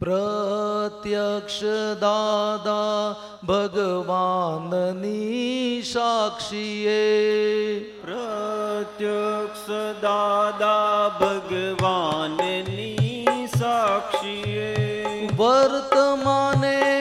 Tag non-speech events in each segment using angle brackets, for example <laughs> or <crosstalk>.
પ્રત્યક્ષ દાદા ભગવાનની સાક્ષીએ. પ્રત્યક્ષ દાદા ભગવાનની સાક્ષીએ. વર્તમાને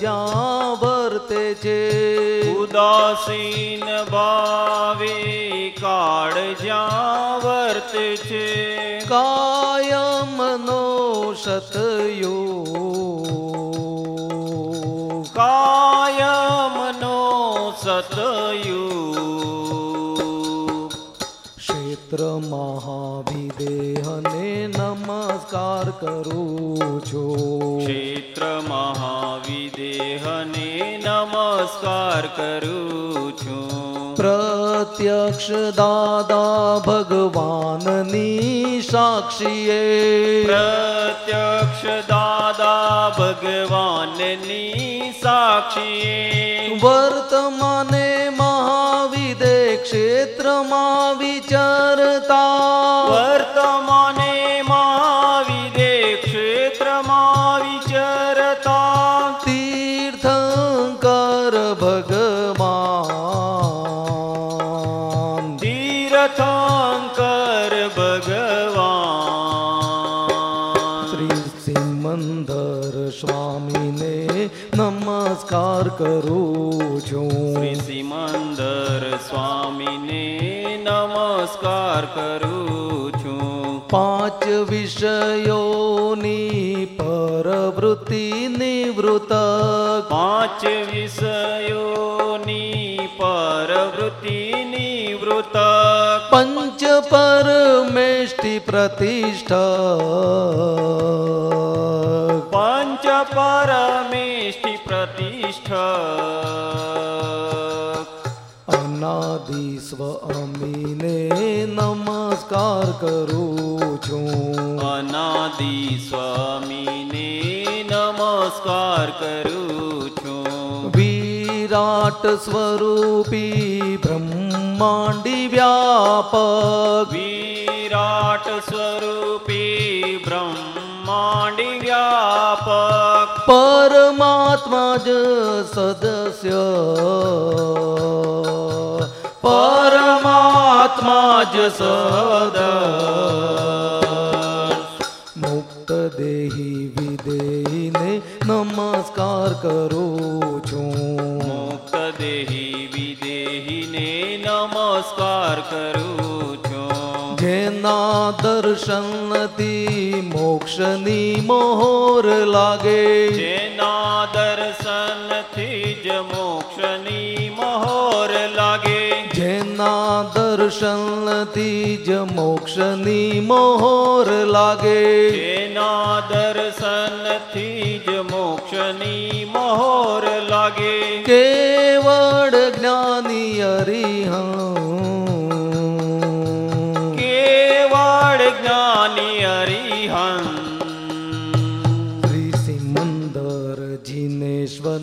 જ્યાં વર્તે છે. ઉદાસીન ભાવે કાળ જ્યાં વર્તે છે. કાયમનો સતયો કાયમનો સતયો ક્ષેત્ર મહાવિદેહને નમસ્કાર કરું છું. મહાવિદેહને નમસ્કાર કરું છું. પ્રત્યક્ષ દાદા ભગવાનની સાક્ષીએ. પ્રત્યક્ષ દાદા ભગવાનની સાક્ષી વર્તમાને મહાવિદે ક્ષેત્રમાં વિચરતા. કરું છું. શ્રી સિમંદર સ્વામીને નમસ્કાર કરું છું. પાંચ વિષયોની પરવૃત્તિ નિવૃત પાંચ વિષયોની પરવૃત્તિ નિવૃત પંચ પરમેષ્ટિ પ્રતિષ્ઠા. પ્રતિષ્ઠ અનાદિ સ્વામીને નમસ્કાર કરું છું અનાદિ સ્વામીને નમસ્કાર કરું છું વિરાટ સ્વરૂપી બ્રહ્માંડી વ્યાપક વિરાટ સ્વરૂપી બ્રહ્માંડી વ્યાપક પરમાત્મા જ સદસ્ય. પરમાત્મા જ સદ મુક્ત દેહી વિદેહીને નમસ્કાર કરું છું. મુક્ત દેહી વિદેહીને નમસ્કાર કરું જેના દર્શનથી મોક્ષની મોહર લાગે. જેના દર્શનથી જ મોક્ષની મહોર લાગે. જેના દર્શનથી જ મોક્ષની મોહર લાગે. જેના દર્શનથી જ મોક્ષની મહોર લાગે. કેવળ જ્ઞાની અરિહં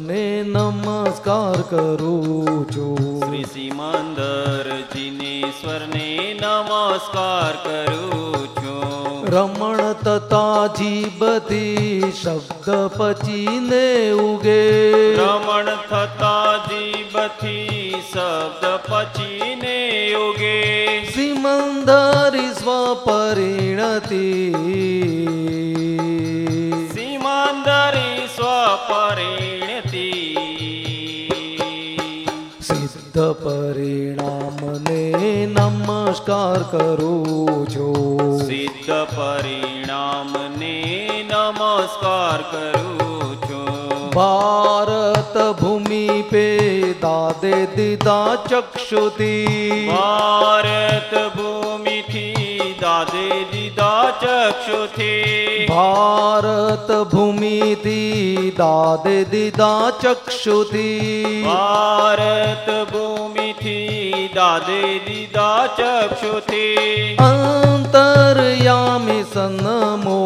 જીનેશ્વરને નમસ્કાર કરું છું. શ્રી સિમંદર જીનેશ્વરને નમસ્કાર કરું છું. રમણ તથા જીબથી શબ્દ પચીને ઉગે. રમણ થતા બધી શબ્દ પચીને સ્વ સિમંદરી સ્વપરિણતિ. સીમાંદરી સ્વપરિણતિ. સિદ્ધ પરિણામને નમસ્કાર કરું છું. સિદ્ધ પરિણામને નમસ્કાર કરું છું. ભારત દાદે દીદા ચક્ષુતી ભારત ભૂમિથી દાદે દીધા ચક્ષુથી. ભારત ભૂમિથી દાદે દીદા ચક્ષુથી. ભારત ભૂમિથી દાદે દીધા ચક્ષુથી. અંતરયામી સન્મો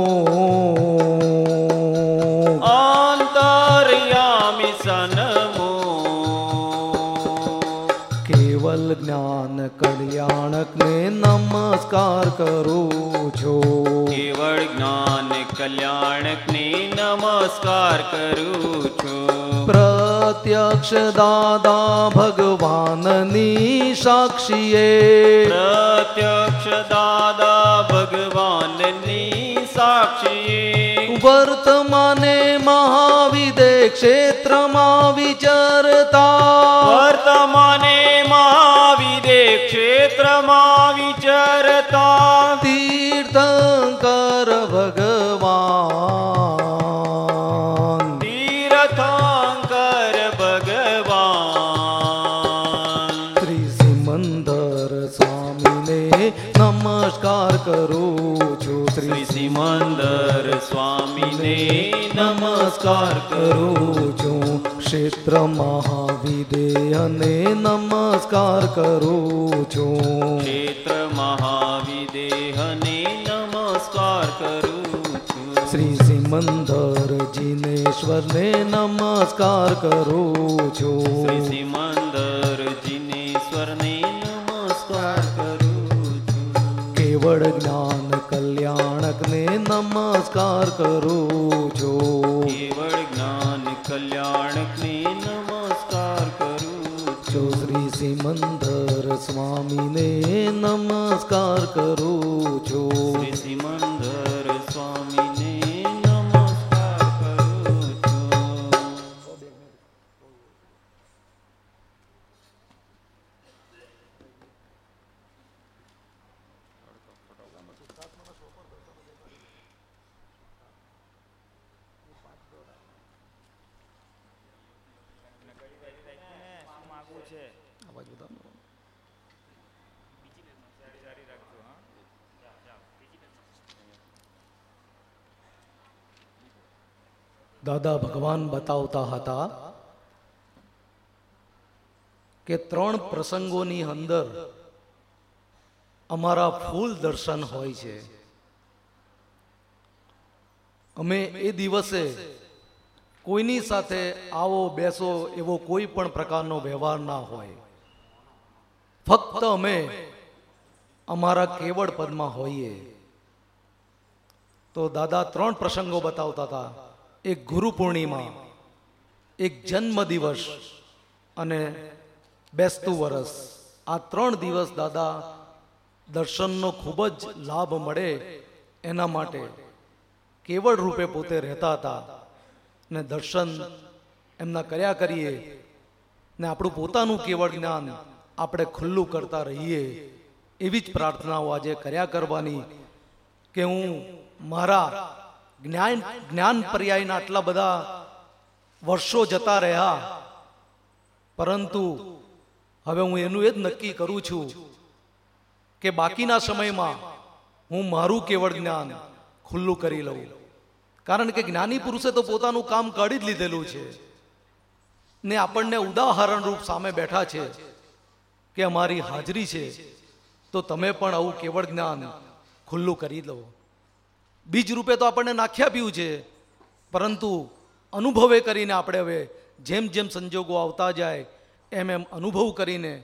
કલ્યાણકને નમસ્કાર કરું છું. કેવળ જ્ઞાન કલ્યાણકને નમસ્કાર કરું છું. પ્રત્યક્ષ દાદા ભગવાનની સાક્ષીએ. પ્રત્યક્ષ દાદા ભગવાનની સાક્ષી વર્તમાને મહાવિદે ક્ષેત્રમાં વિચરતા. વર્તમાને ક્ષેત્રમાં વિચરતા. તીર્થંકર ભગવાન. તીર્થંકર ભગવાન. શ્રી સિમંદર સ્વામીને નમસ્કાર કરું છું. શ્રી શ્રી સિમંદર સ્વામીને નમસ્કાર કરું છું. ક્ષેત્ર મહાવિદેયને નમસ્કાર કરું છું. ક્ષેત્ર મહાવિદેહને નમસ્કાર કરું છું. શ્રી સિમંદર જીનેશ્વરને નમસ્કાર કરું શ્રી છું. સિમંદર જીનેશ્વરને નમસ્કાર કરું છું. કેવળ જ્ઞાન કલ્યાણકને નમસ્કાર કરું છું. કલ્યાણકને નમસ્કાર કરું છું. શ્રી સિમંદર સ્વામીને નમસ્કાર કરું છું. દાદા ભગવાન બતાવતા હતા કે ત્રણ પ્રસંગોની અંદર અમારા ફૂલ દર્શન હોય છે. અમે એ દિવસે કોઈની સાથે આવો, બેસો એવો કોઈ પણ પ્રકારનો વ્યવહાર ના હોય. ફક્ત અમે અમારા કેવળ પદમાં હોઈએ. તો દાદા ત્રણ પ્રસંગો બતાવતા હતા. એક ગુરુ પૂર્ણિમા, એક જન્મ દિવસ અને બેસતું વરસ. આ ત્રણ દિવસ દાદા દર્શનનો ખૂબ જ લાભ મળે એના માટે કેવળ રૂપે પોતે રહેતા હતા ને દર્શન એમના કર્યા કરીએ ને આપણું પોતાનું કેવળ જ્ઞાન આપણે ખુલ્લું કરતા રહીએ એવી જ પ્રાર્થનાઓ આજે કર્યા કરવાની કે હું મારા જ્ઞાન જ્ઞાન પર્યાયના આટલા બધા વર્ષો જતા રહ્યા. પરંતુ હવે હું એનું એ જ નક્કી કરું છું કે બાકીના સમયમાં હું મારું કેવળ જ્ઞાન ખુલ્લું કરી લઉં. કારણ કે જ્ઞાની પુરુષે તો પોતાનું કામ કાઢી જ લીધેલું છે. ને આપણને ઉદાહરણ રૂપ સામે બેઠા છે કે અમારી હાજરી છે, તો તમે પણ આવું કેવળ જ્ઞાન ખુલ્લું કરી લો બીજ રૂપે તો આપણને નાખ્યા પીવું છે. પરંતુ અનુભવે કરીને આપણે હવે જેમ જેમ સંજોગો આવતા જાય, એમ એમ અનુભવ કરીને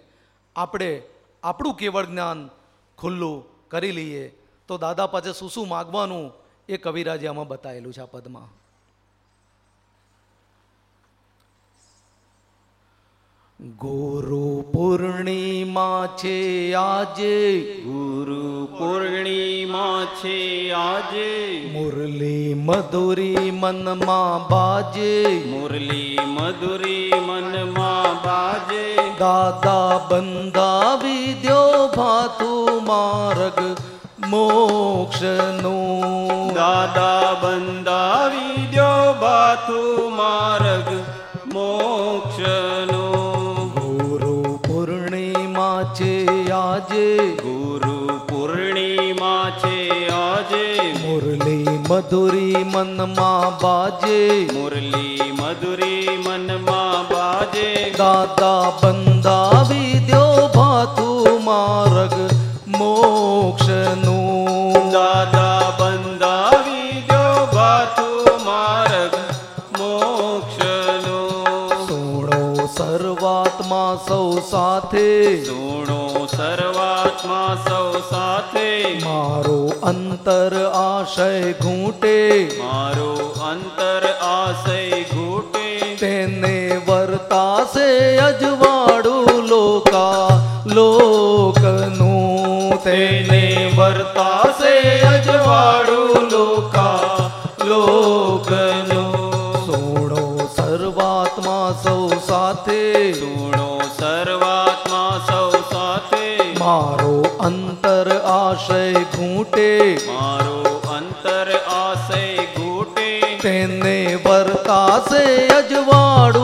આપણે આપણું કેવળ જ્ઞાન ખુલ્લું કરી લઈએ. તો દાદા પાસે શું શું માગવાનું એ કવિરાજે આમાં બતાવેલું છે આ પદમાં. ગુરુ પૂર્ણિમા છે આજે. ગુરુ પૂર્ણિમા છે આજે. મુરલી મધુરી મનમાં બાજે. મુરલી મધુરી મનમાં બાજે. દાદા બંધાવી દ્યો ભાતુ માર્ગ મોક્ષનું. દાદા બંધાવી દ્યો બાથુ માર્ગ મોક્ષનો મધુરી મનમાં બાજે. મુરલી મધુરી મનમાં બાજે. દાદા બંધાવી દો ભાતું માર્ગ મોક્ષનું આશય ઘૂંટે. મારો અંતર આશય ઘૂંટે. તેને વર્તાશે અજવાળું લોકા લોકનું તેને વર્તાશે અજવાળું લોકા લોકનું. સોણો સર્વાત્મા સૌ સાથે. સુણો સર્વાત્મા સૌ સાથે. મારો અંતર આશય ઘૂંટે. વર્તાશે અજવાળું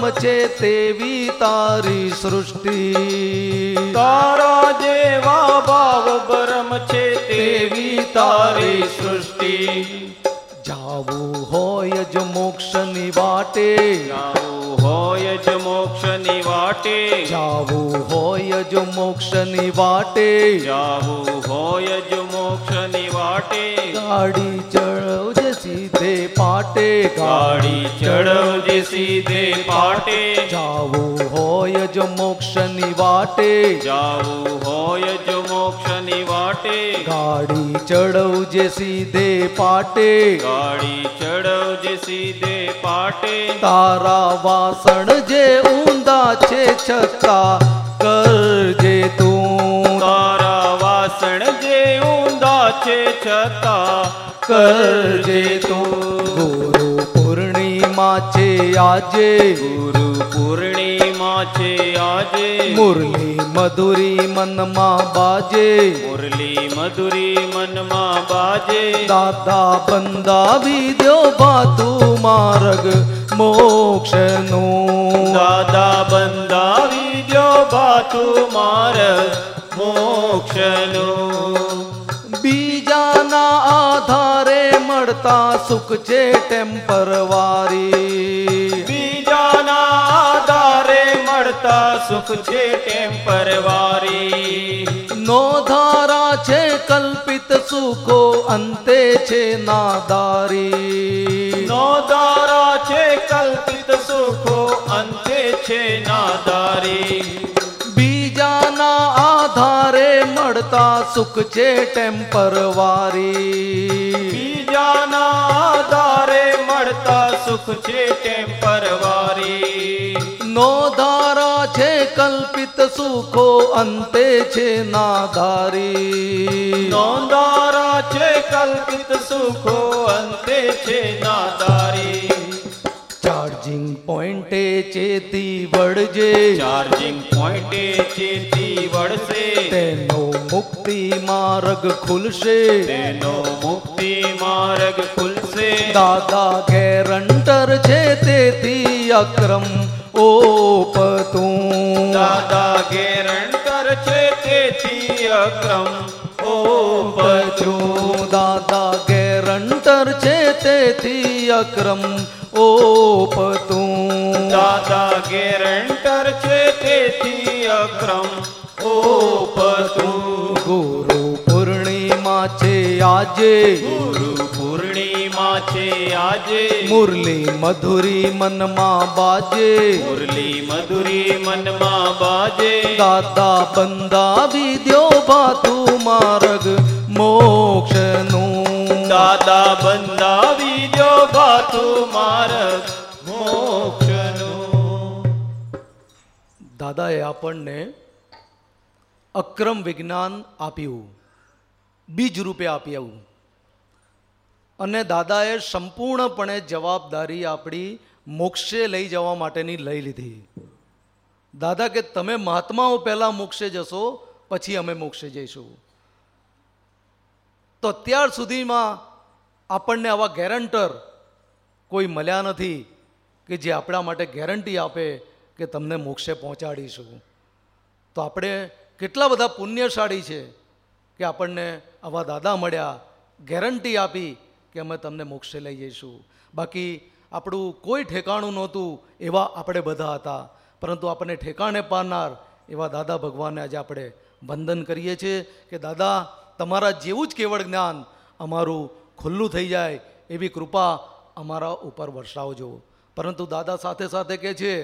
ભરમ છે તેવી તારી સૃષ્ટિ. તારા જેવા ભાવ બ્રહ્મ છે તેવી તારી સૃષ્ટિ. જાવું હોય જ મોક્ષની વાટે. જાવું હોય જ મોક્ષની વાટે. જાવું હોય જ મોક્ષની વાટે. જાવું હોય જ મોક્ષની વાટે. ગાડી સીધે પાટે ગાડી ચડવજે સીધે પાટે. જાવું હોય જ મોક્ષની વાટે. જાવું હોય જ મોક્ષની વાટે. ગાડી ચડવજે સીધે પાટે. ગાડી ચડવજે સીધે પાટે. તારા વાસણ જે ઊંધા છે છતાં કરજે તું. તારા વાસણ જે ઊંધા છે છતાં કરજે તું. ગુરુ પૂર્ણિમા છે આજે. ગુરુ પૂર્ણિમા છે આજે. મુરલી મધુરી મનમાં બાજે. મુરલી મધુરી મનમાં બાજે. દાદા બંધાવી દો બાતું માર્ગ મોક્ષનું. દાદા બંધાવી દો બાતું માર્ગ મોક્ષનું. મળતા સુખ છે ટેમ્પરવારી બીજાના આધારે મળતા સુખ છે ટેમ્પરવારી નો ધારા છે કલ્પિત સુખો અંતે છે નાદારી. નો ધારા છે કલ્પિત સુખો અંતે છે નાદારી. આધારે મળતા સુખ છે ટેમ્પરવારી બીજાના આધારે મળતા સુખ છે ટેમ્પરવારી નો ધારા છે કલ્પિત સુખો અંતે છે નો નોંધારા છે કલ્પિત સુખો અંતે છે નાદારી. ચાર્જિંગ પોઈન્ટે ચેતી વળજે. ચાર્જિંગ પોઈન્ટે ચેતી વળશે. તેનો મુક્તિ માર્ગ ખુલશે. તેનો મુક્તિ માર્ગ ખુલશે. દાદા ગેરંટર છે તેથી અક્રમ ઓપતું. દાદા ગેરંટર છે તેથી અક્રમ ઓપચું ઓપતું. દાદા ગેરંટર છે તેથી અક્રમ ઓપતું. દાદા ગેરંટર છે તેથી અક્રમ ઓપતું. ગુરુ પૂર્ણિમા છે આજે. ગુરુ પૂર્ણિમા છે આજે. મુરલી મધુરી મનમાં બાજે. મુરલી મધુરી મનમાં બાજે. દાદા બંધાવી દ્યો બાતું માર્ગ મોક્ષનું દાદા બંધાવી દો ભાતું માર્ગ દાદાએ આપણને અક્રમ વિજ્ઞાન આપ્યું, બીજ રૂપે આપ્યું અને દાદાએ સંપૂર્ણપણે જવાબદારી આપણી મોક્ષે લઈ જવા માટેની લઈ લીધી. દાદા કે તમે મહાત્માઓ પહેલાં મોક્ષે જશો, પછી અમે મોક્ષે જઈશું. તો અત્યાર સુધીમાં આપણને આવા ગેરંટર કોઈ મળ્યા નથી કે જે આપણા માટે ગેરંટી આપે કે તમને મોક્ષે પહોંચાડીશું. તો આપણે કેટલા બધા પુણ્યશાળી છે કે આપણને આવા દાદા મળ્યા, ગેરંટી આપી કે અમે તમને મોક્ષે લઈ જઈશું. બાકી આપણું કોઈ ઠેકાણું નહોતું એવા આપણે બધા હતા. પરંતુ આપણને ઠેકાણે પાડનાર એવા દાદા ભગવાનને આજે આપણે વંદન કરીએ છીએ કે દાદા, તમારા જેવું જ કેવળ જ્ઞાન અમારું ખુલ્લું થઈ જાય એવી કૃપા અમારા ઉપર વરસાવજો પરંતુ દાદા સાથે સાથે કહે છે,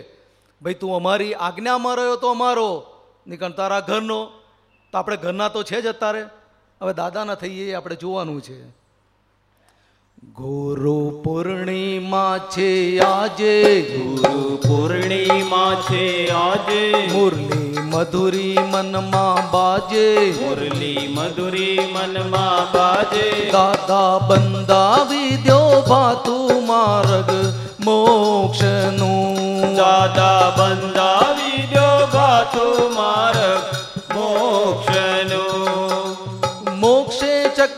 ભાઈ તું અમારી આજ્ઞામાં રહ્યો તો અમારો. નીકળ તારા ઘરનો. તો આપણે ઘરના તો છે જ અત્યારે. હવે દાદાના થઈએ આપણે જોવાનું છે. ગુરુ પૂર્ણિમા છે આજે. ગુરુ પૂર્ણિમા છે આજે. મુરલી મધુરી મનમાં બાજે. મુરલી મધુરી મનમાં બાજે. દાદા બંધાવી દ્યો ભાતું માર્ગ મોક્ષનું. દાદા બંધાવી દો ભાતું માર્ગ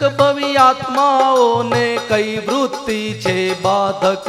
મોક્ષે ભવી આત્માઓને કઈ વૃત્તિ છે બાધક?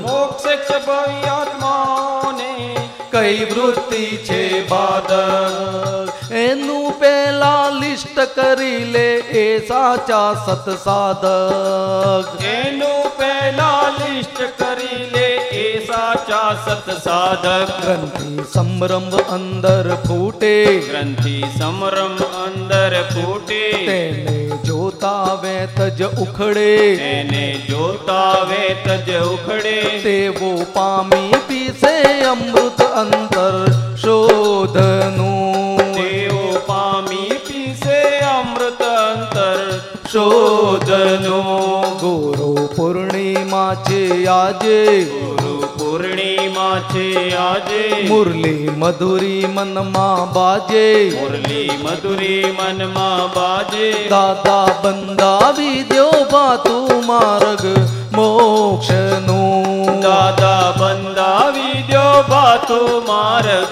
મોક્ષ ભવી આત્માઓને કઈ વૃત્તિ છે બાધક? એનું પેલા લિસ્ટ કરી લે એ સાચા સતસાધક. એનું પહેલા લિસ્ટ કરી લે એ સાચા સત સાધક ગ્રંથિ સંભ્રમ અંદર ફૂટે. ગ્રંથિ સમરમ અંદર ફૂટે. તેને જોતા વેત જ ઉખડે. એને જોતા વેત જ ઉખડે તેવો પામી પીસે અમૃત અંતર શોધનું. તેવો પામી પીસે અમૃત અંતર શોધનું. ગુરુ પૂર્ણિમા છે આજે. ગુરુ પૂર્ણિમા છે આજે. મુરલી મધુરી મનમાં બાજે. મુરલી મધુરી મનમાં બાજે. દાદા બંધાવી દ્યો બાતું માર્ગ મોક્ષનું. દાદા બંધાવી દો બાતું માર્ગ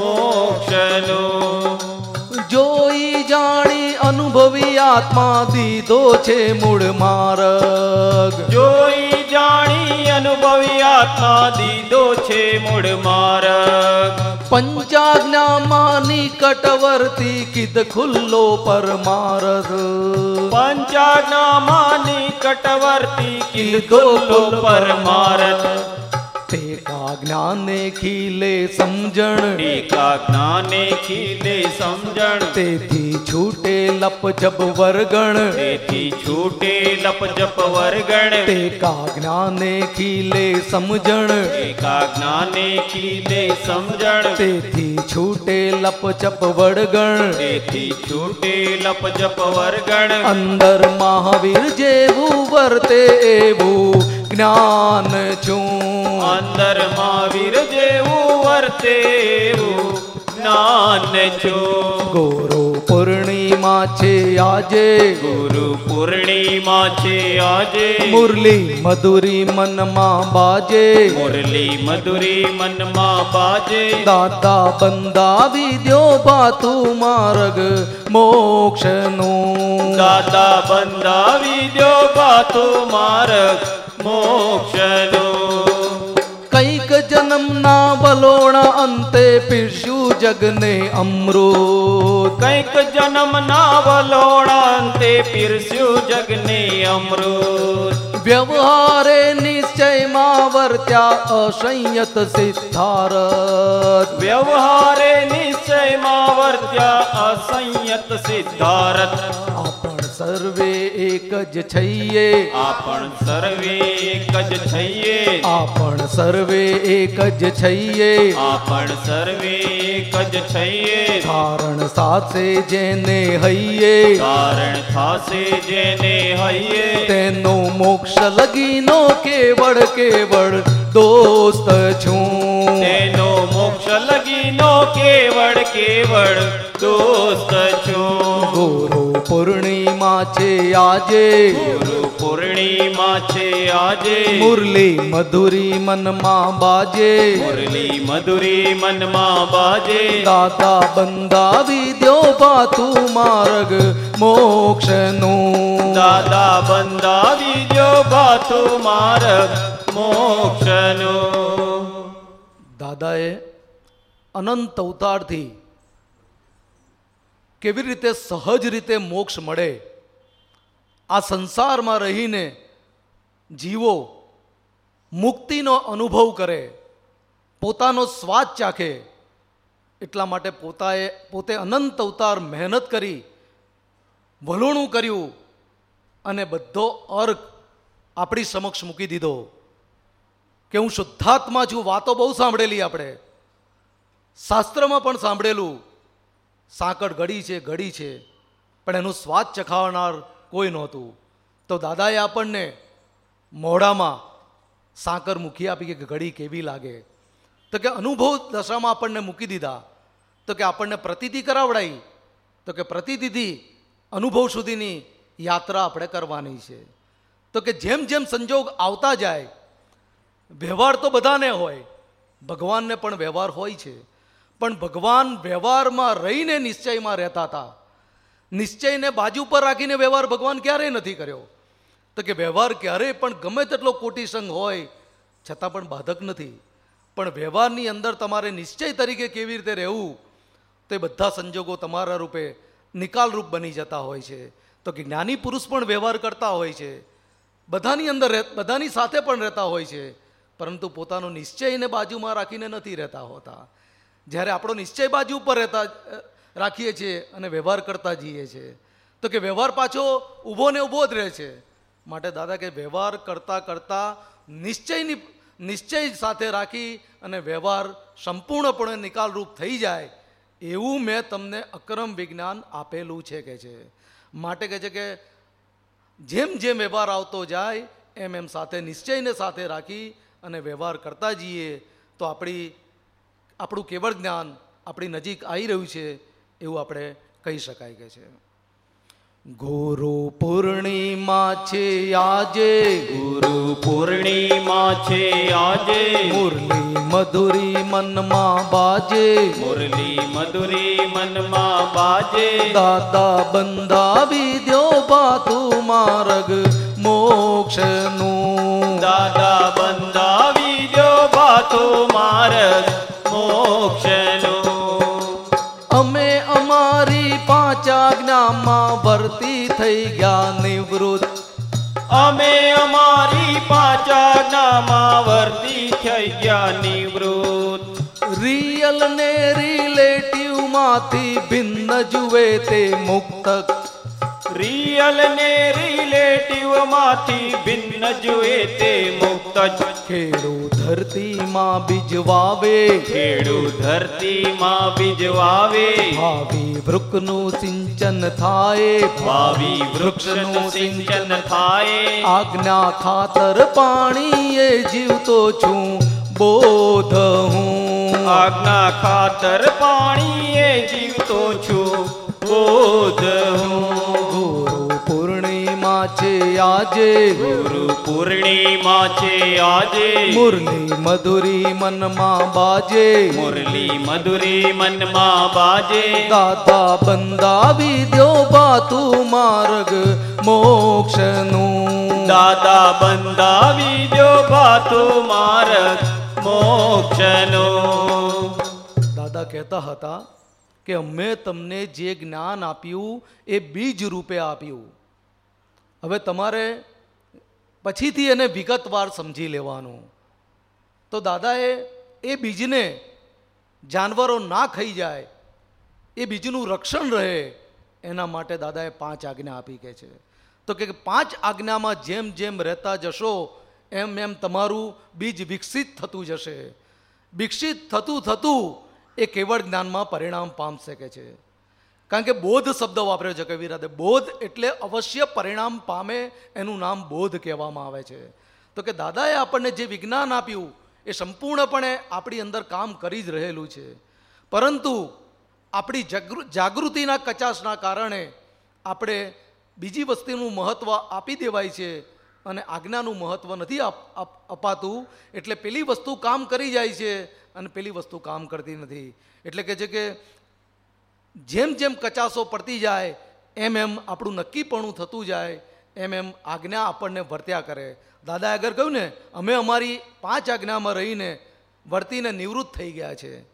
મોક્ષનો. અનુભવી આત્મા દીધો છે મૂળ માર્ગ. જોઈ જાણી અનુભવી આત્મા દીધો છે મૂળ માર્ગ. પંચાજ્ઞામાં નિકટવર્તી કિદ ખુલ્લો પરમારથ. પંચાનામાની કટવર્તી કિલ્દો પરમારથ ટેકા જ્ઞાને ખીલે સમજણ ટીકા જ્ઞાને ખીલે સમજણ તેથી છૂટે લપ જબ વર્ગણ તેથી છૂટે લપજપ વર્ગણ ટેકા જ્ઞાને ખીલે સમજણ એકા જ્ઞાને ખીલે સમજણ તેથી છૂટે લપ ચપ વળગણ તેથી છૂટે લપજપ વર્ગણ અંદર મહાવીર જેવું વર્તે એવું જ્ઞાન છું. અંદર મહાવીર જેવું વર્તે જ્ઞાન છું. ગુરુ પૂર્ણિમા છે આજે. ગુરુ પૂર્ણિમા છે આજે. મુરલી મધુરી મનમાં બાજે. મુરલી મધુરી મનમાં બાજે. દાદા બંધાવી દ્યો ભાતું માર્ગ મોક્ષનું. દાદા બંધાવી દો બાતો માર્ગ મોક્ષનો. કંઈક જન્મના વલોણા અંતે પીરસ્યું જગને અમૃત. કંઈક જન્મના વલોણાંતે પીરસ્યું જગને અમૃત. વ્યવહારે નિશ્ચયમાં વર્ત્યા અસંયત સિદ્ધારત. વ્યવહારે નિશ્ચયમાં વર્ત્યા અસંયત સિદ્ધારથ આપણ સર્વે એક જ છઈએ. આપણ સર્વે એક જ છઈએ. આપણ સર્વે એક જ છઈએ. આપણ સર્વે એક જ છઈએ. કારણ સાથે જેને હૈયે કારણ થાશે જેને હૈયે તેનો મોક્ષ લગીનો કેવળ કેવળ દોસ્ત છું. તેનો મોક્ષ લગીનો કેવળ કેવળ દોસ્ત છું. ગુરુ પૂર્ણિમા છે આજે. ગુરુ પૂર્ણિમા છે આજે. મુરલી મધુરી મનમાં બાજે. મુરલી મધુરી મનમાં બાજે. દાદા બંધાવી દો પાતું માર્ગ મોક્ષનું. દાદા બંધાવી દો ભાતુ માર્ગ મોક્ષનું. દાદાએ અનંત અવતારથી કેવી રીતે સહજ રીતે મોક્ષ મળે આ સંસારમાં રહીને જીવો મુક્તિનો અનુભવ કરે, પોતાનો સ્વાદ ચાખે, એટલા માટે પોતાએ, પોતે અનંત અવતાર મહેનત કરી, વલોણું કર્યું અને બધો અર્ક આપણી સમક્ષ મૂકી દીધો. કે હું શુદ્ધાત્મા છું, વાતો બહુ સાંભળેલી આપણે. શાસ્ત્રમાં પણ સાંભળેલું, સાંકળ ઘડી છે ઘડી છે, પણ એનું સ્વાદ ચખાવનાર કોઈ નહોતું. તો દાદાએ આપણને મોઢામાં સાંકર મૂકી આપી કે ઘડી કેવી લાગે. તો કે અનુભવ દશામાં આપણને મૂકી દીધા. તો કે આપણને પ્રતિતિ કરાવડાઈ. તો કે પ્રતિતિથી અનુભવ સુધીની યાત્રા આપણે કરવાની છે. તો કે જેમ જેમ સંજોગ આવતા જાય, વ્યવહાર તો બધાને હોય, ભગવાનને પણ વ્યવહાર હોય છે. પણ ભગવાન વ્યવહારમાં રહીને નિશ્ચયમાં રહેતા હતા. નિશ્ચયને બાજુ પર રાખીને વ્યવહાર ભગવાન ક્યારેય નથી કર્યો. તો કે વ્યવહાર ક્યારેય પણ ગમે તેટલો કોટી સંઘ હોય, છતાં પણ બાધક નથી. પણ વ્યવહારની અંદર તમારે નિશ્ચય તરીકે કેવી રીતે રહેવું, તે બધા સંજોગો તમારા રૂપે નિકાલરૂપ બની જતા હોય છે. તો કે જ્ઞાની પુરુષ પણ વ્યવહાર કરતા હોય છે. બધાની અંદર બધાની સાથે પણ રહેતા હોય છે. પરંતુ પોતાનો નિશ્ચયને બાજુમાં રાખીને નથી રહેતા હોતા. જ્યારે આપણો નિશ્ચય બાજુ ઉપર રહેતા રાખીએ છીએ અને વ્યવહાર કરતા જઈએ છીએ. તો કે વ્યવહાર પાછો ઊભો ને ઊભો જ રહે છે. માટે દાદા કે વ્યવહાર કરતાં કરતાં નિશ્ચયની, નિશ્ચય સાથે રાખી અને વ્યવહાર સંપૂર્ણપણે નિકાલરૂપ થઈ જાય, એવું મેં તમને અક્રમ વિજ્ઞાન આપેલું છે કે છે. માટે કહે છે કે જેમ જેમ વ્યવહાર આવતો જાય, એમ એમ સાથે નિશ્ચયને સાથે રાખી અને વ્યવહાર કરતા જઈએ, તો આપણી, આપણું કેવળ જ્ઞાન આપણી નજીક આવી રહ્યું છે. એવું આપણે કહી શકાય કે છે. ગુરુ પૂર્ણિમા છે આજે. ગુરુ પૂર્ણિમા છે આજે. મુરલી મધુરી મનમાં બાજે. મુરલી મધુરી મનમાં બાજે. દાદા બંધાવી દો બાતું માર્ગ મોક્ષનું. દાદા બંધાવી દો ભાતો માર્ગ મોક્ષનો. આજ્ઞામાં ભરતી થઈ ગયા નિવૃત્ત. અમે અમારી પાંચાનામાં વર્તી થઈ ગયા નિવૃત્ત. રિયલ ને રિલેટિવમાંથી ભિન્ન જુએ તે મુક્ત. રિયલ ને રિલેટિવમાંથી ભિન્ન જુએ તે મુક્ત ખેડૂ ધરતીમાં બીજ વાવે ખેડૂ ધરતીમાં બીજ વાવે ભાવિ વૃક્ષનું સિંચન થાય. ભાવિ વૃક્ષનું સિંચન થાય. આજ્ઞા ખાતર પાણી એ જીવતો છું. બોધ હું. આજ્ઞા ખાતર પાણીએ જીવતો છું. બોધ હું. છે આજે? ગુરુ પૂર્ણિમા છે આજે? મુરલી મધુરી મનમાં બાજે? મુરલી મધુરી મનમાં બાજે? દાદા બંધાવી દો બાતું માર્ગ મોક્ષનું. દાદા બંધાવી દો બાતું માર્ગ મોક્ષનું. દાદા કહેતા હતા કે અમે તમને જે જ્ઞાન આપ્યું એ બીજ રૂપે આપ્યું. હવે તમારે પછીથી એને વિગતવાર સમજી લેવાનું. તો દાદાએ એ બીજને જાનવરો ના ખાઈ જાય, એ બીજનું રક્ષણ રહે, એના માટે દાદાએ પાંચ આજ્ઞા આપી કે છે. તો કે પાંચ આજ્ઞામાં જેમ જેમ રહેતા જશો, એમ એમ તમારું બીજ વિકસિત થતું જશે. વિકસિત થતું થતું એ કેવળ જ્ઞાનમાં પરિણામ પામશે કે છે. કારણ કે બોધ શબ્દ વાપર્યો છે કવિરાતે બોધ એટલે અવશ્ય પરિણામ પામે એનું નામ બોધ કહેવામાં આવે છે. તો કે દાદાએ આપણને જે વિજ્ઞાન આપ્યું, એ સંપૂર્ણપણે આપણી અંદર કામ કરી જ રહેલું છે. પરંતુ આપણી જાગૃ, જાગૃતિના કચાશના કારણે આપણે બીજી વસ્તુનું મહત્ત્વ આપી દેવાય છે અને આજ્ઞાનું મહત્ત્વ નથી અપાતું. એટલે પેલી વસ્તુ કામ કરી જાય છે અને પેલી વસ્તુ કામ કરતી નથી. એટલે કે છે કે જેમ જેમ કચાસો પડતી જાય, એમ એમ આપણું નક્કીપણું થતું જાય, એમ એમ આજ્ઞા આપણને વર્ત્યા કરે. દાદાએ આગળ કહ્યું ને, અમે અમારી પાંચ આજ્ઞામાં રહીને વર્તીને નિવૃત્ત થઈ ગયા છે,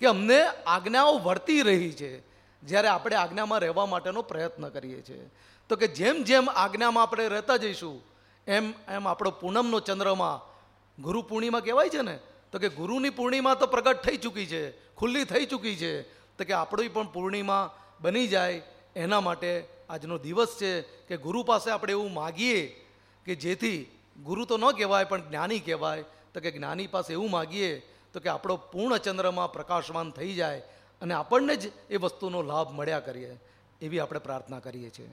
કે અમને આજ્ઞાઓ વર્તી રહી છે, જ્યારે આપણે આજ્ઞામાં રહેવા માટેનો પ્રયત્ન કરીએ છીએ. તો કે જેમ જેમ આજ્ઞામાં આપણે રહેતા જઈશું, એમ એમ આપણો પૂનમનો ચંદ્રમાં ગુરુ પૂર્ણિમા કહેવાય છે ને, તો કે ગુરુની પૂર્ણિમા તો પ્રગટ થઈ ચૂકી છે, ખુલ્લી થઈ ચૂકી છે તો કે આપણી પણ પૂર્ણિમા બની જાય, એના માટે આજનો દિવસ છે કે ગુરુ પાસે આપણે એવું માગીએ કે જેથી ગુરુ તો ન કહેવાય પણ જ્ઞાની કહેવાય, તો કે જ્ઞાની પાસે એવું માગીએ તો કે આપણો પૂર્ણ ચંદ્રમાં પ્રકાશવાન થઈ જાય અને આપણને જ એ વસ્તુનો લાભ મળ્યા કરીએ, એવી આપણે પ્રાર્થના કરીએ છીએ.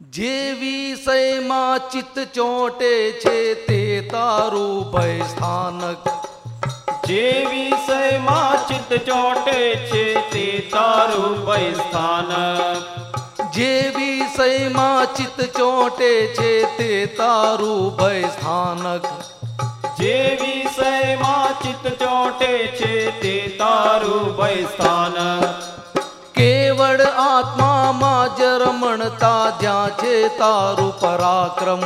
જે વિષયમાં ચિત્ત ચોંટે છે તે તારું ભય સ્થાનક જે વિષયમાં ચિત્ત ચોટે છે તે તારું ભય સ્થાનક જે વિષયમાં ચિત્ત ચોટે છે તે તારું ભય સ્થાનક જે વિષયમાં ચિત્ત ચોટે છે તે તારું ભય સ્થાનક કેવળ આત્મામાં જ રમણતા જ્યાં છે તારું પરાક્રમ.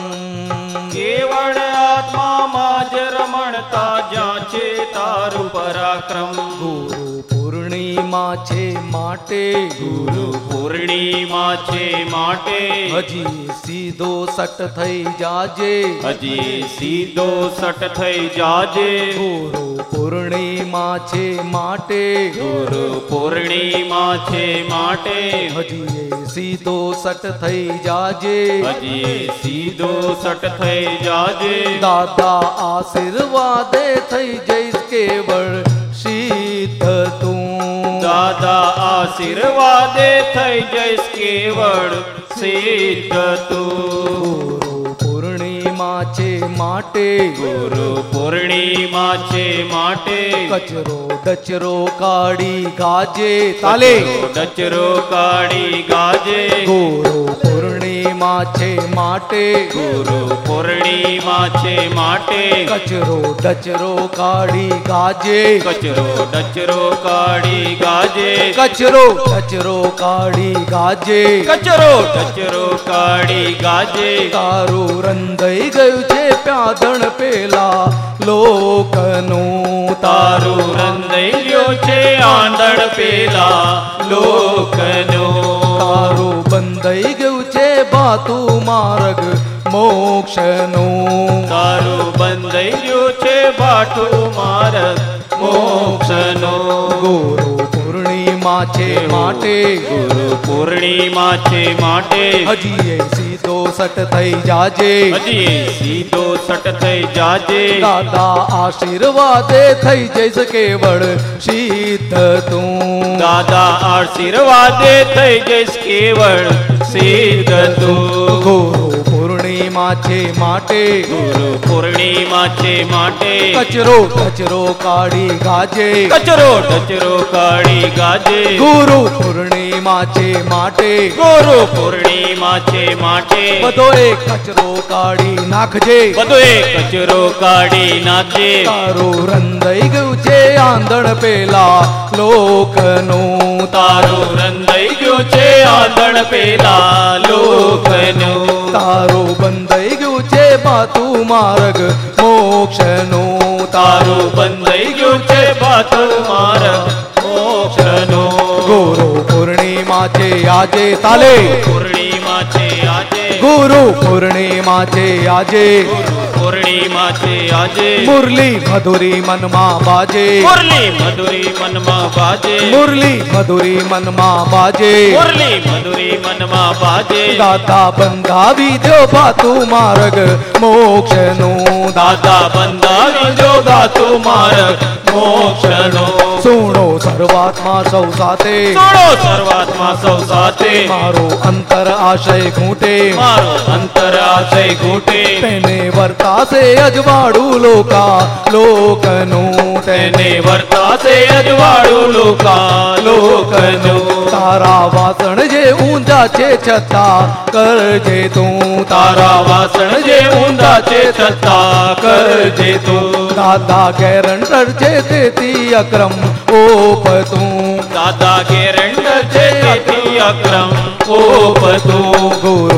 કેવળ આત્મામાં જ રમણતા જ્યાં છે તારું પરાક્રમ. ગુરુ પૂર્ણિમા છે માટે. ગુરુ પૂર્ણિમા છે માટે. હજી સીધો સટ થઈ જાજે. હજી સીધો સટ થઈ જાજે. ગુરુ પૂર્ણિમા છે માટે. ગુરુ પૂર્ણિમા છે માટે. હજી સીધો સટ થઈ જાજે. હજી સીધો સટ થઈ જાજે. દાદા આશીર્વાદે થઈ જઈશ કેવળ સીધ તું. દાદા આશીર્વાદે થઈ જઈશ કેવળ સીધ તું. પૂર્ણિમા છે માટે. ગુરુ પૂર્ણિમા છે માટે. કચરો કચરો કાઢી ગાજે. તાલે. ડચરો કાઢી ગાજે. ગુરુ પૂર્ણિમા છે માટે. ગુરુ પૂર્ણિમા છે માટે. કચરો ડચરો કાઢી ગાજે. કચરો ડચરો કાઢી ગાજે. કચરો કચરો કાઢી ગાજે. કચરો કચરો કાઢી ગાજે. તારું રંધાઈ ગયું છે પ્યાદણ પેલા લોકનું તારું રંધાઈ છે આંધણ પેલા લોકનું. તારું બંધાઈ ગયું છે બાતું માર્ગ મોક્ષનું. તારું બંધાઈ ગયું છે બાટું માર્ગ મોક્ષનું. ગુરુ પૂર્ણિમા છે માટે ગુરુ પૂર્ણિમા છે માટે. હજી એ સીધો સટ થઈ જાજે. હજી સીધો સટ થઈ જાજે. દાદા આશીર્વાદે થઈ જઈશ કેવળ સિદ્ધ તું. દાદા આશીર્વાદે થઈ જઈશ કેવળ સિદ્ધ તું. ગુરુ પૂર્ણિમા છે માટે. ગુરુ પૂર્ણિમા છે માટે. કચરો કચરો કાઢી ગાજે. કચરો કચરો કાઢી ગાજે. ગુરુ પૂર્ણિમા છે માટે. ગુરુ પૂર્ણિમા છે માટે. બધો એ કચરો કાઢી નાખજે. બધો એ કચરો કાઢી નાખજે. તારું રંધાઈ ગયું છે આંધણ પેલા લોકનું. તારું રંધાઈ ગયું છે આંધણ પેલા લોકનું. તારું બંધાઈ ગયું છે બાતું માર્ગ મોક્ષનું તારો બંધાઈ ગયું છે બાતું માર્ગ મોક્ષનું. ગુરુ પૂર્ણિમા છે આજે તાલે. પૂર્ણિમા છે આજે. ગુરુ પૂર્ણિમા છે આજે. ગુરુ આજે. મુરલી મધુરી મનમાં બાજે. મુરલી મધુરી મનમાં બાજે. મુરલી મધુરી મનમાં બાજે. મુરલી મધુરી મનમાં બાજે. દાદા બંધાવી દો બાતું માર્ગ મોક્ષનું દાદા બંધાવી જો દાતુ માર્ગ મોક્ષનો. સુણો સર્વાત્મા સૌ સાથે. સુણો સર્વાત્મા સૌ સાથે. મારો અંતર આશય ઘૂંટે. મારો અંતર આશય ઘૂંટે. તેને વર્તાશે અજવાળું લોકા લોકનું તેને વર્તાશે અજવાળું લોકા લોકનું. તારા વાસણ જે ઊંધા છે છતાં કરજે તું. તારા વાસણ જે ઊંધા છે છતાં કરજે તું. દાદા ગેરંટર છે તેથી અક્રમ ઓપ તું દાદા ગેરંટર છે તેથી અક્રમ ઓપતું. ગુરુ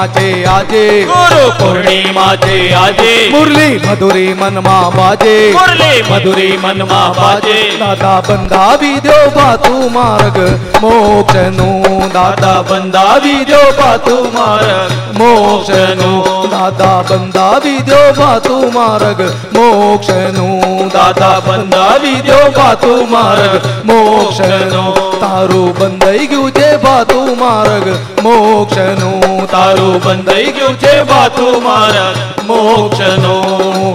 પૂર્ણિમા છે આજે. ગુરુ પૂર્ણિમા છે આજે. મુરલી મધુરી મનમાં બાજે. મુરલી મધુરી મનમાં બાજે. દાદા બંધાવી દો બાતું માર્ગ. મોક્ષનું દાદા બંધાવી દો બાતું માર્ગ. મોક્ષનું દાદા બંધાવી દો બાતું માર્ગ. મોક્ષનું દાદા બંધાવી દો બાતું માર્ગ. મોક્ષનું તારું બંધાઈ ગયું છે બાતું માર્ગ. મોક્ષનું તારું બંધાઈ ગયું છે બાતું મારા મોક્ષનું.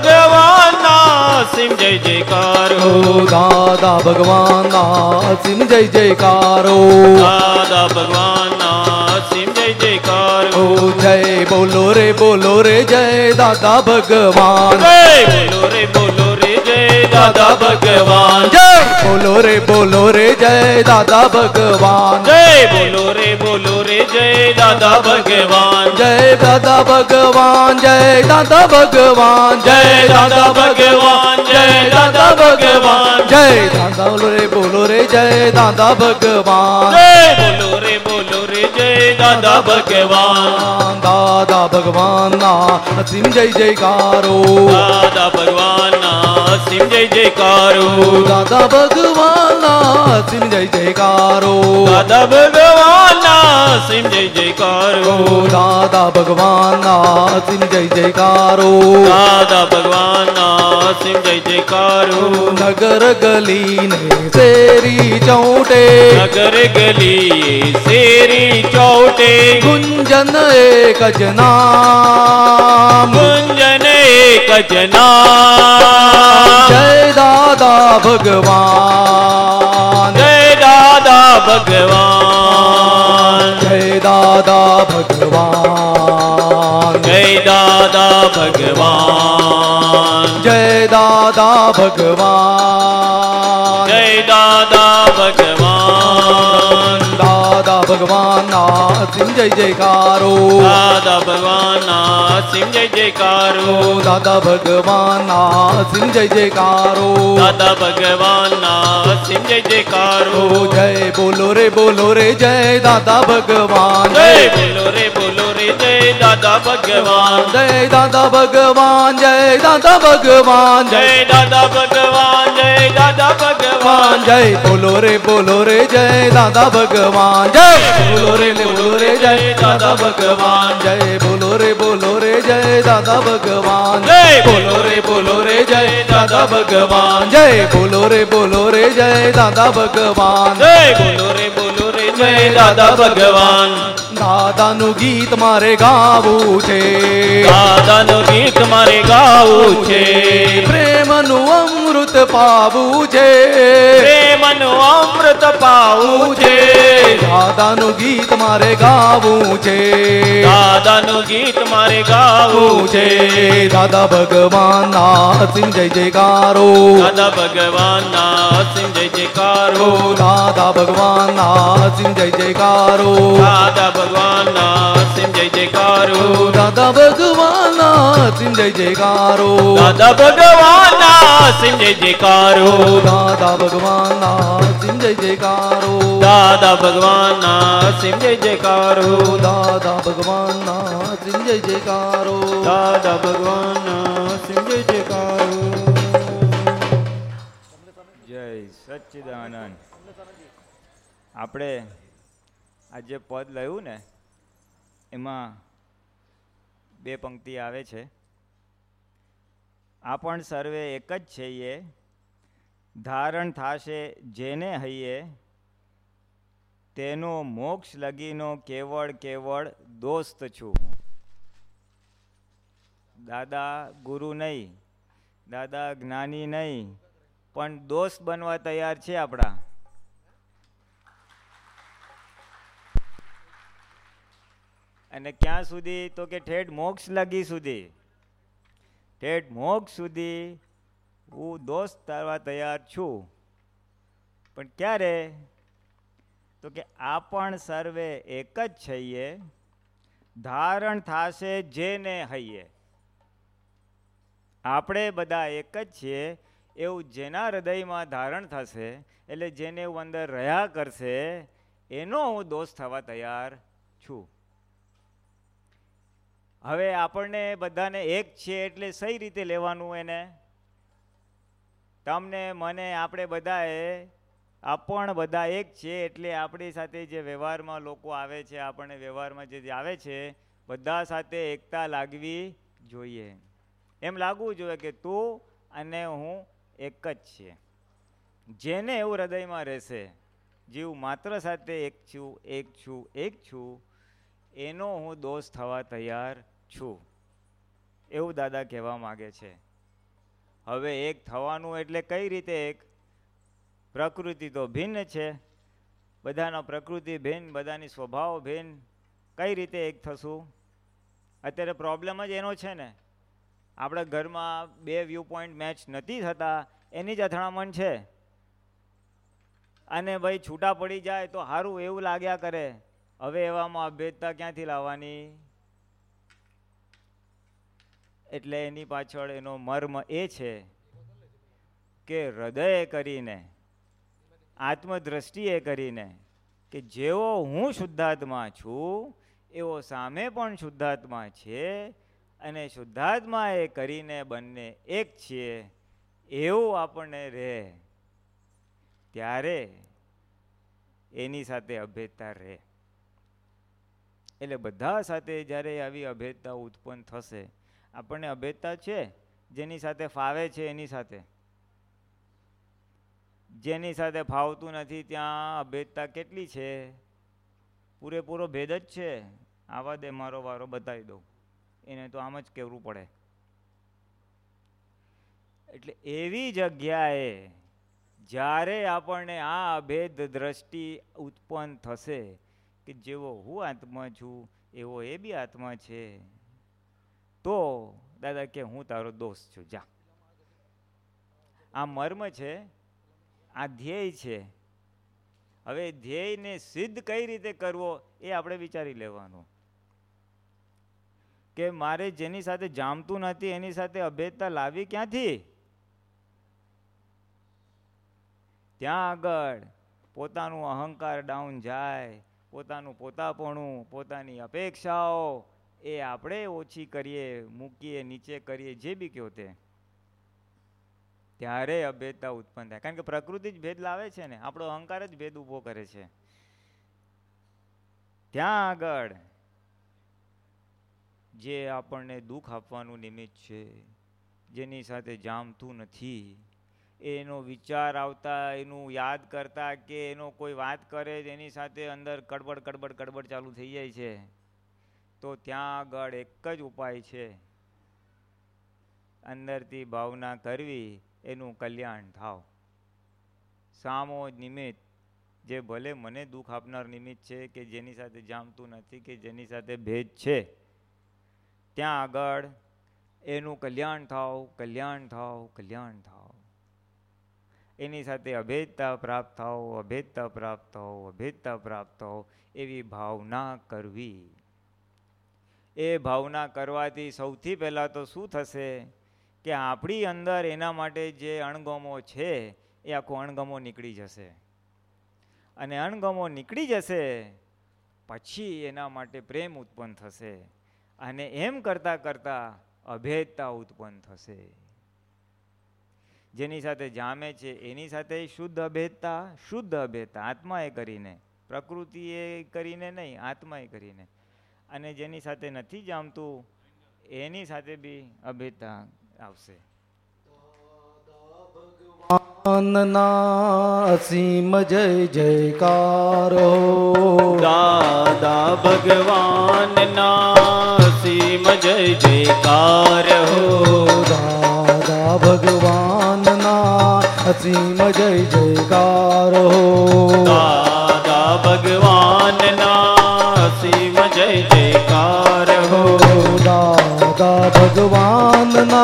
ભગવાનના સિમ જય જયકારો. દાદા ભગવાનના અસીમ જય જયકારો. દાદા ભગવાનના સિમ જય જયકારો. જય બોલો રે બોલો રે જય દાદા ભગવાન. બોલો રે બોલો દાદા ભગવાન જય બોલો રે બોલો રે જય દાદા ભગવાન જય બોલો રે બોલો રે જય દાદા ભગવાન જય દાદા ભગવાન જય દાદા ભગવાન જય દાદા ભગવાન જય દાદા ભગવાન જય દાદા બોલો રે બોલો રે જય દાદા ભગવાન જય બોલો રે બોલો રે જય દાદા ભગવાન દાદા ભગવાનના અસીમ જય જયકારો દાદા ભગવાનના અસીમ જય જયકારો. દાદા ભગવાન અસીમ જય જયકારો. દાદા ભગવાનના સિમ જય જયકારો. દાદા ભગવાનના સિંહ જય જયકારો. દાદા ભગવાનના સિંહ જય જયકારો. નગર ગલી ને શેરી ચૌટે. નગર ગલી શેરી ચૌટે. ગુંજન એક જ નામ. ગુંજન એક જ નામ. જય દાદા ભગવાન. જય ભગવાન. જય દાદા ભગવાન. જય દાદા ભગવાન. જય દાદા ભગવાન. જય દાદા ભગવાન. દાદા ભગવાનના સિંહ જય જયકારો. દાદા ભગવાનના સિંહ જય જયકારો. દાદા ભગવાનના સિંહ જય જયકારો. દાદા ભગવાનના સિંહ જય જયકારો. જય બોલો રે બોલો રે જય દાદા ભગવાન. જય બોલો રે બોલો રે જય દાદા ભગવાન જય દાદા ભગવાન જય દાદા ભગવાન જય દાદા ભગવાન જય દાદા ભગવાન જય બોલો રે બોલો રે જય દાદા ભગવાન જય બોલો રે બોલો રે જય દાદા ભગવાન જય બોલો રે બોલો રે જય દાદા ભગવાન જય બોલો રે બોલો રે જય દાદા ભગવાન જય બોલો રે બોલો રે જય દાદા ભગવાન જય બોલો રે બોલો રે જય દાદા ભગવાન દાદાનું ગીત મારે ગાવું છે. દાદાનું ગીત મારે ગાવું છે. પ્રેમનું પાવું છે પ્રેમનું અમૃત પાવું છે દાદાનું ગીત મારે ગાવું છે દાદાનું ગીત મારે ગાવું છે દાદા ભગવાનના અસીમ જય જયકારો. દાદા ભગવાનના સિંહ જય જયકારો. દાદા ભગવાન અસીમ જય જયકારો. દાદા ભગવાન સિંહ જય જયકારો. દાદા ભગવાનના અસીમ જય જયકારો. દાદા ભગવાનના સિંહ જય જયકારો દાદા ભગવાનના અસીમ જય જયકારો દાદા ભગવાન સિંહ જય જયકારો દાદા ભગવાનના અસીમ જય જયકારો દાદા ભગવાન સિંહ જય જયકારો જય સચ્ચિદાનંદ આપણે આ જે પદ લયું ને એમાં બે પંક્તિ આવે છે. આ પણ સર્વે એક જ છે એ ધારણ થાશે જેને હૈયે, તેનો મોક્ષ લગીનો કેવળ કેવળ દોસ્ત છું. દાદા ગુરુ નહીં, દાદા જ્ઞાની નહીં, પણ દોસ્ત બનવા તૈયાર છે આપણા. અને ક્યાં સુધી? તો કે ઠેઠ મોક્ષ લગી સુધી. ઠેઠ મોક્ષ સુધી હું દોસ્ત તારવા તૈયાર છું. પણ ક્યારે? તો કે આપણ સર્વે એક જ છઈએ. ધારણ થાશે જેને હૈયે આપણે બધા એક જ છીએ. એવું જેના હૃદયમાં ધારણ થશે, એટલે જેને એવું અંદર રહ્યા કરશે, એનો હું દોષ થવા તૈયાર છું. હવે આપણને બધાને એક છે એટલે સહી રીતે લેવાનું એને? તમને, મને, આપણે બધાએ આપણ બધા એક છે એટલે આપણી સાથે જે વ્યવહારમાં લોકો આવે છે, આપણને વ્યવહારમાં જે આવે છે, બધા સાથે એકતા લાગવી જોઈએ. એમ લાગવું જોઈએ કે તું અને હું એક જ છે જેને એવું હૃદયમાં રહેશે, જીવ માત્ર સાથે એક છું એક છું એક છું, એનો હું દોષ થવા તૈયાર છું. એવું દાદા કહેવા માગે છે. હવે એક થવાનું એટલે કઈ રીતે એક? પ્રકૃતિ તો ભિન્ન છે. બધાનો પ્રકૃતિ ભિન્ન, બધાની સ્વભાવ ભિન્ન. કઈ રીતે એક થશું? અત્યારે પ્રોબ્લેમ જ એનો છે ને. આપણા ઘરમાં બે વ્યૂ પોઈન્ટ મેચ નથી થતા, એની જ અથડામણ છે. અને ભાઈ છૂટા પડી જાય તો સારું એવું લાગ્યા કરે. હવે એવામાં અભેદતા ક્યાંથી લાવવાની? એટલે એની પાછળ એનો મર્મ એ છે કે હૃદયે કરીને, આત્મદ્રષ્ટિએ કરીને કે જેવો હું શુદ્ધાત્મા છું, એવો સામે પણ શુદ્ધાત્મા છે અને શુદ્ધાત્મા એ કરીને બંને એક છીએ, એવું આપણને રહે. ત્યારે એની સાથે અભેદતા રહે. એટલે બધા સાથે જ્યારે આવી અભેદતા ઉત્પન્ન થશે આપણને અભેદતા છે, જેની સાથે ફાવે છે એની સાથે. જેની સાથે ફાવતું નથી ત્યાં અભેદતા કેટલી છે? પૂરેપૂરો ભેદ જ છે. આવા દે મારો વારો બતાવી દઉં. એને તો આમ જ કહેવું પડે. એટલે એવી જગ્યાએ જ્યારે આપણને આ અભેદ દ્રષ્ટિ ઉત્પન્ન થશે કે જેવો હું આત્મા છું, એવો એ બી આત્મા છે. તો દાદા કે હું તારો દોસ્ત છું, જા. આ મર્મ છે, આ ધ્યેય છે. હવે ધ્યેયને સિદ્ધ કઈ રીતે કરવો એ આપણે વિચારી લેવાનું. કે મારે જેની સાથે જામતું નથી, એની સાથે અભેદતા લાવી ક્યાંથી? ત્યાં આગળ પોતાનું અહંકાર ડાઉન જાય, પોતાનું પોતાપણું, પોતાની અપેક્ષાઓ એ આપણે ઓછી કરીએ, મૂકીએ, નીચે કરીએ, જે બી કહો તે. ત્યારે અભેદતા ઉત્પન્ન થાય. કારણ કે પ્રકૃતિ જ ભેદ લાવે છે ને, આપણો અહંકાર જ ભેદ ઊભો કરે છે. ત્યાં આગળ જે આપણને દુઃખ આપવાનું નિમિત્ત છે, જેની સાથે જામતું નથી, એનો વિચાર આવતા, એનું યાદ કરતા કે એનો કોઈ વાત કરે એની સાથે અંદર કડબડ કડબડ કડબડ ચાલુ થઈ જાય છે. તો ત્યાં આગળ એક જ ઉપાય છે. અંદરથી ભાવના કરવી, એનું કલ્યાણ થાવ. સામો નિમિત્ત, જે ભલે મને દુઃખ આપનાર નિમિત્ત છે કે જેની સાથે જામતું નથી કે જેની સાથે ભેદ છે, ત્યાં આગળ એનું કલ્યાણ થાવ કલ્યાણ થાવ કલ્યાણ થાવ. એની સાથે અભેદતા પ્રાપ્ત થાવ, અભેદતા પ્રાપ્ત થાવ, અભેદતા પ્રાપ્ત થાવ, એવી ભાવના કરવી. એ ભાવના કરવાથી સૌથી પહેલાં તો શું થશે કે આપણી અંદર એના માટે જે અણગમો છે, એ આખો અણગમો નીકળી જશે. અને અણગમો નીકળી જશે, પછી એના માટે પ્રેમ ઉત્પન્ન થશે અને એમ કરતાં કરતાં અભેદતા ઉત્પન્ન થશે. જેની સાથે જામે છે, એની સાથે શુદ્ધ અભેદતા શુદ્ધ અભેદતા, આત્માએ કરીને. પ્રકૃતિએ કરીને નહીં, આત્માએ કરીને. અને જેની સાથે નથી જામતું એની સાથે બી અભેદતા આવશે. ભગવાન અન્ના અસીમ જય જયકારો. દાદા ભગવાનના સીમ જય જયકાર. હો દાદા ભગવાનના અસીમ જય જયકારો. દાદા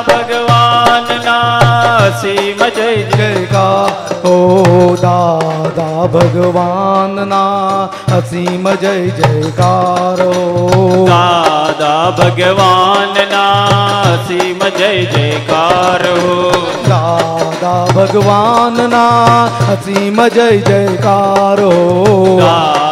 ભગવાનના સીમ જય જય જયકાર. ઓ દાદા ભગવાનના અસીમ જય જયકારો. દાદા ભગવાનના સીમ જય જયકારો. દાદા ભગવાનના અસીમ જય જયકારો. દાદા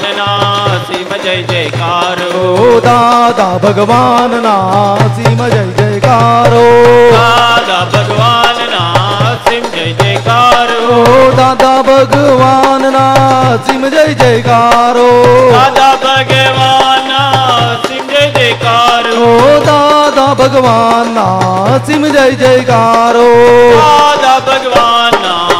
ભગવાનના સીમ જય જયકાર. દાદા ભગવાનના અસીમ જય જયકારો. દાદા ભગવાનના સીમ જય જયકાર. દાદા ભગવાનના અસીમ જય જયકારો. દાદા ભગવાનના સીમ જય જયકાર. દાદા ભગવાનના અસીમ જય જયકારો. દાદા ભગવાનના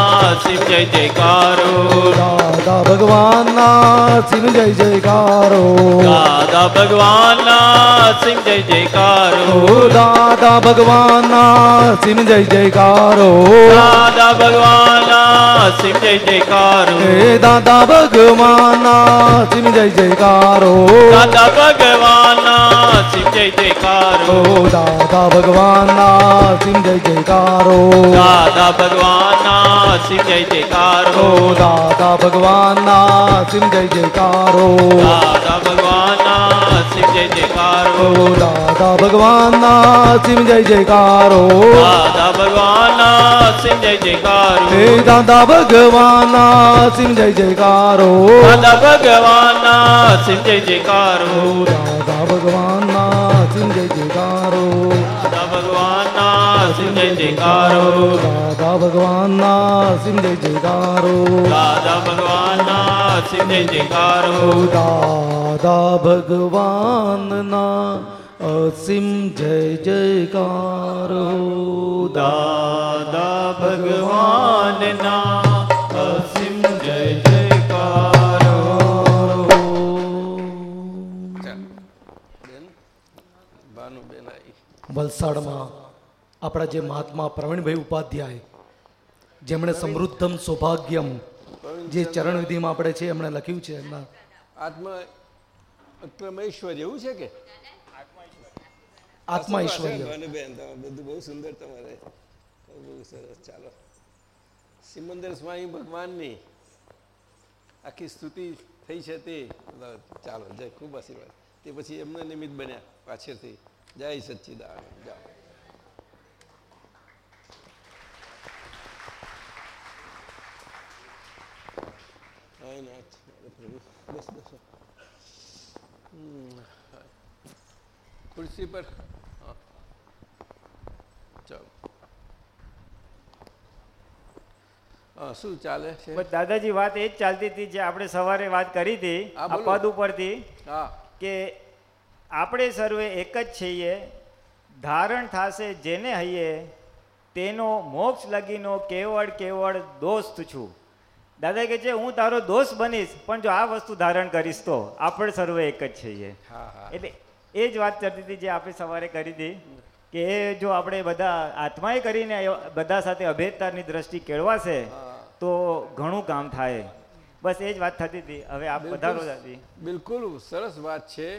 સીમ જય જયકારો. દાદા ભગવાનના શિવ જય જયકારો. દાદા ભગવાનના શિવ જય જયકારો. દાદા ભગવાનના અસીમ જય જયકારો. દાદા ભગવાનના શિવ જય જયકારો. હે દાદા ભગવાનના શિવ જય જયકારો. દાદા ભગવાનના શિવ જય જયકારો. દાદા ભગવાનના અસીમ જય જયકારો. દાદા ભગવાનના સીમ જય જયકારો દાદા ભગવાનના અસીમ જય જયકારો દાદા ભગવાનના સીમ જય જયકારો દાદા ભગવાનના અસીમ જય જયકારો દાદા ભગવાનના સીમ જય જયકારો હે. દાદા ભગવાનના અસીમ જય જયકારો દાદા ભગવાનના સીમ જય જયકારો દાદા ભગવાનના અસીમ જય જયકારો દાદા ભગવાનના સીમ જય જયકારો દાદા ભગવાનના જય જયકારો દાદા ભગવાનના જય જયકાર દાદા ભગવાનના અસીમ જય જયકારો દાદા ભગવાનના અસીમ જય જયકારો વલસાડમાં આપણા જે મહાત્મા પ્રવીણભાઈ ઉપાધ્યાય જેમણે સમૃદ્ધમ સૌભાગ્યમ જે ચરણવિધિમાં આપણે છે એમણે લખ્યું છે એમના. આત્મા ક્રમેશ્વર એવું છે કે? આત્મા ભાનુબેન બધું બહુ સુંદર તમારે. બહુ સરસ ચાલો. સિમંદર સ્વામી ભગવાનની આખી સ્તુતિ થઈ છે તે. ચાલો જય ખૂબ આશીર્વાદ. તે પછી એમના નિમિત્ત બન્યા પાછળથી. જય સચ્ચિદાનંદ. જાઓ. ખુરશી પર ચાલો શું ચાલે? છે દાદાજી વાત એ જ ચાલતી હતી જે આપણે સવારે વાત કરી હતી આ. પદ ઉપરથી કે આપણે સર્વે એક જ છીએ ધારણ થશે જેને હૈયે તેનો મોક્ષ લગીનો કેવળ કેવળ દોસ્ત છું. દાદા કે છે હું તારો દોસ્ત બનીશ પણ જો આ વસ્તુ ધારણ કરીશ તો આપણે સર્વે એક જ છીએ. એટલે એ જ વાત કરતી હતી જે આપણે સવારે કરી હતી કે જો આપણે બધા આત્માએ કરીને બધા સાથે અભેદતાની દ્રષ્ટિ કેળવાશે તો ઘણું કામ થાય. બસ એ જ વાત થતી હતી. હવે આપ. વધારો દાદી. બિલકુલ સરસ વાત છે.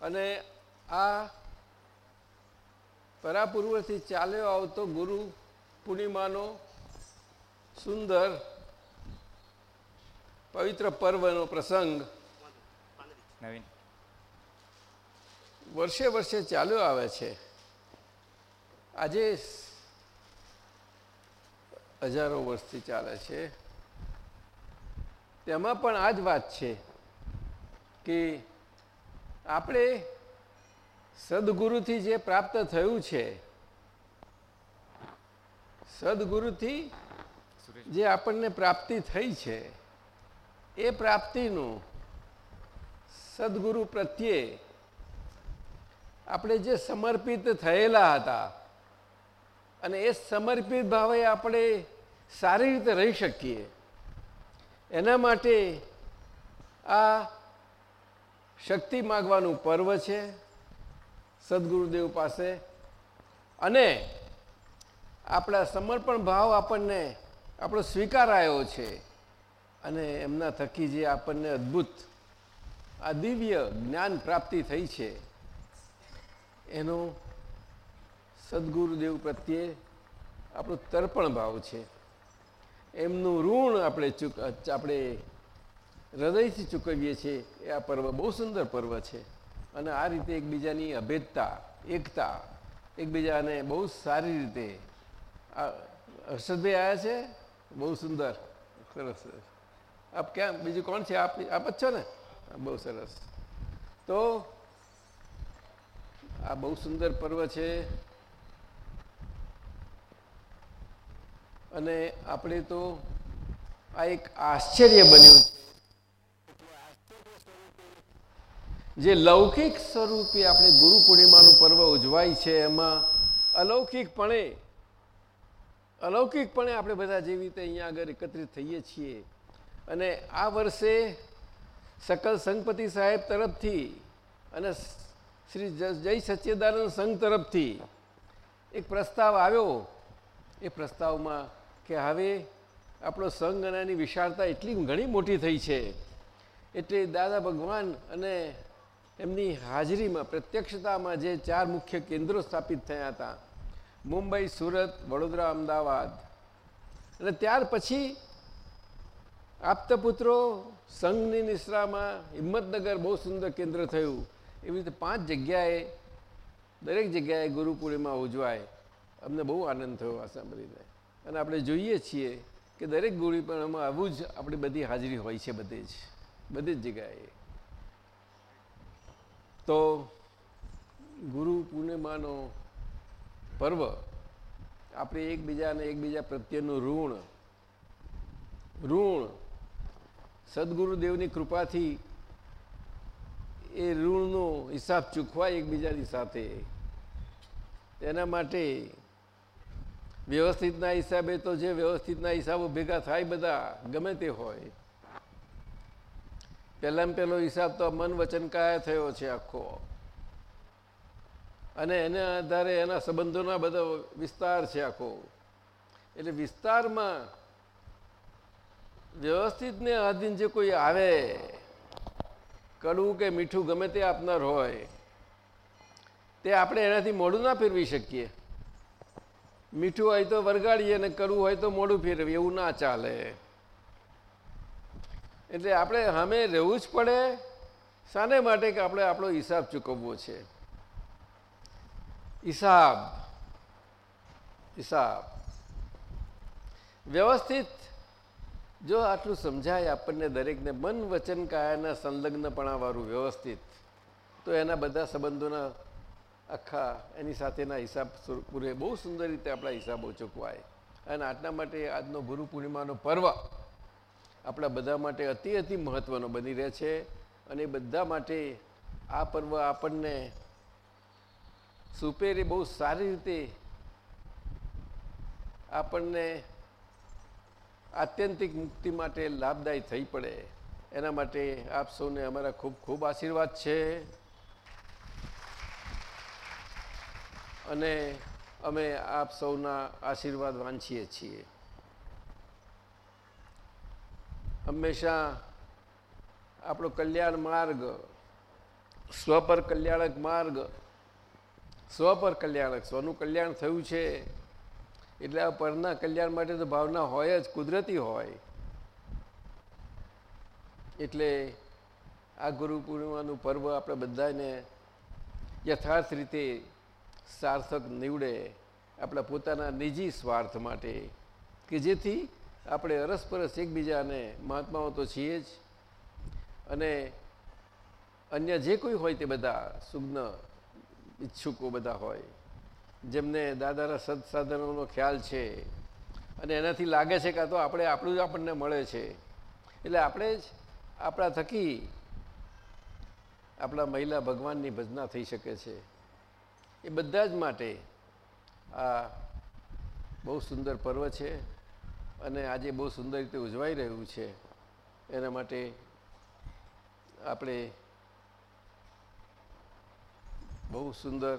અને આ પરાપૂર્વથી ચાલ્યો આવતો ગુરુ પૂર્ણિમાનો સુંદર પવિત્ર પર્વનો પ્રસંગ. નવીન. વર્ષે વર્ષે ચાલ્યો આવે છે. આજે હજારો વર્ષથી ચાલે છે. તેમાં પણ આ જ વાત છે કે આપણે સદગુરુથી જે પ્રાપ્ત થયું છે સદગુરુથી જે આપણને પ્રાપ્તિ થઈ છે એ પ્રાપ્તિનું સદગુરુ પ્રત્યે આપણે જે સમર્પિત થયેલા હતા અને એ સમર્પિત ભાવે આપણે સારી રીતે રહી શકીએ. એના માટે આ શક્તિ માગવાનું પર્વ છે સદગુરુદેવ પાસે. અને આપણા સમર્પણ ભાવ આપણને આપણો સ્વીકાર આવ્યો છે. અને એમના થકી જે આપણને અદ્ભુત, આ દિવ્ય જ્ઞાન પ્રાપ્તિ થઈ છે, એનો સદગુરુદેવ પ્રત્યે આપણો તર્પણ ભાવ છે. એમનું ઋણ આપણે ચૂક, આપણે હૃદયથી ચૂકવીએ છીએ, એ આ પર્વ બહુ સુંદર પર્વ છે. અને આ રીતે એકબીજાની અભેદતા, એકતા, એકબીજાને બહુ સારી રીતે હર્ષદભાઈ આવ્યા છે? બહુ સુંદર. સરસ સરસ. આપ કેમ બીજું કોણ છે? આપ આપ જ છો ને? બહુ સરસ. તો આ બહુ સુંદર પર્વ છે. અને આપણે તો આ એક આશ્ચર્ય બન્યું છે. જે લૌકિક સ્વરૂપે આપણે ગુરુ પૂર્ણિમાનું પર્વ ઉજવાય છે, એમાં અલૌકિકપણે અલૌકિકપણે આપણે બધા જેવી રીતે અહીંયા આગળ એકત્રિત થઈએ છીએ. અને આ વર્ષે સકલ સંઘપતિ સાહેબ તરફથી અને શ્રી જય સચ્ચિદાનંદ સંઘ તરફથી એક પ્રસ્તાવ આવ્યો. એ પ્રસ્તાવમાં કે હવે આપણો સંઘ અને એની વિશાળતા એટલી ઘણી મોટી થઈ છે. એટલે દાદા ભગવાન અને એમની હાજરીમાં, પ્રત્યક્ષતામાં જે ચાર મુખ્ય કેન્દ્રો સ્થાપિત થયા હતા, મુંબઈ, સુરત, વડોદરા, અમદાવાદ. અને ત્યાર પછી આપતપુત્રો સંઘની નિશ્રામાં હિંમતનગર બહુ સુંદર કેન્દ્ર થયું. એવી રીતે પાંચ જગ્યાએ, દરેક જગ્યાએ ગુરુ પૂર્ણિમા ઉજવાય. અમને બહુ આનંદ થયો આ સાંભળીને. અને આપણે જોઈએ છીએ કે દરેક ગુરુ પૂર્ણિમામાં આવું જ આપણી બધી હાજરી હોય છે બધે જ, બધી જ જગ્યાએ. તો ગુરુ પૂર્ણિમાનો પર્વ આપણે એકબીજાને એકબીજા પ્રત્યેનું ઋણ ઋણ સદગુરુદેવની કૃપાથી એ ઋણનો હિસાબ ચૂકવાય એકબીજાની સાથે. તેના માટે વ્યવસ્થિતના હિસાબે તો જે વ્યવસ્થિતના હિસાબો ભેગા થાય બધા, ગમે તે હોય. પહેલામાં પહેલો હિસાબ તો મન વચન કાયા થયો છે આખો. અને એના આધારે એના સંબંધોના બધો વિસ્તાર છે આખો. એટલે વિસ્તારમાં વ્યવસ્થિતને આધીન જે કોઈ આવે, કડવું કે મીઠું ગમે તે આપનાર હોય, તે આપણે એનાથી મોઢું ના ફેરવી શકીએ. મીઠું હોય તો વરગાડીએ અને કડવું હોય તો મોઢું ફેરવીએ, એવું ના ચાલે. એટલે આપણે સામે રહેવું જ પડે, શાને માટે કે આપણે આપણો હિસાબ ચૂકવવો છે. હિસાબ હિસાબ. વ્યવસ્થિત જો આટલું સમજાય આપણને દરેકને મન વચન કાયાના સંલગ્નપણાવાળું વ્યવસ્થિત, તો એના બધા સંબંધોના આખા એની સાથેના હિસાબ પૂરે બહુ સુંદર રીતે આપણા હિસાબો ચૂકવાય. અને આટલા માટે આજનો ગુરુ પૂર્ણિમાનો પર્વ આપણા બધા માટે અતિ અતિ મહત્ત્વનો બની રહે છે. અને બધા માટે આ પર્વ આપણને સુપેરે બહુ સારી રીતે આપણને આત્યંતિક મુક્તિ માટે લાભદાયી થઈ પડે. એના માટે આપ સૌને અમારા ખૂબ ખૂબ આશીર્વાદ છે. અને અમે આપ સૌના આશીર્વાદ વાંચીએ છીએ. હંમેશા આપણો કલ્યાણ માર્ગ સ્વ પર કલ્યાણક માર્ગ સ્વ પર કલ્યાણક, સ્વનું કલ્યાણ થયું છે. એટલે આ પરના કલ્યાણ માટે તો ભાવના હોય જ, કુદરતી હોય. એટલે આ ગુરુ પૂર્ણિમાનું પર્વ આપણે બધાને યથાર્થ રીતે સાર્થક નીવડે આપણા પોતાના નિજી સ્વાર્થ માટે, કે જેથી આપણે અરસપરસ એકબીજાને મહાત્માઓ તો છીએ જ. અને અન્ય જે કોઈ હોય તે બધા સુગ્ન ઈચ્છુકો બધા હોય. જેમને દાદાના સત્સાધનોનો ખ્યાલ છે અને એનાથી લાગે છે કે તો આપણે આપણું જ આપણને મળે છે. એટલે આપણે જ આપણા થકી આપણા મહિલા ભગવાનની ભજના થઈ શકે છે. એ બધા જ માટે આ બહુ સુંદર પર્વ છે અને આજે બહુ સુંદર રીતે ઉજવાઈ રહ્યું છે. એના માટે આપણે બહુ સુંદર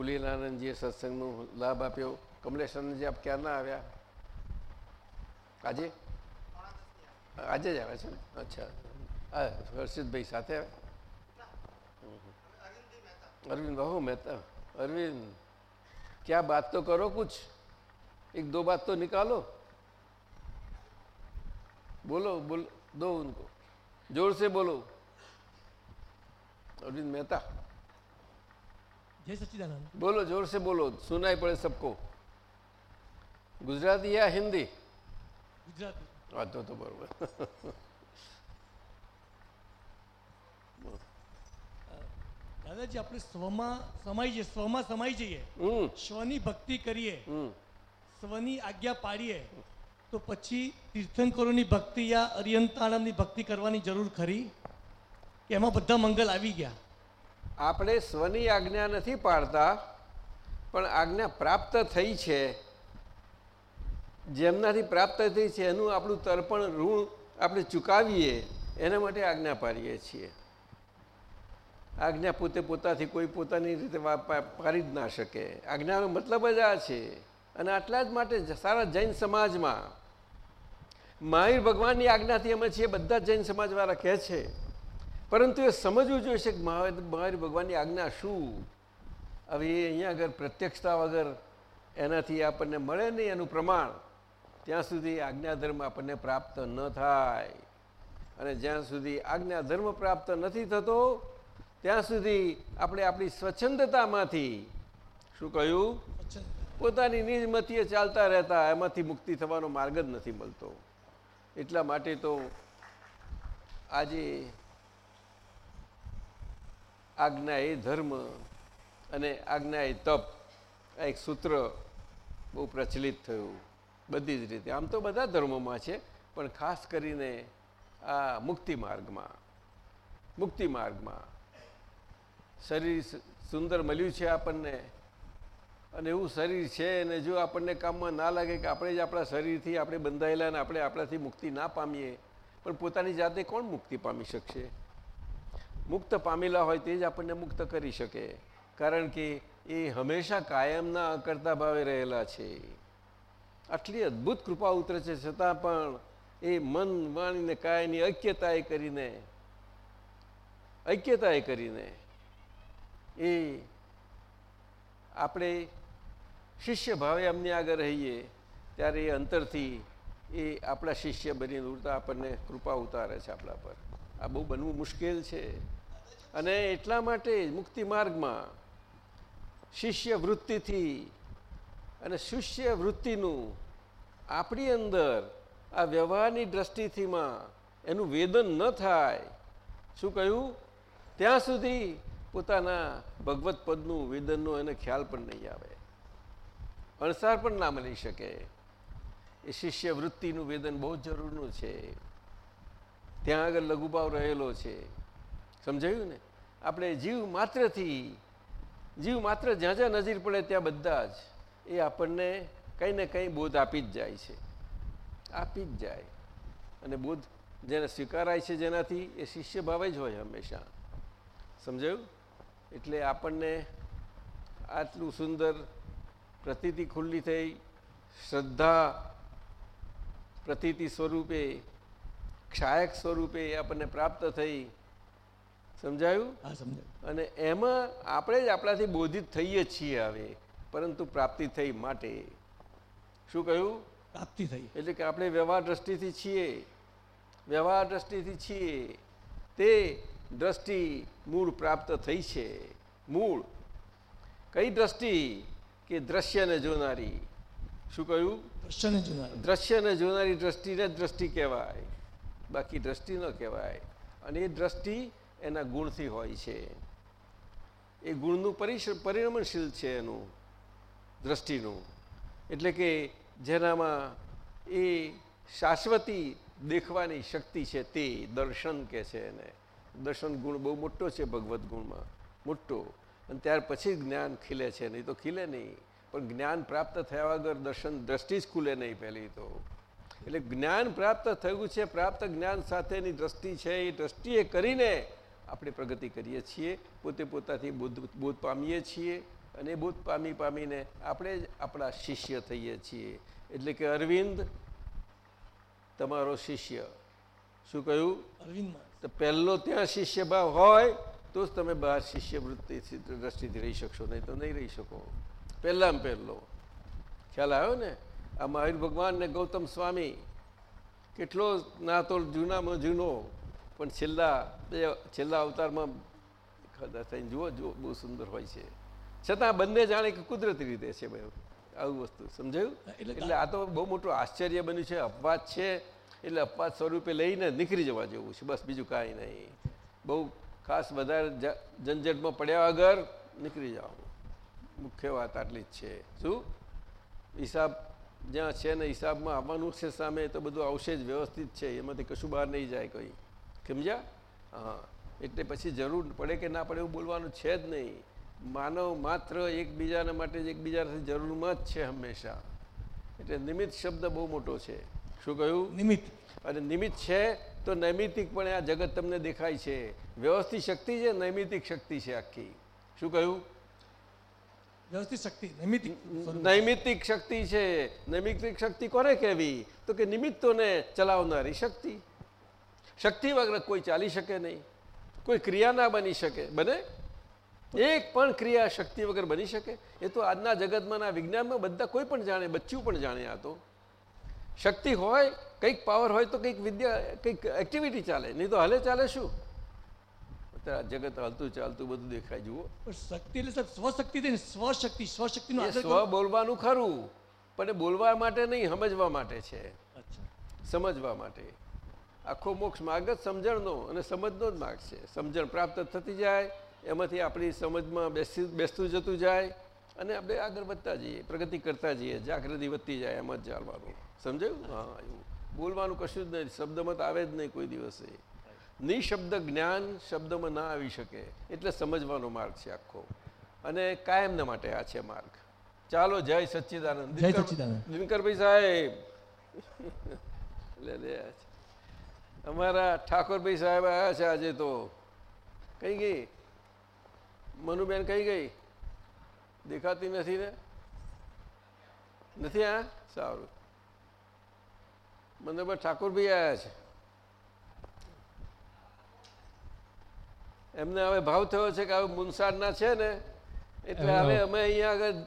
પુલીલાનંદજીએ સત્સંગનો લાભ આપ્યો કમલેશાનંદજી આપ ક્યારના આવ્યા? આજે? આજે જ આવે છે ને? અચ્છા. હર્ષિતભાઈ સાથે અરવિંદ બહુ, મહેતા. અરવિંદ, ક્યાં બાત તો કરો કુછ? એક દો બાત તો નિકાલો. બોલો, બોલ, દો ઉનકો. જોર સે બોલો. અરવિંદ મહેતા. બોલો જોર સે બોલો સુનાઈ પડે સબકો. ગુજરાતી યા હિન્દી? ગુજરાતી. વાંધો તો બરોબર. દાદાજી આપણે સ્વમાં સમાઈ જઈએ સ્વમાં સમાઈ જઈએ. સ્વની ભક્તિ કરીએ. સ્વની આજ્ઞા પાડીએ. તો પછી તીર્થંકરોની ભક્તિ યા અરિયંતાણમની ભક્તિ કરવાની જરૂર ખરી? એમાં બધા મંગલ આવી ગયા? આપણે સ્વની આજ્ઞા નથી પાડતા, પણ આજ્ઞા પ્રાપ્ત થઈ છે. જેમનાથી પ્રાપ્ત થઈ છે, એનું આપણું તર્પણ, ઋણ આપણે ચૂકાવીએ, એના માટે આજ્ઞા પાડીએ છીએ. આજ્ઞા પોતે પોતાથી કોઈ પોતાની રીતે પાડી જ ના શકે. આજ્ઞાનો મતલબ જ આ છે. અને આટલા જ માટે સારા જૈન સમાજમાં મહાવીર ભગવાનની આજ્ઞાથી અમે છીએ, બધા જૈન સમાજવાળા કહે છે. પરંતુ એ સમજવું જોઈશે કે મહાવીર ભગવાનની આજ્ઞા શું? હવે એ અહીંયા આગળ પ્રત્યક્ષતા વગર એનાથી આપણને મળે નહીં એનું પ્રમાણ. ત્યાં સુધી આજ્ઞા ધર્મ આપણને પ્રાપ્ત ન થાય. અને જ્યાં સુધી આજ્ઞા ધર્મ પ્રાપ્ત નથી થતો, ત્યાં સુધી આપણે આપણી સ્વચ્છંદતામાંથી શું કહ્યું? પોતાની નિજમતીએ ચાલતા રહેતા, એમાંથી મુક્તિ થવાનો માર્ગ જ નથી મળતો. એટલા માટે તો આજે આજ્ઞા એ ધર્મ અને આજ્ઞા એ તપ, આ એક સૂત્ર બહુ પ્રચલિત થયું બધી જ રીતે. આમ તો બધા ધર્મોમાં છે, પણ ખાસ કરીને આ મુક્તિ માર્ગમાં મુક્તિ માર્ગમાં શરીર સુંદર મળ્યું છે આપણને અને એવું શરીર છે અને જો આપણને કામમાં ના લાગે કે આપણે જ આપણા શરીરથી આપણે બંધાયેલા અને આપણે આપણાથી મુક્તિ ના પામીએ, પણ પોતાની જાતે કોણ મુક્તિ પામી શકશે? મુક્ત પામેલા હોય તે જ આપણને મુક્ત કરી શકે. કારણ કે એ હંમેશા કાયમના કરતા ભાવે રહેલા છે. આટલી અદ્ભુત કૃપા ઉતરે છે. છતાં પણ એ મન વાણીને, કાયની ઐક્યતાએ કરીને ઐક્યતાએ કરીને એ આપણે શિષ્ય ભાવે અમને આગળ રહીએ, ત્યારે એ અંતરથી એ આપણા શિષ્ય બનીને ઉડતા આપણને કૃપા ઉતારે છે આપણા પર. આ બહુ બનવું મુશ્કેલ છે. અને એટલા માટે મુક્તિ માર્ગમાં શિષ્ય વૃત્તિથી અને શિષ્ય વૃત્તિનું આપણી અંદર આ વ્યવહારની દ્રષ્ટિથીમાં એનું વેદન ન થાય. શું કહ્યું? ત્યાં સુધી પોતાના ભગવત પદનું વેદનનો એને ખ્યાલ પણ નહીં આવે. અણસાર પણ ના મળી શકે. એ શિષ્ય વૃત્તિનું વેદન બહુ જરૂરનું છે. ત્યાં આગળ લઘુભાવ રહેલો છે. સમજાયું ને? આપણે જીવ માત્રથી, જીવ માત્ર જ્યાં જ્યાં નજીર પડે ત્યાં બધા જ એ આપણને કંઈ ને કંઈ બોધ આપી જ જાય છે. આપી જ જાય. અને બોધ જેને સ્વીકારાય છે જેનાથી એ શિષ્ય ભાવે જ હોય હંમેશા. સમજાયું? એટલે આપણને આટલું સુંદર પ્રતીતિ ખુલ્લી થઈ, શ્રદ્ધા પ્રતીતિ સ્વરૂપે, ક્ષાયક સ્વરૂપે આપણને પ્રાપ્ત થઈ સમજાયું? હા સમજાય. અને એમાં આપણે જ આપણાથી બોધિત થઈએ છીએ હવે પરંતુ પ્રાપ્તિ થઈ માટે. શું કહ્યું? પ્રાપ્તિ થઈ. એટલે કે આપણે વ્યવહાર દ્રષ્ટિથી છીએ. વ્યવહાર દ્રષ્ટિથી છીએ. તે દ્રષ્ટિ મૂળ પ્રાપ્ત થઈ છે. મૂળ. કઈ દ્રષ્ટિ? કે દ્રશ્યને જોનારી. શું કહ્યું? દ્રશ્યને જોનારી. દ્રશ્યને જોનારી દ્રષ્ટિને દ્રષ્ટિ કહેવાય. બાકી દ્રષ્ટિ ન કહેવાય. અને એ દ્રષ્ટિ એના ગુણથી હોય છે. એ ગુણનું પરિણમનશીલ છે એનું દ્રષ્ટિનું. એટલે કે જેનામાં એ શાશ્વતી દેખવાની શક્તિ છે તે દર્શન કે છે એને. દર્શન ગુણ બહુ મોટો છે ભગવદ્ ગુણમાં, મોટો. અને ત્યાર પછી જ્ઞાન ખીલે છે નહીં તો ખીલે નહીં. પણ જ્ઞાન પ્રાપ્ત થયા વગર દર્શન દ્રષ્ટિ જ ખુલે નહીં પહેલી તો. એટલે જ્ઞાન પ્રાપ્ત થયું છે, પ્રાપ્ત જ્ઞાન સાથેની દ્રષ્ટિ છે, એ દ્રષ્ટિએ કરીને આપણે પ્રગતિ કરીએ છીએ પોતે પોતાથી બોધ બોધ પામીએ છીએ અને બોધ પામી પામીને આપણે જ આપણા શિષ્ય થઈએ છીએ. એટલે કે અરવિંદ તમારો શિષ્ય. શું કહ્યું? અરવિંદ તો પહેલો ત્યાં શિષ્ય ભાવ હોય તો જ તમે બહાર શિષ્યવૃત્તિ દ્રષ્ટિથી રહી શકશો નહીં તો નહીં રહી શકો. પહેલામાં પહેલો. ખ્યાલ આવ્યો ને? આ મહાવીર ભગવાન ને ગૌતમ સ્વામી કેટલો ના તો જૂનામાં જૂનો પણ છેલ્લા બે છેલ્લા અવતારમાં થઈને જુઓ જુઓ બહુ સુંદર હોય છે. છતાં બંને જાણે કે કુદરતી રીતે છે ભાઈ આવું વસ્તુ સમજાયું? એટલે આ તો બહુ મોટું આશ્ચર્ય બન્યું છે અપવાદ છે. એટલે અપવાદ સ્વરૂપે લઈને નીકળી જવા જેવું છે બસ બીજું કાંઈ નહીં. બહુ ખાસ વધારે ઝંઝટમાં પડ્યા વગર નીકળી જવાનું. મુખ્ય વાત આટલી જ છે. શું? હિસાબ જ્યાં છે ને હિસાબમાં આવવાનું છે સામે તો બધું આવશે જ વ્યવસ્થિત છે. એમાંથી કશું બહાર નહીં જાય કોઈ. સમજ્યા? હા. એટલે પછી જરૂર પડે કે ના પડે એવું બોલવાનું છે જ નહીં. માનવ માત્ર એકબીજાના માટે જ એકબીજાથી જરૂરમાં જ છે હંમેશા. એટલે નિમિત્ત શબ્દ બહુ મોટો છે. શું કહ્યું? નિમિત્ત. અને નિમિત્ત છે તો નૈમિતિકપણે આ જગત તમને દેખાય છે. વ્યવસ્થિત શક્તિ છે નૈમિતિક શક્તિ છે આખી. શું કહ્યું? વ્યવસ્થિત શક્તિ નૈમિતિક નૈમિતિક શક્તિ છે. નૈમિતિક શક્તિ કોને કહેવી? તો કે નિમિત્તોને ચલાવનારી શક્તિ. શક્તિ વગર કોઈ ચાલી શકે નહીં. કોઈ ક્રિયા ના બની શકે. બને? એક પણ ક્રિયા શક્તિ વગર બની શકે. એ તો આજના જગતમાં ના વિજ્ઞાનમાં બધા કોઈ પણ જાણે બચ્ચું પણ જાણે આ તો. શક્તિ હોય કંઈક પાવર હોય તો કંઈક વિદ્યા કંઈક એક્ટિવિટી ચાલે. નહીં તો હાલે ચાલે શું? અત્યારે જગત હાલતું ચાલતું બધું દેખાય જુઓ. પણ શક્તિ એટલે સ્વશક્તિ સ્વશક્તિ સ્વશક્તિનો સ્વ બોલવાનું ખરું પણ બોલવા માટે નહીં સમજવા માટે છે. સમજવા માટે. આખો મોક્ષ માર્ગ જ સમજણનો અને સમજનો જ માર્ગ છે. સમજણ પ્રાપ્ત થતી જાય એમાંથી આપણી સમજમાં બેસી બેસતું જતું જાય અને આપણે આગળ વધતા જઈએ પ્રગતિ કરતા જઈએ જાગૃતિ વધતી જાય એમ જ ચાલવાનું. સમજાયું? હા એવું. બોલવાનું કશું જ નહીં શબ્દમાં તો આવે જ નહીં કોઈ દિવસે. નિશબ્દ જ્ઞાન શબ્દમાં ના આવી શકે એટલે સમજવાનો માર્ગ છે આખો. અને કાયમના માટે આ છે માર્ગ. ચાલો જય સચ્ચિદાનંદ. દિનકરભાઈ સાહેબ. <laughs> લે લે અમારા ઠાકોરભાઈ સાહેબ આવ્યા છે આજે તો. કઈ ગઈ? મનુબેન કઈ ગઈ? દેખાતી નથી ને? નથી આ સારું. મનુભાઈ ઠાકોરભાઈ આવ્યા છે. એમને હવે ભાવ થયો છે કે હવે મુનસાડના છે ને એટલે હવે અમે અહીંયા આગળ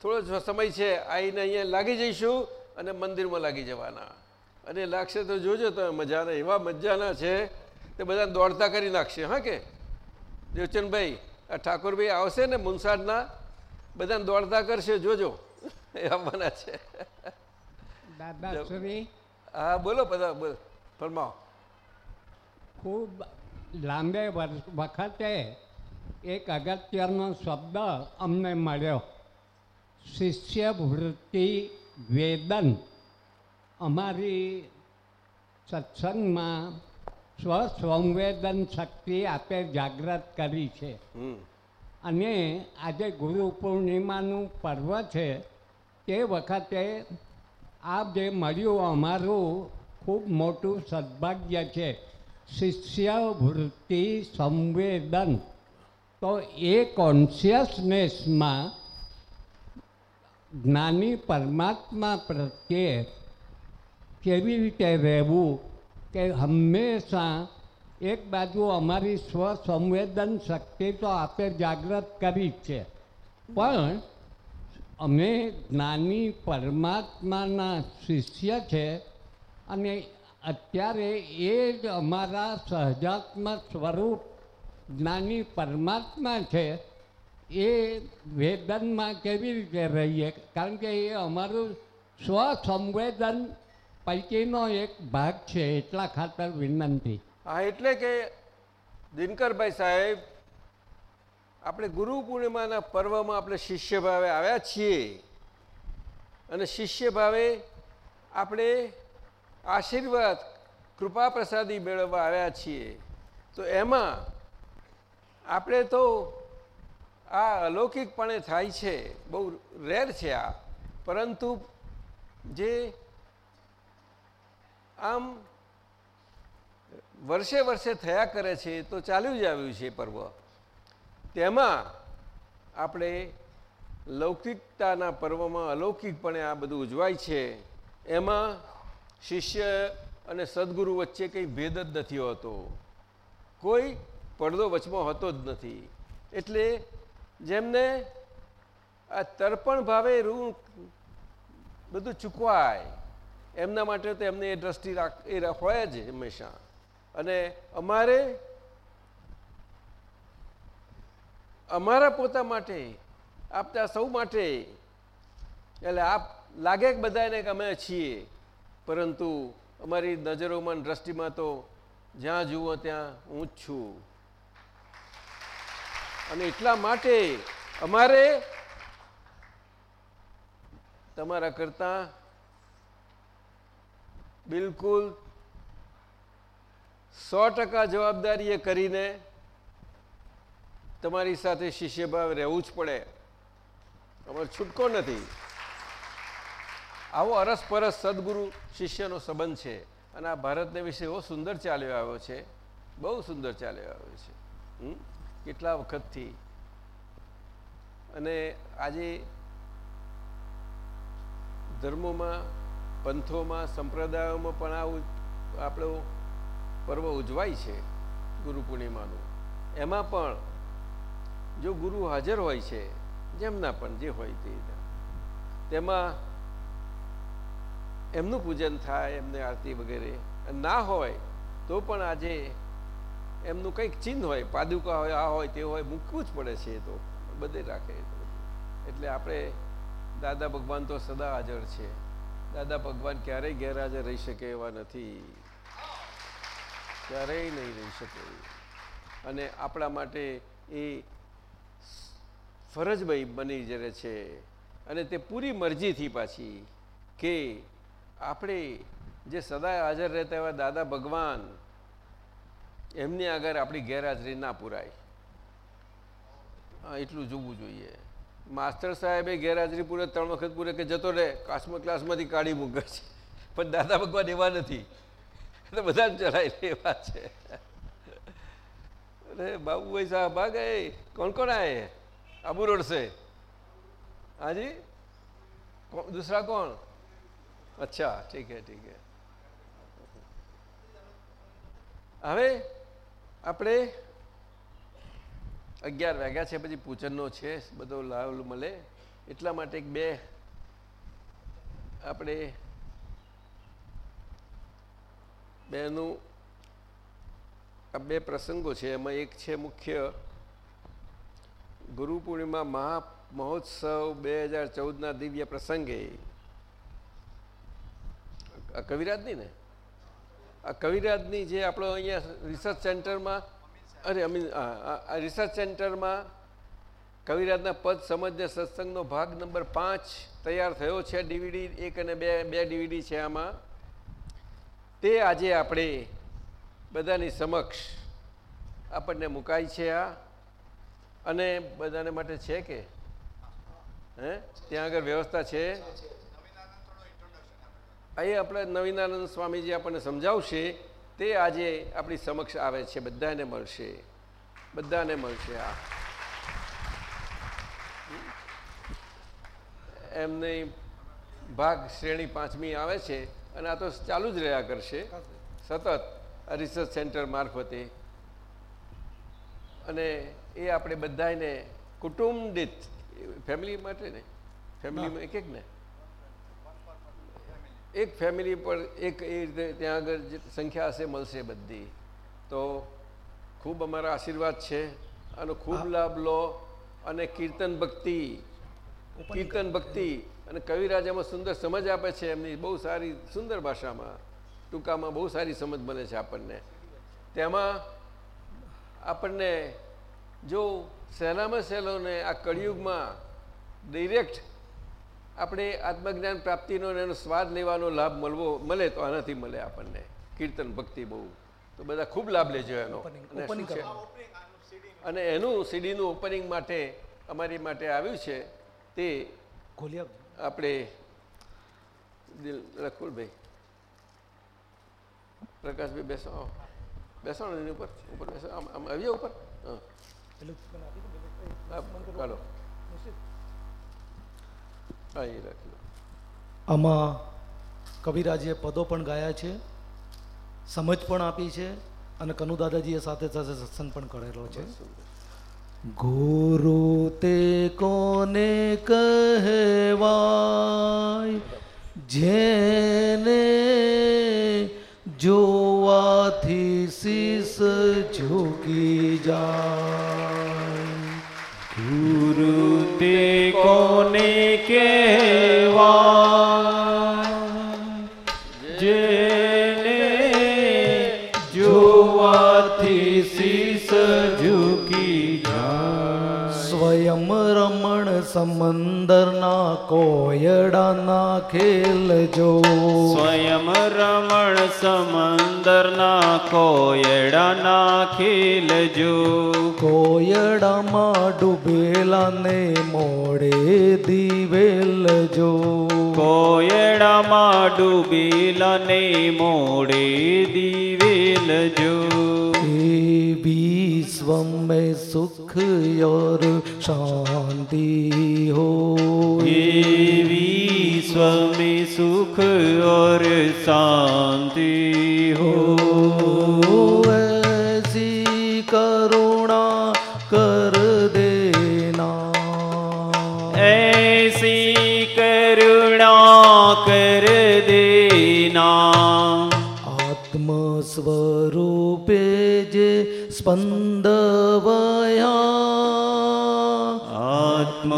થોડો સમય છે આવીને અહીંયા લાગી જઈશું અને મંદિરમાં લાગી જવાના. અને લાગશે તો જોજો તમે મજાના એવા મજાના છે તે બધા દોડતા કરી નાખશે હા કે? દેવચંદભાઈ આ ઠાકોરભાઈ આવશે ને મુનસાડના બધાને દોડતા કરશે જોજો. એ આવવાના છે. હા બોલો બધા બોલો ફરમાવો. ખૂબ લાંબે વખતે એક અગત્યનો શબ્દ અમને મળ્યો. શિષ્યવૃત્તિ વેદન. અમારી સત્સંગમાં સ્વસંવેદન શક્તિ આપે જાગૃત કરી છે. અને આજે ગુરુ પૂર્ણિમાનું પર્વ છે. તે વખતે આ જે મળ્યું અમારું ખૂબ મોટું સદભાગ્ય છે. શિષ્યવૃત્તિ સંવેદન. તો એ કોન્શિયસનેસમાં જ્ઞાની પરમાત્મા પ્રત્યે કેવી રીતે રહેવું કે હંમેશા એક બાજુ અમારી સ્વ સંવેદન શક્તિ તો આપે જાગૃત કરી છે. પણ અમે જ્ઞાની પરમાત્માના શિષ્ય છે અને અત્યારે એ જ અમારા સહજાત્મક સ્વરૂપ જ્ઞાની પરમાત્મા છે એ વેદનમાં કેવી રીતે રહીએ? કારણ કે એ અમારું સ્વ સંવેદન પૈકીનો એક ભાગ છે એટલા ખાતર વિનંતી. હા, એટલે કે દિનકરભાઈ સાહેબ, આપણે ગુરુ પૂર્ણિમાના પર્વમાં આપણે શિષ્ય ભાવે આવ્યા છીએ. અને શિષ્ય ભાવે આપણે આશીર્વાદ કૃપા પ્રસાદી મેળવવા આવ્યા છીએ. તો એમાં આપણે તો આ અલૌકિકપણે થાય છે, બહુ રેર છે આ. પરંતુ જે આમ, વર્ષે વર્ષે થયા કરે છે, તો ચાલ્યું જ આવ્યું છે પર્વ. તેમાં આપણે લૌકિકતાના પર્વમાં અલૌકિકપણે આ બધું ઉજવાય છે. એમાં શિષ્ય અને સદગુરુ વચ્ચે કંઈ ભેદ જ નથી હોતો. કોઈ પડદો વચમાં હોતો જ નથી. એટલે જેમને આ તર્પણ ભાવે ઋણ બધું ચૂકવાય એમના માટે તો એમને એ દ્રષ્ટિ રાખ, એ હોય જ હંમેશા. અને અમારે અમારા પોતા માટે, આપતા સૌ માટે, એટલે આપ લાગે કે બધાને કે અમે છીએ, પરંતુ અમારી નજરોમાં દ્રષ્ટિમાં તો જ્યાં જુઓ ત્યાં હું જ છું. અને એટલા માટે અમારે તમારા કરતાં બિલકુલ સો ટકા જવાબદારી એ કરીને તમારી સાથે શિષ્યભાવ રહેવું જ પડે. અમારો છૂટકો નથી. આવો અરસપરસ સદગુરુ શિષ્યનો સંબંધ છે અને આ ભારતને વિશે એવો સુંદર ચાલ્યો આવ્યો છે. બહુ સુંદર ચાલ્યો આવ્યો છે? કેટલા વખતથી. અને આજે ધર્મોમાં પંથોમાં, સંપ્રદાયોમાં પણ આ આપણો પર્વ ઉજવાય છે ગુરુ પૂર્ણિમાનું. એમાં પણ જો ગુરુ હાજર હોય છે, જેમના પણ જે હોય તે તેમાં એમનું પૂજન થાય, એમને આરતી વગેરે. ના હોય તો પણ આજે એમનું કંઈક ચિહ્ન હોય, પાદુકા હોય, આ હોય, તે હોય, મૂકવું જ પડે છે એ તો. બધે રાખે એટલે આપણે દાદા ભગવાન તો સદા હાજર છે. દાદા, ભગવાન ક્યારેય ગેરહાજર રહી શકે એવા નથી. ક્યારેય નહીં રહી શકે. અને આપણા માટે એ ફરજભાઈ બની જરે છે. અને તે પૂરી મરજીથી પાછી કે આપણે જે સદાય હાજર રહેતા એવા દાદા, ભગવાન, એમની આગળ આપણી ગેરહાજરી ના પુરાય. એટલું જોવું જોઈએ. માસ્ટર સાહેબે ગેરહાજરી પૂરે ત્રણ વખત પૂરે કે જતો રહે કાશ્મ ક્લાસમાંથી કાઢી મૂકે છે. પણ દાદા ભગવાન એવા નથી. એટલે બધા ચલાય એવા છે. અરે બાબુ ભાઈ સાહેબ, આ ગઈ. કોણ કોણ આયે આબુ રોડ છે. હાજી? દૂસરા કોણ? અચ્છા, ઠીક હે ઠીક હે. હવે આપણે અગિયાર વાગ્યા છે, પછી પૂજનનો છે, બધો લાભ મળે. એટલા માટે બે આપણે બેનું આ બે પ્રસંગો છે, એમાં એક છે મુખ્ય ગુરુ પૂર્ણિમા મહા મહોત્સવ બે હજાર ચૌદના દિવ્ય પ્રસંગે. કવિરાજની ને? આ કવિરાજની જે આપણો અહીંયા રિસર્ચ સેન્ટરમાં અરે અમીન આ રિસર્ચ સેન્ટરમાં કવિરાજના પદ સમજને સત્સંગનો ભાગ નંબર પાંચ તૈયાર થયો છે. ડીવીડી એક અને બે બે ડીવીડી છે આમાં. તે આજે આપણે બધાની સમક્ષ આપણને મુકાય છે આ. અને બધાને માટે છે કે? હે? ત્યાં આગળ વ્યવસ્થા છે. અહીં આપણે નવીનાનંદ સ્વામીજી આપણને સમજાવશે. તે આજે આપણી સમક્ષ આવે છે. બધાને મળશે. બધાને મળશે આ. એમની ભાગ શ્રેણી પાંચમી આવે છે અને આ તો ચાલુ જ રહ્યા કરશે. સતત રિસર્ચ સેન્ટર મારફતે. અને એ આપણે બધાને કુટુંબ દીઠ ફેમિલી માટે ને? ફેમિલીમાં એક એક ને? એક ફેમિલી પર એક એ રીતે ત્યાં આગળ જે સંખ્યા હશે મળશે બધી. તો ખૂબ અમારા આશીર્વાદ છે આનો ખૂબ લાભ લો અને કીર્તન ભક્તિ કીર્તન ભક્તિ અને કવિરાજ એમાં સુંદર સમજ આપે છે. એમની બહુ સારી સુંદર ભાષામાં ટૂંકામાં બહુ સારી સમજ મળે છે આપણને. તેમાં આપણને જો સહેલામાં સહેલોને આ કળિયુગમાં ડિરેક્ટ આપણે આત્મજ્ઞાન પ્રાપ્તિનો એનો સ્વાદ લેવાનો લાભ મળવો મળે તો આનાથી મળે આપણને. કીર્તન ભક્તિ બહુ. તો બધા ખૂબ લાભ લેજો એનો. અને એનું સીડીનું ઓપનિંગ માટે અમારી માટે આવ્યું છે તે આપણે દિલ રખુલભાઈ પ્રકાશભાઈ બેસો. બેસો ને એની ઉપર ઉપર બેસો. આમ આવીએ ઉપર? હા ચાલો. આમાં કવિરાજીએ પદો પણ ગાયા છે સમજ પણ આપી છે અને કનુ દાદાજીએ સાથે સાથે સત્સંગ પણ કરેલો છે. ગુરુ તે કોને કહેવાય? જેને જોવાથી શીસ ઝૂકી જાય. ગુરુ તે કોને કહેવાય સમંદરના કોયડાના ખેલજો સ્વયં રમણ સમંદરના કોયડાના ખેલજો કોયડામાં ડૂબેલાને મોડે દિવેલજો કોયડામાં ડૂબેલાને મોડે દિવેલ विश्वं सुख और शांति हो ये विश्व सुख और शांति हो ऐसी करुणा कर देना ऐसी करुणा कर देना आत्मस्वरूप સ્પંદવયા આત્મ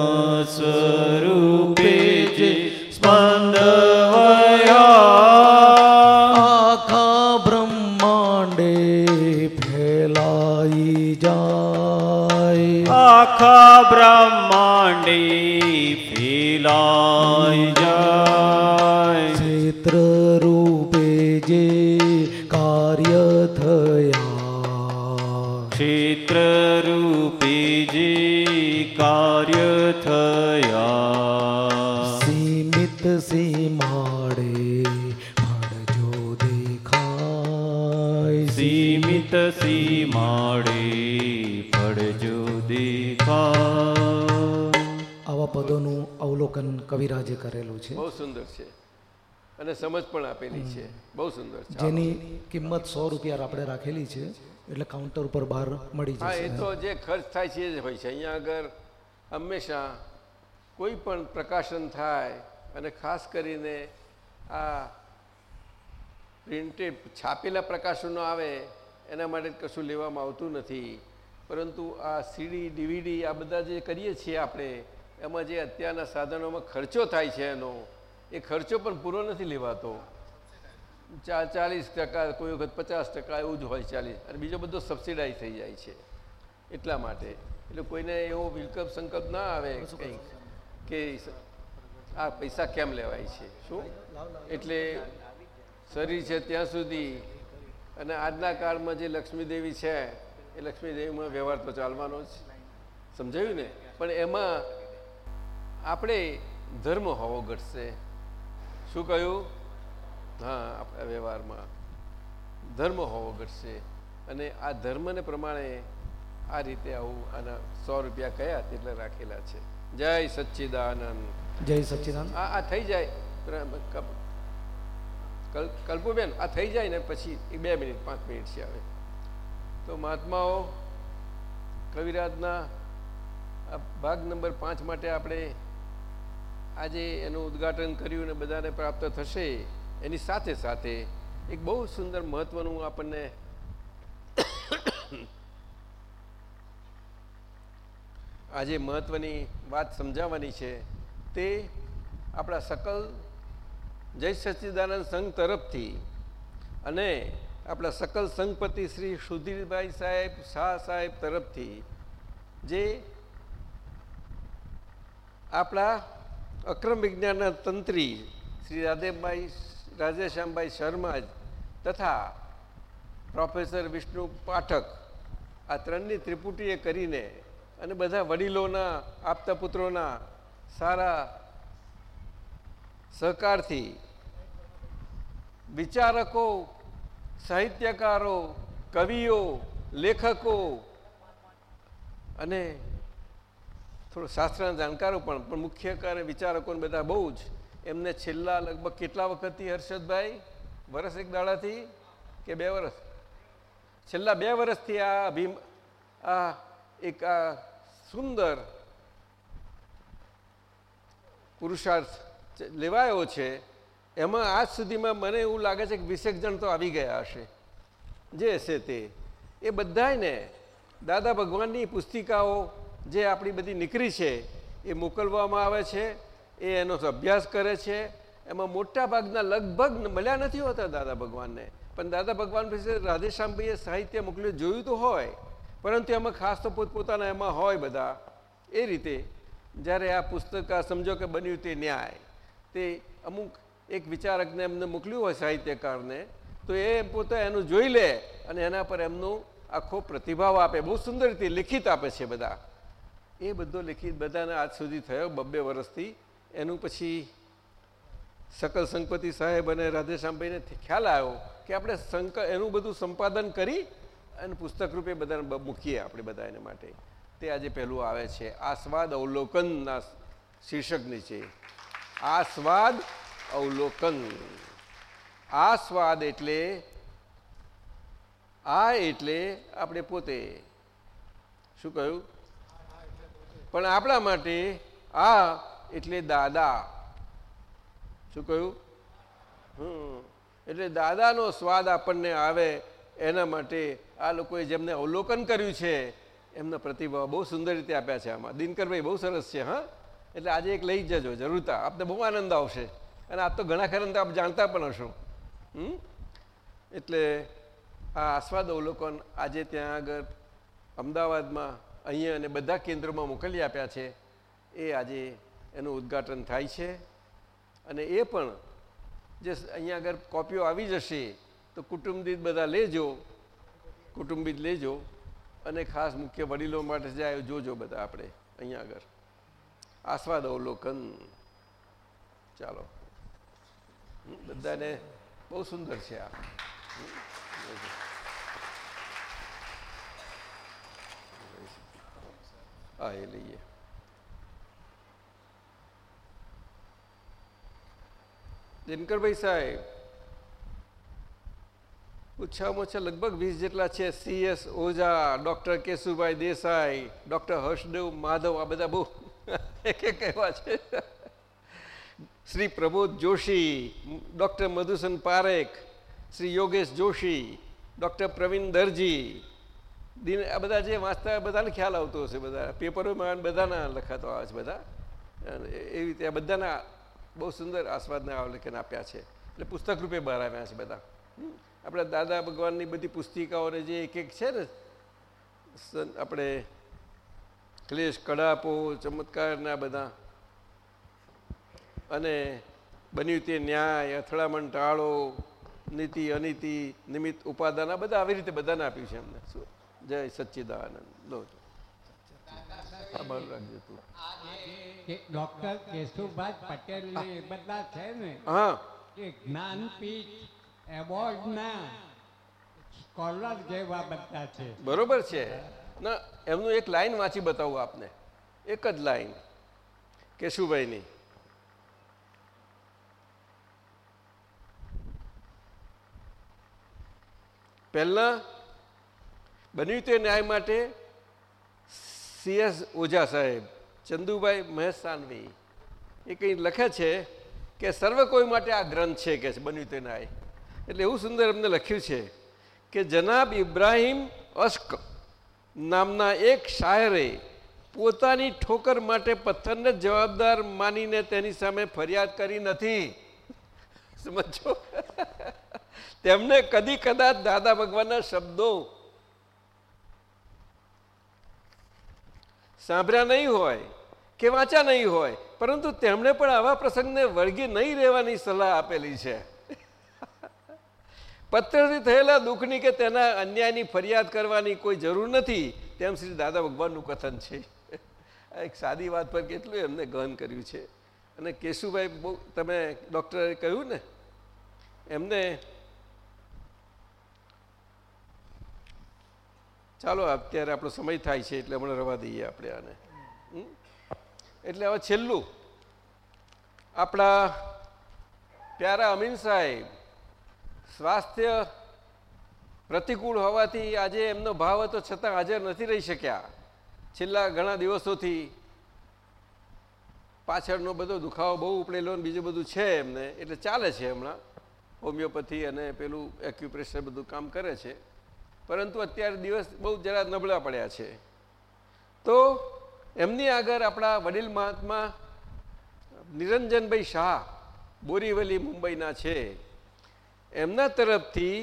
પદોનું અવલોકન કવિરાજે કરેલું છે. બહુ સુંદર છે. અને સમજ પણ આપેલી છે. બહુ સુંદર છે. જેની કિંમત સો રૂપિયા આપણે રાખેલી છે એટલે કાઉન્ટર ઉપર બહાર મળી હા એ તો જે ખર્ચ થાય છે એ જ હોય છે. અહીંયા આગળ હંમેશા કોઈ પણ પ્રકાશન થાય અને ખાસ કરીને આ પ્રિન્ટેડ છાપેલા પ્રકાશનો આવે એના માટે કશું લેવામાં આવતું નથી. પરંતુ આ સીડી ડીવીડી આ બધા જે કરીએ છીએ આપણે એમાં જે અત્યારના સાધનોમાં ખર્ચો થાય છે એનો એ ખર્ચો પણ પૂરો નથી લેવાતો. ચા ચાલીસ ટકા કોઈ વખત પચાસ ટકા એવું જ હોય ચાલીસ. અને બીજો બધો સબસિડાઈઝ થઈ જાય છે. એટલા માટે. એટલે કોઈને એવો વિકલ્પ સંકલ્પ ના આવે કંઈ કે આ પૈસા કેમ લેવાય છે? શું? એટલે શરીર છે ત્યાં સુધી. અને આજના કાળમાં જે લક્ષ્મીદેવી છે એ લક્ષ્મીદેવીમાં વ્યવહાર તો ચાલવાનો જ. સમજાયું ને? પણ એમાં આપણે ધર્મ હોવો ઘટશે. શું કહ્યું? હા આપણા વ્યવહારમાં. ધર્મ હોવો ઘટશે. અને આ ધર્મને પ્રમાણે આ રીતે આવું આના સો રૂપિયા કયા તેટલા રાખેલા છે. જય સચ્ચિદાનંદ. જય સચ્ચિદાનંદ. આ આ થઈ જાય. કલ્પુબેન આ થઈ જાય ને પછી બે મિનિટ પાંચ મિનિટ છે આવે તો મહાત્માઓ કવિરાજના ભાગ નંબર પાંચ માટે આપણે આજે એનું ઉદ્ઘાટન કર્યું ને બધાને પ્રાપ્ત થશે, એની સાથે સાથે એક બહુ સુંદર મહત્વનું આપણને આજે મહત્વની વાત સમજાવવાની છે તે આપણા સકલ જય સચ્ચિદાનંદ સંઘ તરફથી અને આપણા સકલ સંઘપતિ શ્રી સુધીરભાઈ સાહેબ શાહ સાહેબ તરફથી જે આપણા અક્રમ વિજ્ઞાનના તંત્રી શ્રી રાધેભાઈ રાજેશ્યામભાઈ શર્મા તથા પ્રોફેસર વિષ્ણુ પાઠક આ ત્રણની ત્રિપુટીએ કરીને અને બધા વડીલોના આપતા પુત્રોના સારા સહકારથી વિચારકો, સાહિત્યકારો, કવિઓ, લેખકો અને થોડો શાસ્ત્રના જાણકારો પણ પણ મુખ્ય કાર્ય વિચારકોને બધા બહુ જ. એમને છેલ્લા લગભગ કેટલા વખતથી હર્ષદભાઈ વર્ષ એક દાડાથી કે બે વર્ષ છેલ્લા બે વર્ષથી આ અભિમ આ એક આ સુંદર પુરુષાર્થ લેવાયો છે, એમાં આજ સુધીમાં મને એવું લાગે છે કે વીસેક જણ તો આવી ગયા હશે. જે હશે તે. એ બધાને દાદા ભગવાનની પુસ્તિકાઓ જે આપણી બધી નીકળી છે, એ મોકલવામાં આવે છે, એ એનો અભ્યાસ કરે છે, એમાં મોટા ભાગના લગભગ મળ્યા નથી હોતા દાદા ભગવાનને. પણ દાદા ભગવાન વિશે રાધેશ્યામભાઈએ સાહિત્ય મોકલ્યું જોયું તો હોય, પરંતુ એમાં ખાસ તો પોતપોતાના એમાં હોય બધા. એ રીતે જ્યારે આ પુસ્તક આ સમજો કે બન્યું તે ન્યાય. તે અમુક એક વિચારકને એમને મોકલ્યું હોય સાહિત્યકારને, તો એ પોતે એનું જોઈ લે અને એના પર એમનું આખો પ્રતિભાવ આપે. બહુ સુંદર રીતે લિખિત આપે છે બધા. એ બધો લેખિત બધાને આજ સુધી થયો, બબ્બે વર્ષથી એનું પછી સકલ સંકપતિ સાહેબ અને રાધેશ્યામભાઈને ખ્યાલ આવ્યો કે આપણે સંક, એનું બધું સંપાદન કરી અને પુસ્તક રૂપે બધાને મૂકીએ આપણે બધા એને માટે. તે આજે પહેલું આવે છે. આસ્વાદ અવલોકનના શીર્ષક નીચે આસ્વાદ અવલોકન. આસ્વાદ એટલે, આ એટલે આપણે પોતે, શું કહ્યું? પણ આપણા માટે આ એટલે દાદા. શું કહ્યું? હમ. એટલે દાદાનો સ્વાદ આપણને આવે એના માટે આ લોકોએ જેમને અવલોકન કર્યું છે, એમના પ્રતિભાવ બહુ સુંદર રીતે આપ્યા છે આમાં. દિનકરભાઈ બહુ સરસ છે, હા? એટલે આજે એક લઈ જજો જરૂરતા આપને બહુ આનંદ આવશે. અને આપ તો ઘણા ખરા તો આપ જાણતા પણ હશો. એટલે આ આસ્વાદ અવલોકન આજે ત્યાં આગળ અમદાવાદમાં અહીંયા અને બધા કેન્દ્રોમાં મોકલી આપ્યા છે. એ આજે એનું ઉદ્ઘાટન થાય છે. અને એ પણ જે અહીંયા આગળ કોપીઓ આવી જશે તો કુટુંબિત બધા લેજો. કુટુંબિત લેજો. અને ખાસ મુખ્ય વડીલો માટે જાય જોજો બધા આપણે અહીંયા આગળ. આસ્વાદ અવલોકન. ચાલો. બધાને બહુ સુંદર છે આ. હા એ લઈએ દિનકરભાઈ સાહેબ, ઓછામાં ઓછા લગભગ વીસ જેટલા છે C S Oza, doctor Keshubhai Desai, doctor Harshdev Madhav, આ બધા બહુ <laughs> એક એક એવા છે. શ્રી પ્રબોધ જોશી, ડૉક્ટર મધુસન પારેખ, શ્રી યોગેશ જોશી, ડૉક્ટર પ્રવીણ દરજી દિન આ બધા જે વાંચતા બધાને ખ્યાલ આવતો હશે બધા પેપરોમાં બધાના લખાતો આવે છે બધા. એવી રીતે આ બધાના બહુ સુંદર આસ્વાદના અવલેખન આપ્યા છે. એટલે પુસ્તક રૂપે બહાર આવ્યા છે બધા. આપણા દાદા ભગવાનની બધી પુસ્તિકાઓને જે એક એક છે ને આપણે ક્લેશ, કડાપો, ચમત્કારના બધા. અને બન્યું તે ન્યાય, અથડામણ, ટાળો, નીતિ, અનીતિ, નિમિત્ત, ઉપાદાન બધા આવી રીતે બધાને આપ્યું છે એમને. શું? જય સચ્ચિદાનંદ. લો ડોક્ટર કેશુભાઈ પટેલ એ બધા છે ને એ જ્ઞાનપીઠ એવોર્ડના સ્કોલર જેવા બધા છે. બરોબર છે. ના એમનું એક લાઈન વાંચી બતાવું આપને. એક જ લાઈન. કેશુભાઈની. પહેલાં બન્યું તે ન્યાય માટે સીએસ ઓઝા સાહેબ, ચંદુભાઈ મહેશ સાનવી એ કંઈ લખે છે કે સર્વ કોઈ માટે આ ગ્રંથ છે કે બન્યું તે ન્યાય. એટલે એવું સુંદર એમને લખ્યું છે કે જનાબ ઇબ્રાહિમ અશ્ક નામના એક શાયરે પોતાની ઠોકર માટે પથ્થરને જવાબદાર માનીને તેની સામે ફરિયાદ કરી નથી. સમજો? <laughs> તેમને કદી કદાચ દાદા ભગવાનના શબ્દો સાંભળ્યા નહીં હોય કે વાંચ્યા નહીં હોય, પરંતુ તેમણે પણ આવા પ્રસંગને વળગી નહીં રહેવાની સલાહ આપેલી છે. <laughs> પત્રથી થયેલા દુઃખની કે તેના અન્યાયની ફરિયાદ કરવાની કોઈ જરૂર નથી, તેમ શ્રી દાદા ભગવાનનું કથન છે. આ એક સાદી વાત પર કેટલું એમને ગહન કર્યું છે. અને કેશુભાઈ બહુ, તમે ડૉક્ટરે કહ્યું ને? એમને ચાલો, અત્યારે આપણો સમય થાય છે, એટલે હમણાં રવા દઈએ આપણે આને? એટલે હવે છેલ્લું. આપણા પ્યારા અમીન સાહેબ સ્વાસ્થ્ય પ્રતિકૂળ હોવાથી આજે એમનો ભાવ હતો છતાં હાજર નથી રહી શક્યા. છેલ્લા ઘણા દિવસોથી પાછળનો બધો દુખાવો બહુ ઉપડેલો બીજું બધું છે એમને. એટલે ચાલે છે હમણાં. હોમિયોપેથી અને પેલું એક્યુપ્રેશર બધું કામ કરે છે. પરંતુ અત્યારે દિવસ બહુ જરા નબળા પડ્યા છે. તો એમની આગળ આપણા વડીલ મહાત્મા નિરંજનભાઈ શાહ બોરીવલી મુંબઈના છે. એમના તરફથી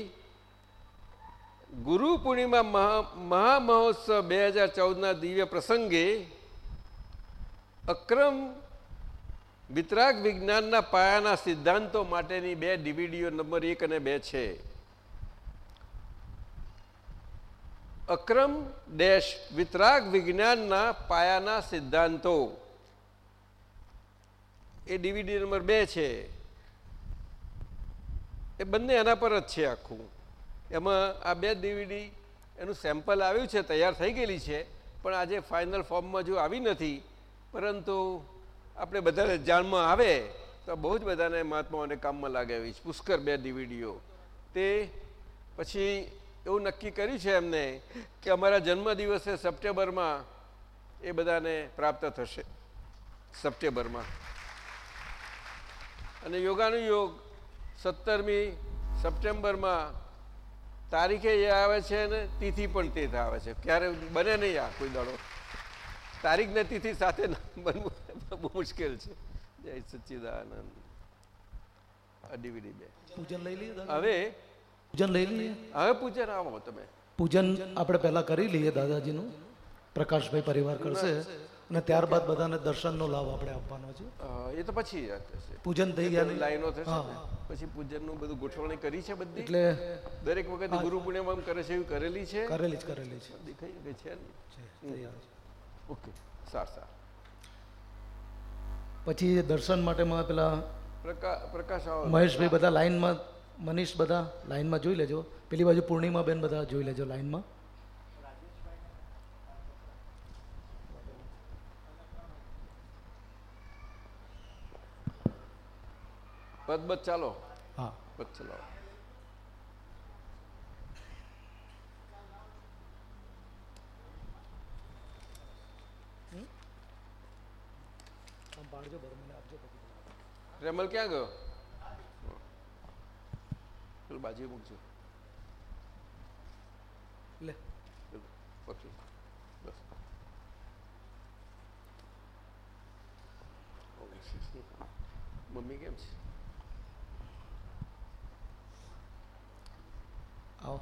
ગુરુ પૂર્ણિમા મહા મહામહોત્સવ બે હજાર ચૌદના દિવ્ય પ્રસંગે અક્રમ વિતરાગ વિજ્ઞાનના પાયાના સિદ્ધાંતો માટેની બે ડીવીડીઓ નંબર એક અને બે છે. અક્રમ ડેશ વિતરાગ વિજ્ઞાનના પાયાના સિદ્ધાંતો. એ ડીવીડી નંબર બે છે. એ બંને એના પર જ છે આખું. એમાં આ બે ડીવીડી એનું સેમ્પલ આવ્યું છે, તૈયાર થઈ ગયેલી છે, પણ આજે ફાઇનલ ફોર્મમાં જો આવી નથી, પરંતુ આપણે બધાને જાણમાં આવે, તો બહુ જ બધાને મહાત્માઓને કામમાં લાગે એવી પુષ્કર બે ડીવીડીઓ. તે પછી એવું નક્કી કર્યું છે એમને કે અમારા જન્મદિવસે સપ્ટેમ્બરમાં એ બધાને પ્રાપ્ત થશે. સપ્ટેમ્બરમાં. અને યોગાનુયોગ સત્તરમી સપ્ટેમ્બરમાં તારીખે એ આવે છે ને તિથિ પણ તે આવે છે. ક્યારે બને નહીં આ કોઈ દાડો. તારીખ ને તિથિ સાથે બનવું બહુ મુશ્કેલ છે. જય સચ્ચિદાનંદ. ડીવીડી બે. પૂજન લઈ લીધું હવે પૂજન લઈ લઈએ. હવે પૂજન આવો તમે. પૂજન આપણે પહેલા કરી લઈએ દાદાજીનું. પ્રકાશભાઈ પરિવાર કરશે. અને ત્યારબાદ બધાને દર્શનનો લાભ આપણે આપવાનો છે. એ તો પછી પૂજન થઈ ગયા? લાઈનો થશે. પછી પૂજનનું બધું ગોઠવણી કરી છે બધી? એટલે દરેક વખતે ગુરુ પૂર્ણિમા કરે છે એવી કરેલી છે? કરેલી જ કરેલી છે દેખાઈ ગઈ છે. ઓકે સાર સાર. પછી દર્શન માટે પેલા પ્રકા પ્રકાશ આવો. મહેશભાઈ બધા લાઈનમાં મનીષ બધા લાઈનમાં જોઈ લેજો. પેલી બાજુ પૂર્ણિમા બેન બધા જોઈ લેજો લાઈનમાં. પદ બદ ચાલો. હા. પદ ચલાવો. રેમલ ક્યાં ગયો? પેલું બાજુ મૂકજો લે. બસ. મમ્મી કેમ છે? આવો.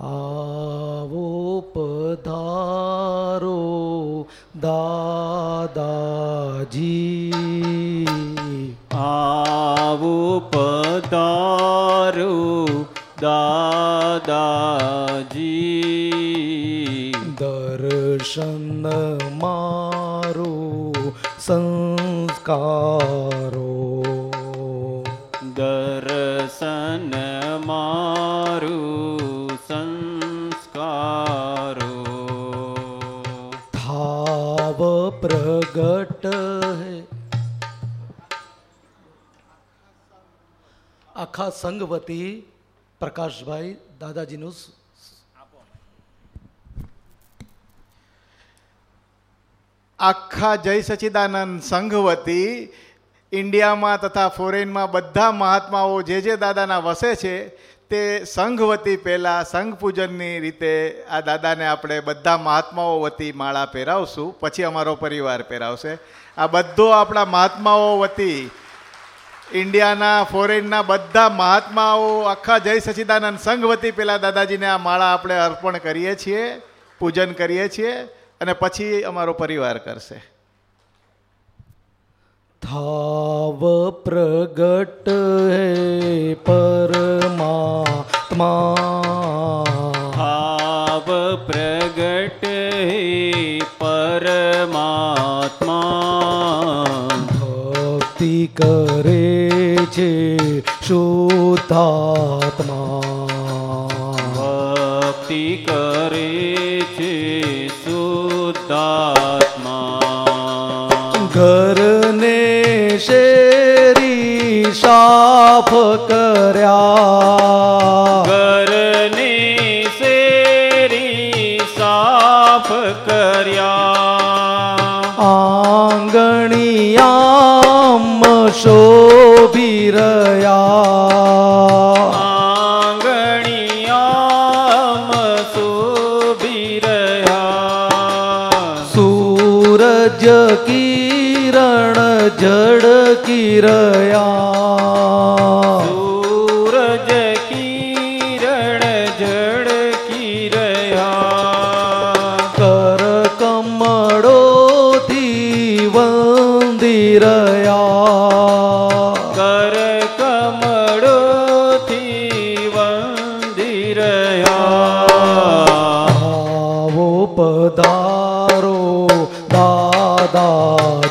આવો. પધારો દાદાજી. આવો પધારો દાદાજી. દર્શન મારો સંસ્કારો આખા સંઘ પ્રકાશભાઈ દાદાજીનું આખા જય સચિદાનંદ સંઘ વતી ઇન્ડિયામાં તથા ફોરેનમાં બધા મહાત્માઓ જે જે દાદાના વસે છે, તે સંઘ વતી પહેલાં સંઘ પૂજનની રીતે આ દાદાને આપણે બધા મહાત્માઓ વતી માળા પહેરાવશું, પછી અમારો પરિવાર પહેરાવશે. આ બધો આપણા મહાત્માઓ વતી ઇન્ડિયાના ફોરેનના બધા મહાત્માઓ આખા જય સચિદાનંદ સંઘ વતી પહેલાં દાદાજીને આ માળા આપણે અર્પણ કરીએ છીએ પૂજન કરીએ છીએ અને પછી અમારો પરિવાર કરશે. થાવ પ્રગટ હે પરમાત્મા. થાવ પ્રગટ હે પરમાત્મા. ભક્તિ કરે છે શુદ્ધાત્મા. ભક્તિ કરે છે શુદ્ધાત્મા. ઘરને શેરી સાફ કર્યા. શોભી રહ્યા આંગણિયામ શોભી રહ્યા સૂરજ કિરણ ઝળકી રહ્યા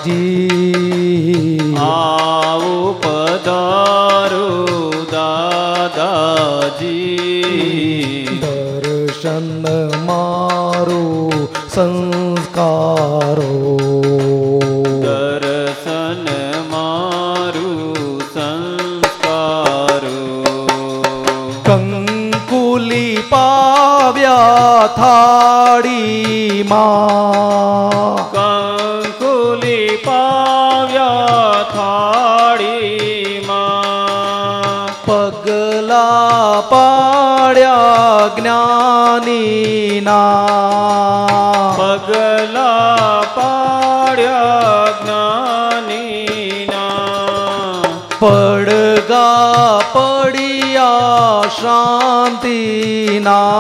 દાદાજી આવો પધારો દાદાજી દર્શન મારો સંસ્કારો દર્શન મારો સંસ્કારો કંકુલી પાવ્યા થાળીમાં પડિયા શાંતિના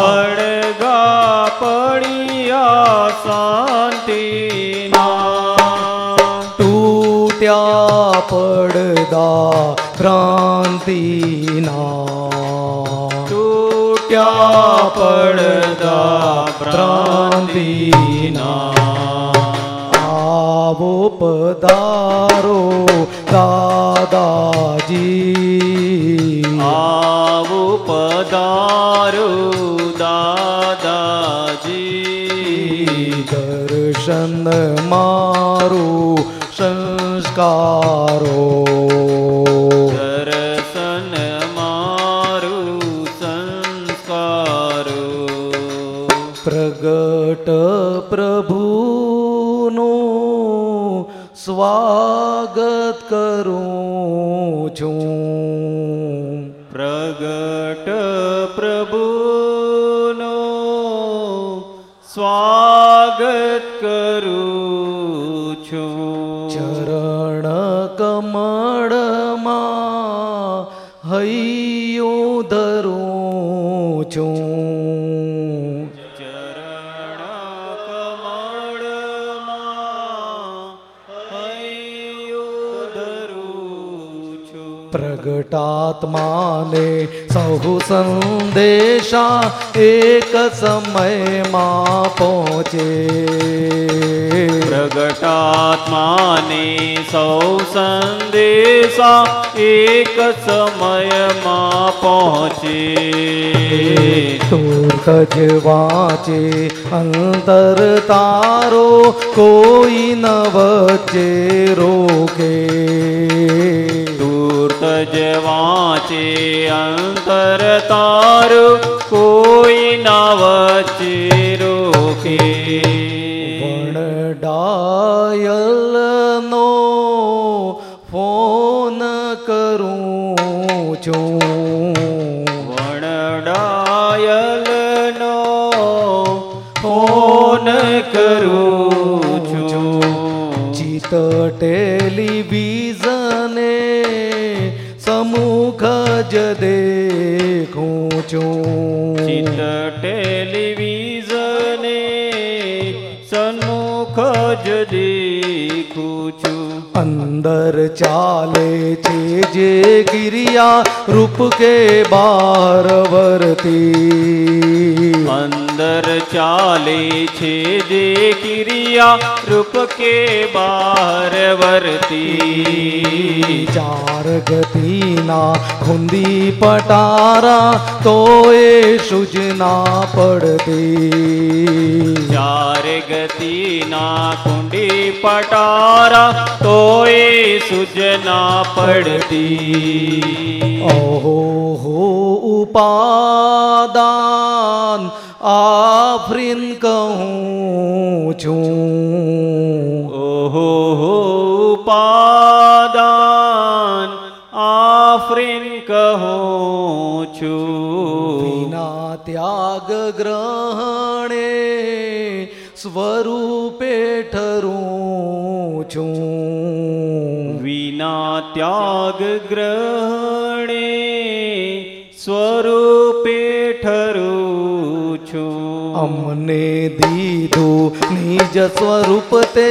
પડગા પડિયા શાંતિના તૂટ્યા પડદા ભ્રાંતિના તૂટ્યા પડદા ભ્રાંતિના આવો પધારો દાદાજી. આવો પધારો દાદાજી. દર્શન મારું સંસ્કારો. સ્વાગત કરું છું. પ્રગટ પ્રભુનો સ્વાગત કરું છું. ચરણ કમળમાં હૈયો ધરું છું. પ્રગટાત્માને સહુ સંદેશા એક સમયમાં પહોંચે પ્રગટાત્માને સૌ સંદેશા એક સમયમાં પહોંચે તુર્ત જ વાંચે અંતર તારો કોઈ ન વચ્ચે રોકે જ વાંચે અંતર તારું કોઈ ના વચ્ચે રોકે. નો ફોન કરું છું. વણડાયલનો ફોન કરું છું. ચિત જ દેખું છું. ચિત ટેલિવિઝને સન્મુખ જ દેખું છું. અંદર ચાલે છે જે ગિરિયા રૂપ કે બાર વર્તી અંદર ચાલે છે જે ક્રિયા રૂપ કે બાર વર્તી ચાર ગતિના ખુંદી પટારા તો એ સૂચના પડતી ચાર ગતિના કુંડી પટારા તોય સુજના પડતી. ઓહો હો ઉપાદાન આફરીન કહું છું. ઓહો હો ઉપાદાન આફરીન કહું છું. વિના ત્યાગ ગ્રહણે સ્વરૂપે ઠરું છું. વિના ત્યાગ ગ્રહણે સ્વરૂપે ઠરું છું. અમને દીધું નિજ સ્વરૂપ તે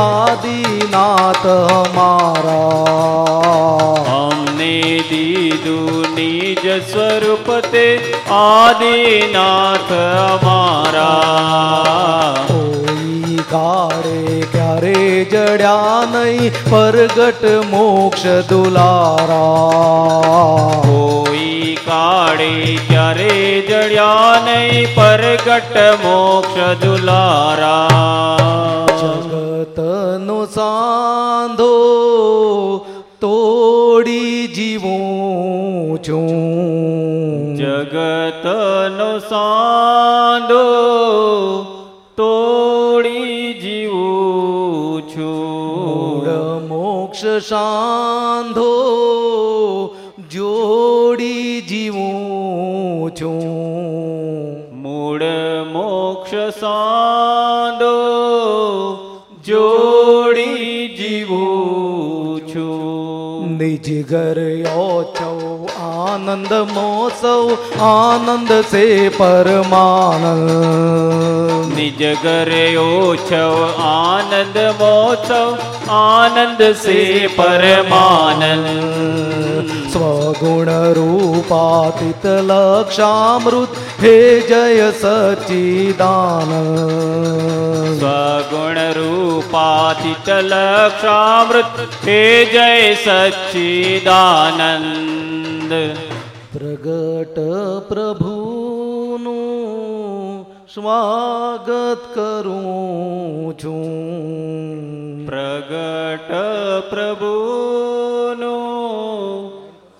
આદિનાથ મારા અમને દીધું નિજ સ્વરૂપ તે આદિનાથ અમારા. ગાડે ક્યારે જડ્યા નહીં? પરગટ મોક્ષ દુલારા. કોઈ કાળે ક્યારે જડ્યા નહીં? પરગટ મોક્ષ દુલારા. જગતનો સાંધો તોડી જીવું છું. જગતનો સાંધો સાંધો જોડી જીવું છું. મૂળ મોક્ષ સાંધો જોડી જીવું છું. નિજ ઘર ઓછો આનંદ મોસવ આનંદ સે પરમાનંદ. નિજ ઘરે ઓછવ આનંદ મોત્સવ આનંદ સે પરમાનંદ. સ્વગુણ રૂપાતીત લક્ષામૃત હે જય સચ્ચિદાનંદ. સ્વગુણ રૂપાતીત લક્ષામૃત હે જય સચિદાનંદ પ્રગટ પ્રભુનું સ્વાગત કરું છું. પ્રગટ પ્રભુનું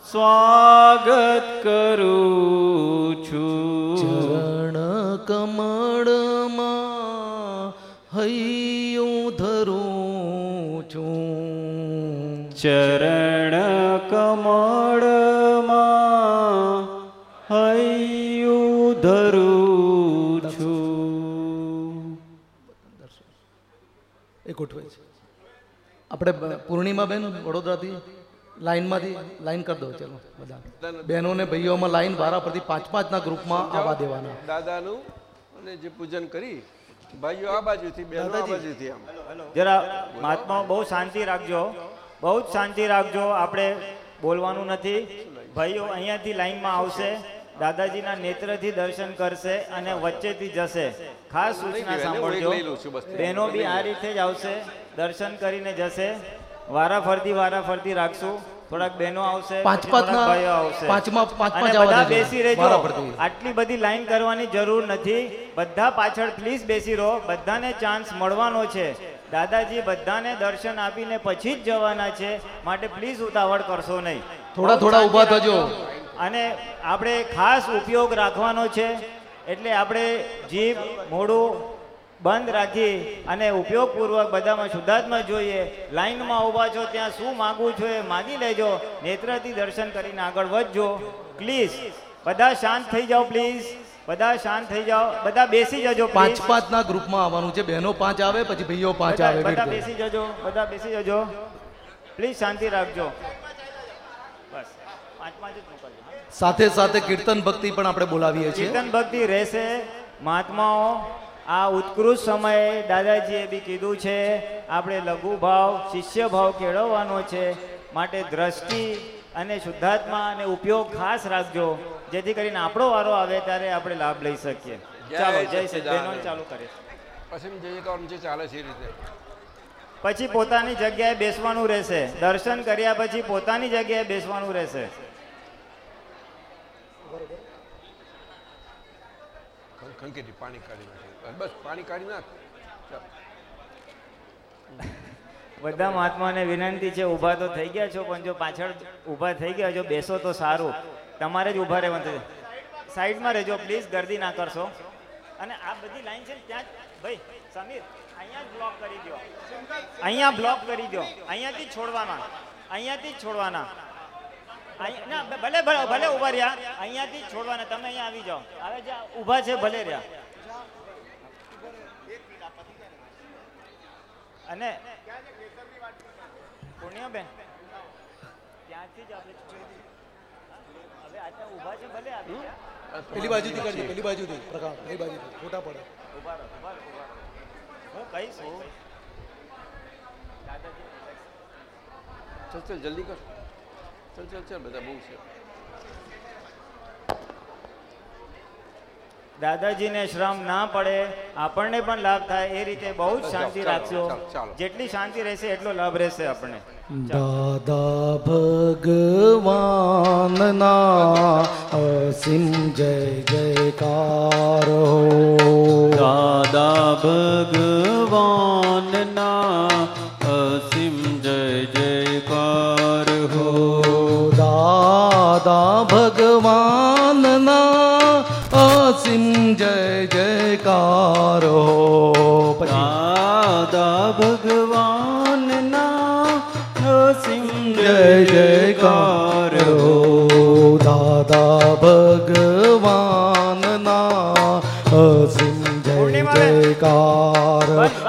સ્વાગત આપણે પૂર્ણિમા પૂર્ણિમાબેન વડોદરાથી લાઈનમાંથી લાઈન કરી દો ચલો બધા. બહેનો ને ભાઈઓમાં લાઈન વારા પરથી પાંચ પાંચના ગ્રુપમાં આવવા દેવાના. દાદાનું અને જે પૂજન કરી ભાઈઓ આ બાજુથી બહેનો આ બાજુથી આમ. જરા મહાત્મા બહુ શાંતિ રાખજો. બહુ જ શાંતિ રાખજો. આપણે બોલવાનું નથી. ભાઈઓ અહીંયાથી લાઈનમાં આવશે. દાદાજીના નેત્રથી દર્શન કરશે અને વચ્ચેથી જશે. ખાસ સૂચના સાંભળજો. બહેનો બી આ રીતે જ આવશે. દર્શન કરીને જશે. વારા ફરતી વારા ફરતી રાખશું. થોડાક બહેનો આવશે પાંચ ભાઈઓ આવશે. પાંચમાં પાંચ પાંચ બધા બેસી રહેજો. આટલી બધી લાઈન કરવાની જરૂર નથી. બધા પાછળ પ્લીઝ બેસી રહો. બધાને ચાન્સ મળવાનો છે. દાદાજી બધાને દર્શન આપીને પછી જ જવાના છે. માટે પ્લીઝ ઉતાવળ કરશો નહીં. થોડા થોડા ઊભા થજો. અને આપણે ખાસ ઉપયોગ રાખવાનો છે એટલે આપણે જીભ મોઢું બંધ રાખી અને ઉપયોગપૂર્વક બધામાં શુદ્ધાત્મા જોઈએ લાઈનમાં ઊભા છો ત્યાં શું માગવું છો એ માગી લેજો નેત્રથી દર્શન કરીને આગળ વધજો. પ્લીઝ બધા શાંત થઈ જાઓ પ્લીઝ બધા શાંત થઈ જાઓ. બધા બેસી જજો પાંચ. પાંચ ના ગ્રુપમાં આવવાનું છે. બહેનો પાંચ આવે પછી ભાઈઓ પાંચ આવે બધા બેસી જજો બધા બેસી જજો. પ્લીઝ શાંતિ રાખજો બસ પાંચ પાંચ જ મોકલજો હા? સાથે સાથે કીર્તન ભક્તિ પણ આપણે બોલાવીએ છીએ. કીર્તન ભક્તિ રહેશે. મહાત્માઓ આ ઉત્કૃષ્ટ સમયે દાદાજીએ બી કીધું છે આપણે લઘુ ભાવ શિષ્ય ભાવ કેળવવાનો છે. માટે દ્રષ્ટિ અને શુદ્ધાત્મા અને ઉપયોગ ખાસ રાખજો. જેથી કરીને આપણો વારો આવે ત્યારે આપણે લાભ લઈ શકીએ. ચાલો જય શ્રી ચાલુ કરીએ. પછી જઈએ તો જે ચાલે છે રીતે. પછી પોતાની જગ્યાએ બેસવાનું રહેશે. દર્શન કર્યા પછી પોતાની જગ્યાએ બેસવાનું રહેશે. ખં- પાણી કાઢી નાખે. બસ, પાણી કાઢી નાખ. બધા મહાત્માને વિનંતી છે, ઊભા તો થઈ ગયા છો, પણ જો પાછળ ઊભા થઈ ગયા જો બેસો તો સારું. તમારે જ ઊભા રહેવાનું છે. સાઈડમાં રહેજો, પ્લીઝ, ગર્દી ના કરશો. અને આ બધી લાઈન છે ત્યાં જ- ભાઈ, સમીર, અહીંયા જ બ્લોક કરી દો અહીંયા બ્લોક કરી દો અહીંયાથી છોડવાના. અહીંયાથી જ છોડવાના. ના ભલે ભલે ભલે ઊભા રહ્યા. અહીંયાથી છોડવાના તમે અહીંયા આવી જાઓ. હવે જ્યાં ઊભા છે ભલે રહ્યા. અને પૂર્ણિમાબેન ત્યાંથી જ આપણે હવે આટલા ઊભા છે ભલે આવી પેલી બાજુથી કરજો પેલી બાજુથી. પ્રકાશ પેલી બાજુથી. ખોટા પડે. ઊભા રહો, ઊભા રહો, હું કહીશું. દાદાજી ચાલ ચાલ જલ્દી કર. ચાલ ચલ ચલ બધા બહુ છે. દાદાજીને શ્રમ ના પડે આપણને પણ લાભ થાય એ રીતે બહુ જ શાંતિ રાખજો. જેટલી શાંતિ રહેશે એટલો લાભ રહેશે આપણને. દાદા ભગવાનના અસીમ જય જયકાર. હો દાદા ભગવાનના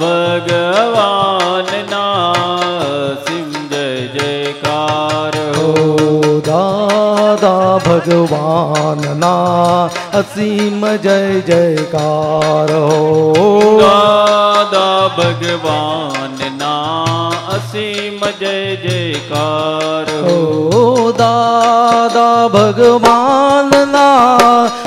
ભગવાનના સિંહ જય જયકાર હો. દાદા ભગવાનના અસીમ જય જયકાર હો. દાદા ભગવાનના અસીમ જય જયકાર હો. દાદા ભગવાનના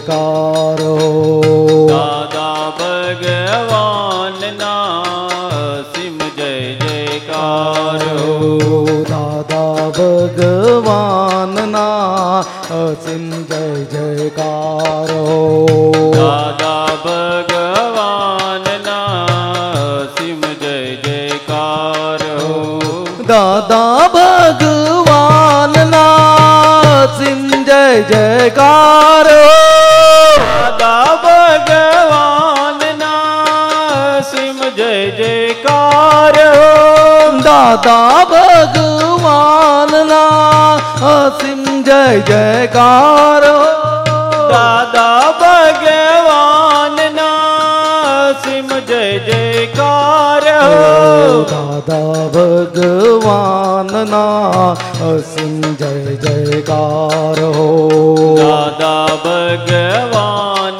જયકાર. દાદા ભગવાનના સિમ જય જયકારો. દાદા ભગવાનના અસીમ જય જયકારો. દાદા ભગવાનના સિમ જય જયકારો. દાદા ભગવાનના સિમ જય જયકાર. દાદા ભગવાનના અસીમ જય જયકાર દાદા ભગવાનના અસીમ જય જયકાર દાદા ભગવાનના અસીમ જય જયકાર હો. દાદા ભગવાનના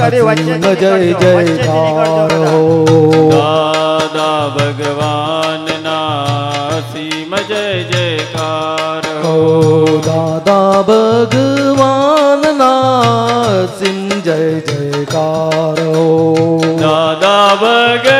કરી વચ્ચે જય નીકળજો હો દાદા ભગવાનના અસીમ જય જયકાર. ઓ હો દાદા ભગવાનના સિંહ જય જયકાર. હો દાદા ભગવાનના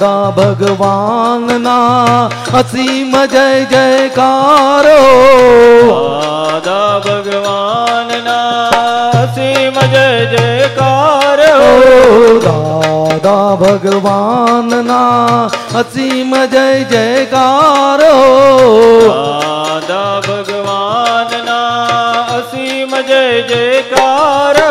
દાદા ભગવાનના અસીમ જય જયકારો દાદા ભગવાનના અસીમ જય જયકારો દાદા ભગવાનના અસીમ જય જયકારો દાદા ભગવાનના અસીમ જય જયકારો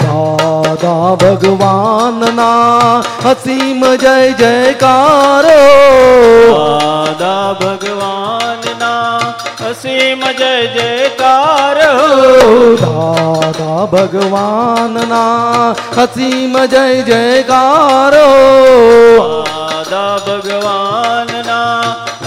سدا ڀڳوان نا. هسيم جئي جيڪاردا ڀڳوان نا. اسيم جئي جيڪاردا ڀڳوان نا. اسيم جئي جيڪار. ڀڳوان نا.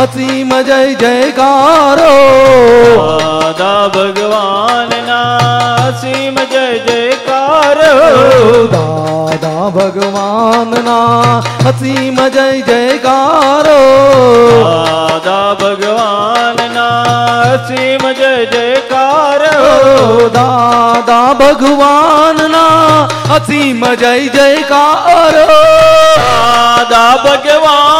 અસીમ જય જયકારો દાદા ભગવાનના સીમ જય જયકારો દાદા ભગવાનના અસીમ જય જયકારો દાદા ભગવાનના સીમ જય જયકારો દાદા ભગવાનના અસીમ જય જયકારો દાદા ભગવાનના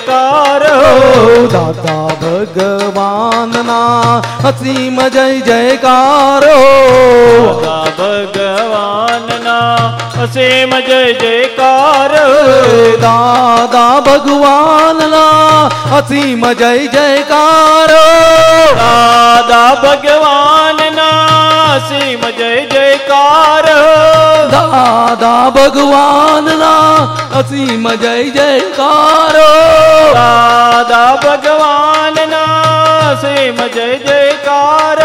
જયકાર દાદા ભગવાનના અસીમ જય જયકારો. દાદા ભગવાનના અસીમ જય જયકાર. દાદા ભગવાનના અસીમ જય જયકારો. દાદા ભગવાનના સીમ જય જયકાર દાદા ભગવાનના અસીમ જય જયકાર દાદા ભગવાનના સીમ જય જયકાર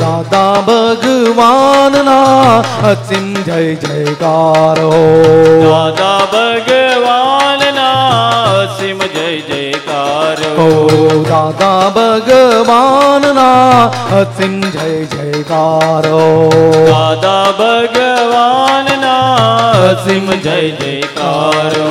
દાદા ભગવાનના અસીમ જય જયકાર દાદા ભગવાનના અસીમ જય જયકાર ઓ દાદા ભગવાનના અસીમ જય જયકારો દાદા ભગવાનના સીમ જય જયકારો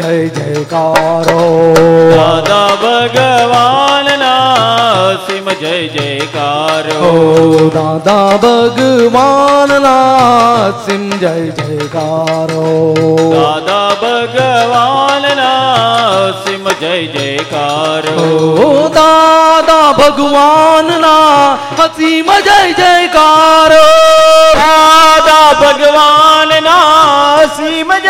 જય જયકારો. દાદા ભગવાનના સીમ જય જયકારો. દાદા ભગવાનના અસીમ જય જયકારો. દાદા ભગવાનના સીમ જય જયકારો. દાદા ભગવાનના હસીમ જય જયકારો. દાદા ભગવાનના સીમ જય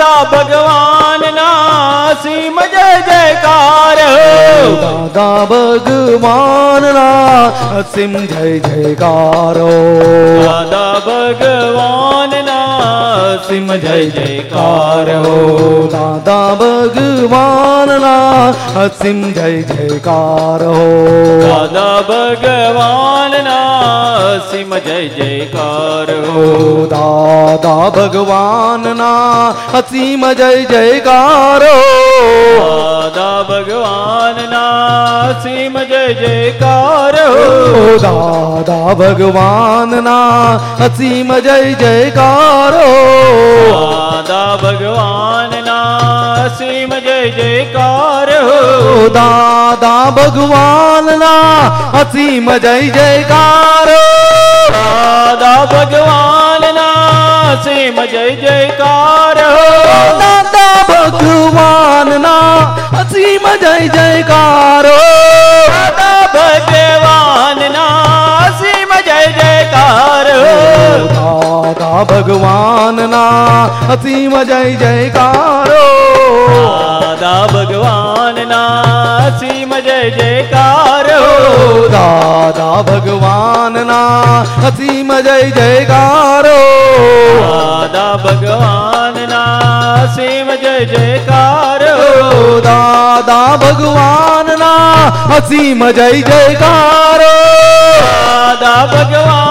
ભગવાનના સીમ જય જયકાર દાદા ભગવાનના અસીમ જય જયકારો દાદા ભગવાનના સીમ જય જયકારો દાદા ભગવાનના અસીમ જય જયકારો દાદા ભગવાનના સીમ જય જયકારો દાદા ભગવાનના અસીમ જય જયકારો. દાદા ભગવાનના સીમ જય જયકારો. દાદા ભગવાનના અસીમ જય જયકારો. દાદા ભગવાનના સીમ જય જયકારો. દાદા ભગવાનના અસીમ જય જયકારો. દાદા ભગવાનના સીમ જય જયકાર દાદા ભગવાનના અસીમ જય જયકાર દાદા ભગવાનના સીમ જય જયકાર દાદા ભગવાનના અસીમ જય જયકાર દાદા ભગવાનના સીમ જય જયકાર દાદા ભગવાનના અસીમ જય જયકારો. દાદા ભગવાનના સીમ જય જયકારો. દાદા ભગવાનના અસીમ જય જયકારો. દાદા ભગવાનના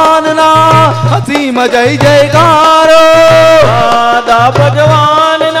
અસીમ જય જયકારો. દાદા ભગવાનના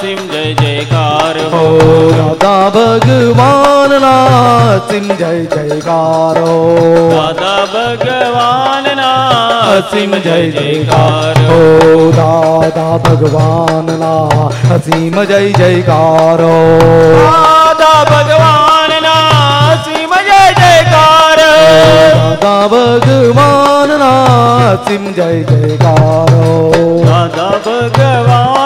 સિમ જય જયકાર હો. દાદા ભગવાનના સિંહ જય જયકારો દાદા ભગવાનના સિંહ જય જયકારો દાદા ભગવાનના અસીમ જય જયકારો દાદા ભગવાનના સિમ જય જયકાર દાદા ભગવાનના સિંહ જય જયકારો દાદા ભગવાનના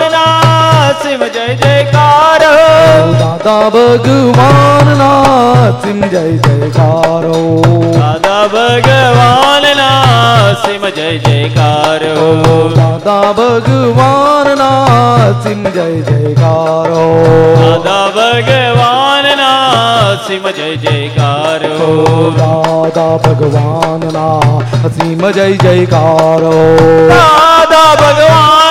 સિમ જય જયકાર. દાદા ભગવાનના સિંહ જય જયકારો. દાદા ભગવાનના સિંહ જય જયકારો. દાદા ભગવાનના સિંહ જય જયકારો. દાદા ભગવાનના સિંહ જય જયકારો. દાદા ભગવાનના સિંહ જય જયકારો. દાદા ભગવાન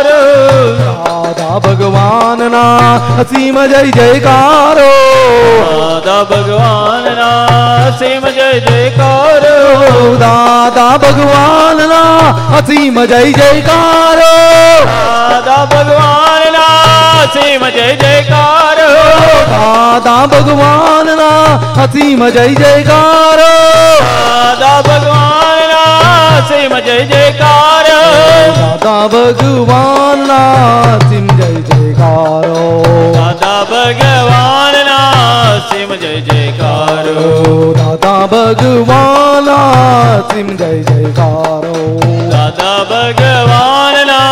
દાદા ભગવાનના અસીમ જય જયકારો. દાદા ભગવાનના અસીમ જય જયકારો. દાદા ભગવાનના અસીમ જય જયકારો. દાદા ભગવાનના અસીમ જય જયકારો. દાદા ભગવાનના અસીમ જય જયકારો. દાદા ભગવાનના સિમ જય જયકાર. દાદા ભગવાનના સિમ જય જયકારો. દાદા ભગવાનના સિમ જય જયકારો. દાદા ભગવાનના સિમ જય જયકારો. દાદા ભગવાનના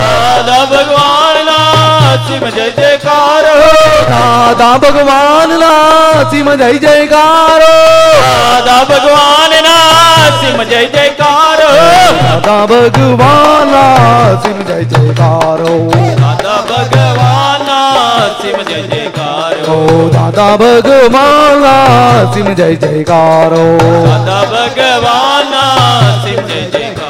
દાદા ભગવાનના સિમ જય જયકાર દાદા ભગવાનના સિમ જય જયકાર દાદા ભગવાનના સિમ જય જયકાર દાદા ભગવાનના સિમ જય જયકાર દાદા ભગવાનના સિમ જય જયકાર દાદા ભગવાનના સિમ જય જયકાર દાદા સિમ જય જયકારો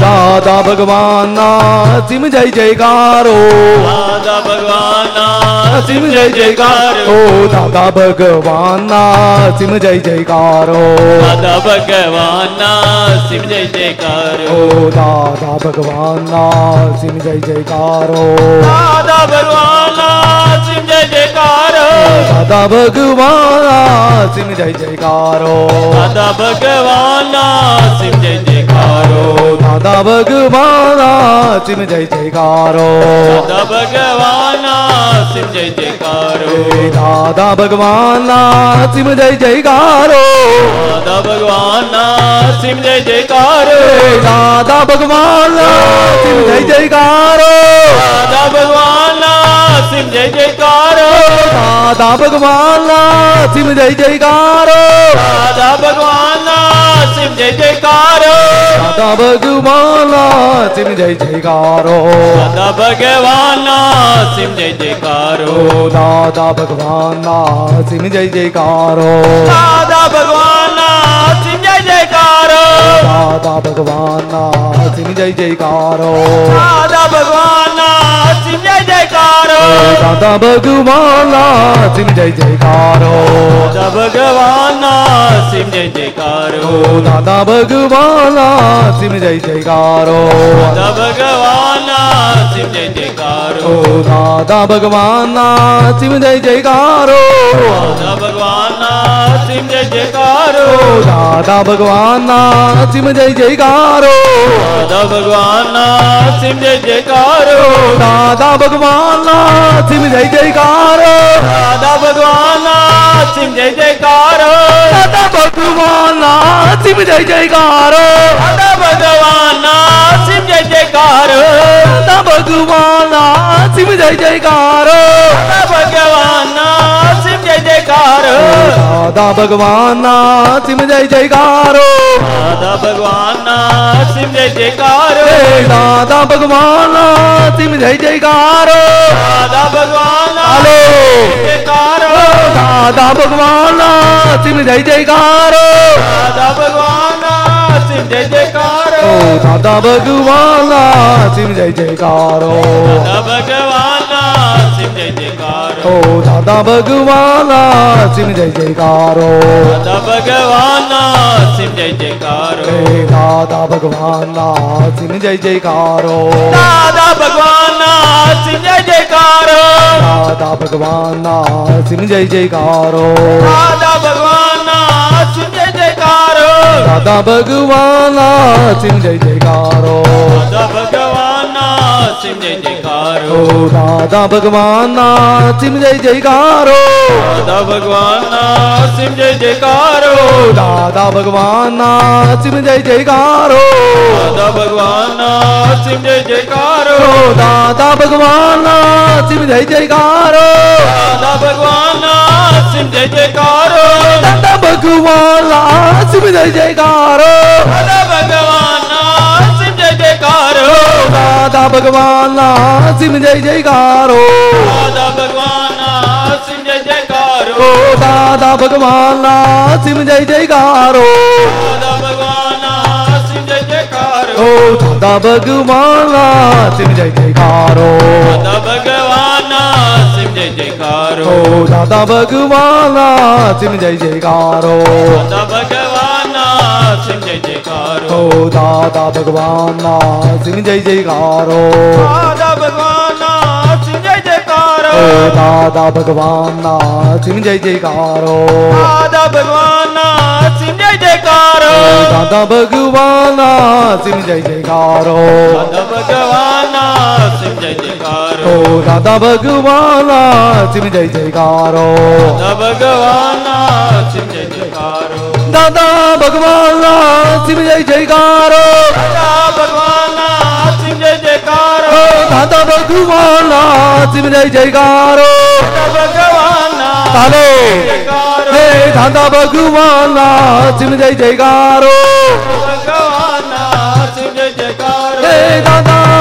દાદા ભગવાન ના સિમ જય જયકારો. દાદા ભગવાન ના સિમ જય જયકારો. દાદા ભગવાન ના સિમ જય જયકારો. દાદા ભગવાન ના સિમ જય જયકારો. દાદા ભગવાન ના સિમ જય જયકારો. દાદા ભગવાન ના જય જયકારો. દાદા ભગવાન સિંહ જય જયકારો. દાદા ભગવાન સિંહ જય જયકારો. દાદા ભગવાન સિંહ જય જયકારો. દાદા ભગવાન સિંહ જય જયકારો. દાદા ભગવાન સિંહ જય જયકારો. દાદા ભગવાન સિંહ જય જયકારો. દાદા ભગવાન સિંહ જય જયકારો. દાદા ભગવાન શિવ જય જયકાર. દાદા ભગવાન ના શિવ જય જયકાર. દાદા ભગવાન ના શિવ જય જયકાર. દાદા ભગવાન ના શિવ જય જયકારો. દાદા ભગવાન ના શિવ જય જયકારો. દાદા ભગવાન ના શિવ જય જયકારો. દાદા ભગવાન ના શિવ જય જયકારો. દાદા ભગવાન ના શિવ જય જયકારો. દાદા ભગવાન ના શિવ જય જયકારો. દાદા ભગવાના સિમ જય જયકારો. દાદા ભગવાના સિમ જય જયકારો. દાદા ભગવાના સિમ જય જયકારો. દાદા ભગવાના સિમ જય જયકારો. દાદા ભગવાના સિમ જય જયકારો. દાદા ભગવાના સિમ જય જયકારો. દાદા ભગવાનના સિમ જય જયકારો. દાદા ભગવાનના સિમ જય જયકારો. દાદા ભગવાનના સિમ જય જયકાર. દાદા ભગવાન સિમ જય જયકાર. દાદા ભગવાન સિમ જય જયકાર. દાદા ભગવાન સિમ જય જયકાર. દાદા ભગવાન સિમ જય જયકાર. દાદા ભગવાન જય જયકાર. દાદા ભગવાનના સિમ જય જયકારો. દાદા ભગવાનના સિમ જય જયકારો. દાદા ભગવાન ના સિમ જય જયકારો. દાદા ભગવાન હાલો. દાદા ભગવાનના સિમ જય જયકારો. દાદા ભગવાનના સિમ જય જયકારો. દાદા ભગવાનના સિમ જય જયકારો. દાદા ભગવાનના સિમ જય જયકારો. દાદા ભગવાના સિમ જય જયકારો. દાદા ભગવાનના સિમ જય જયકારો. દાદા ભગવાના સિમ જય જયકારો. દાદા ભગવાનના સિમ જય જયકારો. દાદા ભગવાના સિમ જય જયકારો. દાદા ભગવાનના સિમ જય જયકારો. દાદા ભગવાના સિમ જય જયકારો. દાદા ભગવાનના સિમ જય જયકારો. દાદા ભગવાન ના સિમ જય જયકારો. દાદા ભગવાનના સિમ જય જયકારો. દાદા ભગવાના સિમ જય જયકારો. દાદા ભગવાનના સિમ જય જયકારો. દાદા ભગવાન ના સિમ જય જયકારો. દાદા ભગવાનના સિમ જય જયકારો. દાદા ભગવાના સિમ જય જયકારો. દાદા જયકારો દાદા ભગવાન ના સિંહ જય જયકારો. દાદા ભગવાનના સિંહ જય જયકારો. દાદા ભગવાના સિમ જય જયકારો. દાદા ભગવાનના સિમ જય જયકારો. દાદા ભગવાના સિમ જય જયકારો. દાદા ભગવાનના સિમ જય જયકારો. દાદા ભગવાના સિમ જય જયકારો. દાદા ભગવાનના સિમ જય જયકારો ઓ દાદા ભગવાના સિંહ જય જયકારો દાદા ભગવાનના સિંહ જય જયકારો દાદા ભગવાના સિંહ જય જયકારો દાદા ભગવાનના સિંહ જય જયકારો દાદા ભગવાના સિંહ જય જયકારો દાદા ભગવાનના સિંહ જય જયકારો દાદા ભગવાના સિમ જય જયકારો દાદા ભગવાનના સિમ જય જયકારો દાદા ભગવાના સિમ જય જયકારો. દાદા ભગવાનના સિમ જય જયકારો. દાદા ભગવાના સિમ જય જયકારો. જયકારો. હે દાદા ભગવાના સિમ જય જયકારો. ભગવાન સિમ જય જયકારો. હે દાદા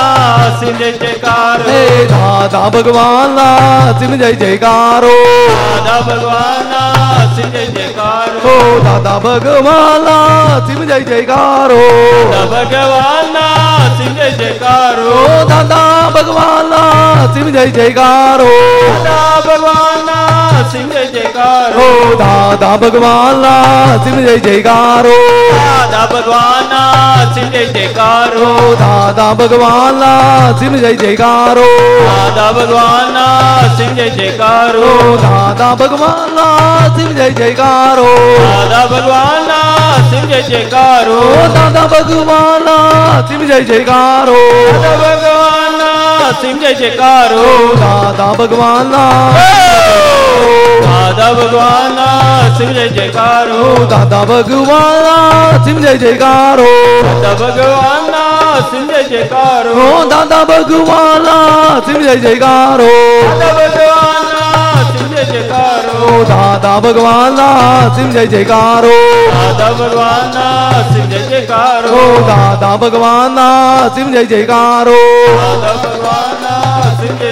ભગવાનના સિમ જય જયકારો હે દાદા ભગવાના સિમ જય જયકારો દાદા ભગવાનના સિમ જય જયકારો દાદા ના સિમ જય જયકારો ભગવાન ના સિમ જય જયકારો દાદા ભગવાન ના સિંહ જય જયકારો દાદા ભગવાનના સિમ જય જયકારો દાદા ભગવાન ના સિંહ જય જયકારો દાદા ભગવાનના સિમ જય જયકારો દાદા ભગવાના સિમ જય જયકારો દાદા ભગવાનના સિમ જય જયકારો ઓ દાદા ભગવાના સિમ જય જયકારો દાદા ભગવાનના સિમ જય જયકારો ઓ દાદા ભગવાના સિમ જય જયકારો દાદા ભગવાનના સિમ જય જયકારો ઓ દાદા ભગવાના દાદા ભગવાનના સિમ જય જયકારો. દાદા ભગવાના સિમ જય જયકારો. દાદા ભગવાનના સિમ જય જયકારો દાદા ભગવાના સિમ જય જયકારો. દાદા ભગવાનના સિમ જય જયકારો દાદા ભગવાના સિમ જય જયકારો. દાદા ભગવાનના સિમ જય જયકારો દાદા ભગવાના સિમ જય જયકારો.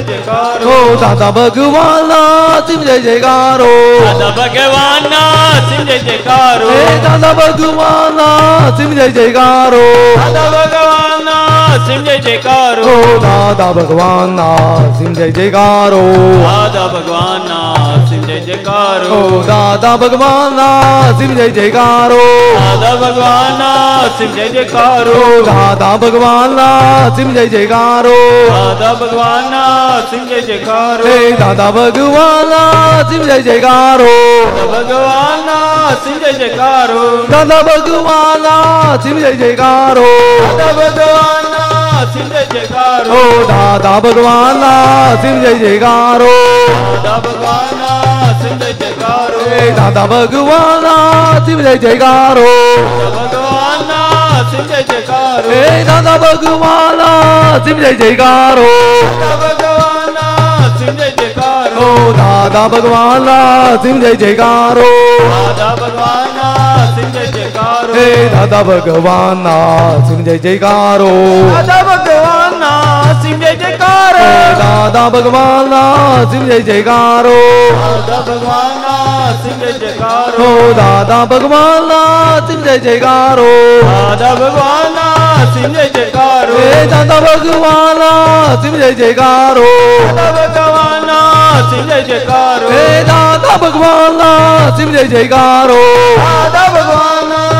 જયકારો દાદા ભગવાના સિંહ જય જયકારો. દાદા ભગવાનના સિમ જય જયકારો. દાદા ભગવાના સિંહ જય જયકારો. દાદા ભગવાનના સિમ જય જયકારો. દાદા ભગવાના સિંહ જય જયકારો. દાદા ભગવાનના સિમ જય જયકારો. દાદા ભગવાના સિંહ જય જયકારો. દાદા ભગવાનના સિંહ જય જયકારો દાદા ભગવાના સિંહ જય જયકારો દાદા ભગવાનના સિમ જય જયકારો દાદા ભગવાના સિમ જય જયકારો દાદા ભગવાનના સિમ જય જયકારો દાદા ભગવાના સિમ જય જયકારો દાદા ભગવાનના સિમ જય જયકારો દાદા ભગવાના સિમ જય જયકારો દાદા ભગવાનના સિમ જય જયકારો દાદા ભગવાના સિમ જય જયકારો જયકારો. હે દાદા ભગવાન સિંહ જય જયકારો. દાદા ભગવાન સિંહ જય જયકારો. દાદા ભગવાન સિંહ જય જયકારો. હે દાદા ભગવાન સિંહ જય જયકારો. દાદા ભગવાન સિંહ જય જયકારો. હે ભગવાન ના સિંહ જય જયકારો. દાદા ભગવાનના સિંહ જય જયકારો. દાદા ભગવાન ના સિંહ જય જયકારો. દાદા ભગવાનના સિંહ જય જયકારો. હે દાદા ભગવાનના સિંહ જય જયકારો. દાદા ભગવાનના સિંહ જય જયકારો. દાદા ભગવાનના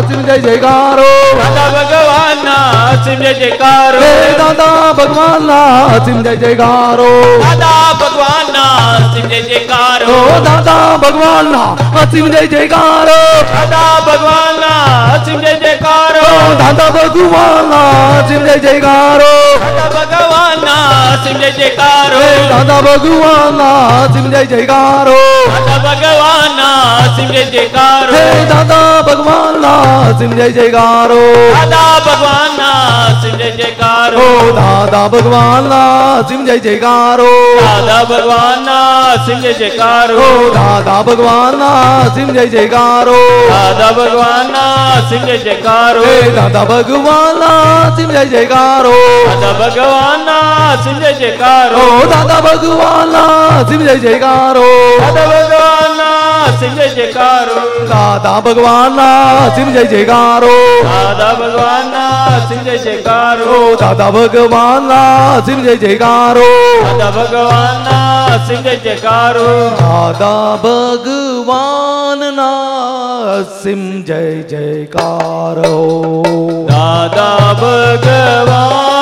સિંહ જય જયકારો. દાદા ભગવાનના સિંહ જય જયકારો. દાદા ભગવાન ના સિંહ જય જયકારો. દાદા ભગવાનના સિંહ જય જયકારો. દાદા ભગવાન ના સિંહ જય જયકારો. દાદા ભગવાનના સિંહ જય જયકારો. દાદા ભગવાન ના સિંહ જય જયકારો. દાદા ભગવાનના સિંહ જય જયકારો દાદા ભગવાન સિંહ જય જયકારો દાદા ભગવાન સિંહ જય જયકારો દાદા ભગવાન સિંહ જય જયકારો દાદા ભગવાન સિંહ જય જયકારો દાદા ભગવાન સિંહ જય જયકારો દાદા ભગવાન સિંહ જય જયકારો દાદા ભગવાન સિંહ જય જયકારો દાદા ભગવાનના સિંહ જય જયકારો દાદા ભગવાનના સિંહ જય જયકારો દાદા ભગવાનના સિંહ જય જયકારો. દાદા ભગવાન સિંહ જય જયકારો. દાદા ભગવાન સિંહ જય જયકારો. દાદા ભગવાન સિંહ જય જયકારો. દાદા ભગવાન સિંહ જય જયકારો. દાદા ભગવાનના સિંહ જય જયકારો. દાદા ભગવાનના સિંહ જય જયકારો. દાદા ભગવાનના સિંહ જય જયકારો. દાદા ભગવાનના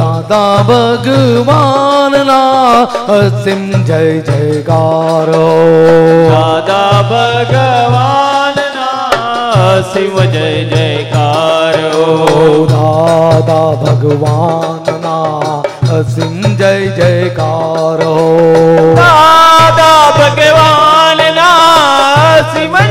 દાદા ભગવાનના અસીમ જય જયકારો દાદા ભગવાનના અસીમ જય જયકારો દાદા ભગવાનના અસીમ જય જયકારો દાદા ભગવાનના જયકાર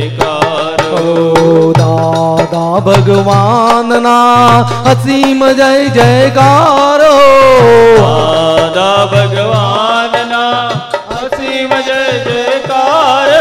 દાદા ભગવાનના અસીમ જય જયકારો. ભગવાનના અસીમ જય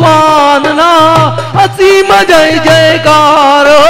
ભગવાનના અસીમ જય જયકારો.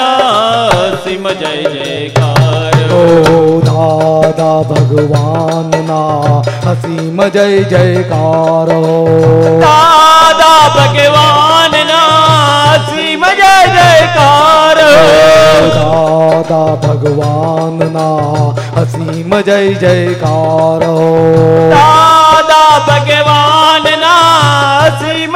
અસીમ જય જયકાર ઓ દાદા ભગવાનના અસીમ જય જયકાર દાદા ભગવાનના અસીમ જય જયકાર દાદા ભગવાનના અસીમ જય જયકાર દાદા ભગવાનના અસીમ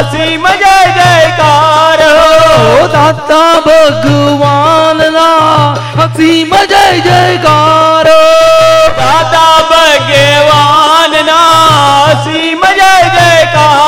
અસીમ જય જયકારો ઓ દાદા ભગવાનના અસીમ જય જયકારો દાદા ભગવાનના અસીમ જય જયકારો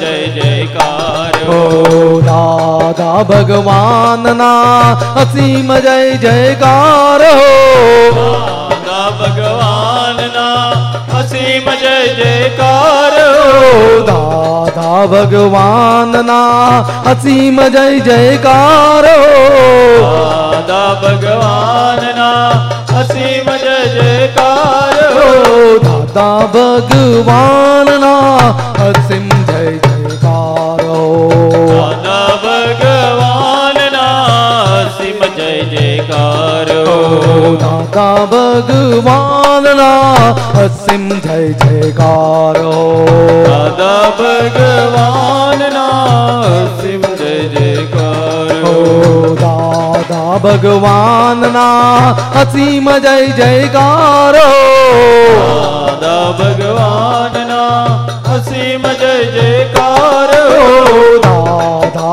જય જયકારો. દાદા ભગવાનના અસીમ જય જયકારો દાદા ભગવાનના અસીમ જય જયકારો દાદા ભગવાનના અસીમ જય જયકારો દાદા ભગવાનના અસીમ જય જયકારો દાદા ભગવાનના અસીમ જયકારો દાદા ભગવાનના અસીમ જય જયકારો દાદા ભગવાનના અસીમ જય જયકારો દાદા ભગવાનના અસીમ જય જયકારો દાદા ભગવાનના અસીમ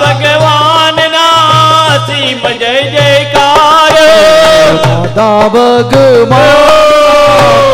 દાદા ભગવાનના સીમ જય જયકાર. દાદા ભગવાન.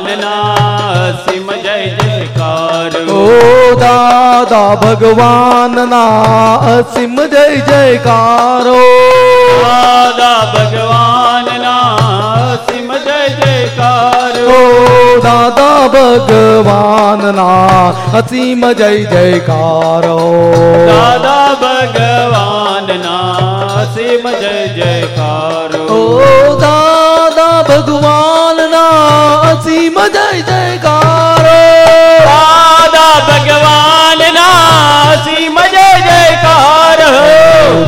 ભગવાનના સિમ જય જયકાર ઓ દાદા ભગવાનના અસીમ જય જયકારો દાદા ભગવાનના અસીમ જય જયકાર દાદા ભગવાનના અસીમ જય જયકારો દાદા ભગવાનના અસીમ જય જયકારો દાદા ભગવાનના અસીમ જય જયકારો. દાદા ભગવાનના અસીમ જય જયકાર.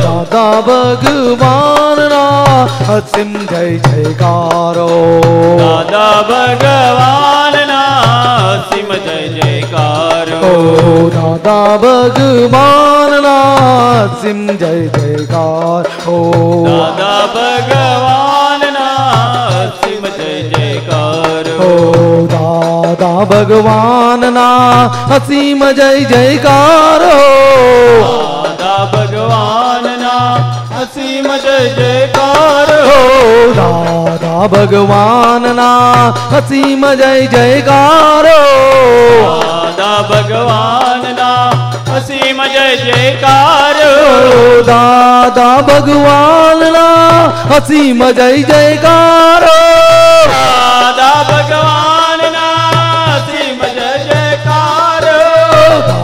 દાદા ભગવાનના અસીમ જય જયકારો. દાદા ભગવાનના અસીમ જય જયકારો. દાદા ભગવાન ના અસીમ જય જયકાર. ઓ દાદા ભગવાનના દાદા ભગવાનના અસીમ જય જયકારો. દાદા ભગવાનના અસીમ જય જયકાર. દાદા ભગવાનના અસીમ જય જયકારો. દાદા ભગવાનના અસીમ જય જયકાર. દાદા ભગવાનના અસીમ જય જયકારો. દાદા ભગવાનના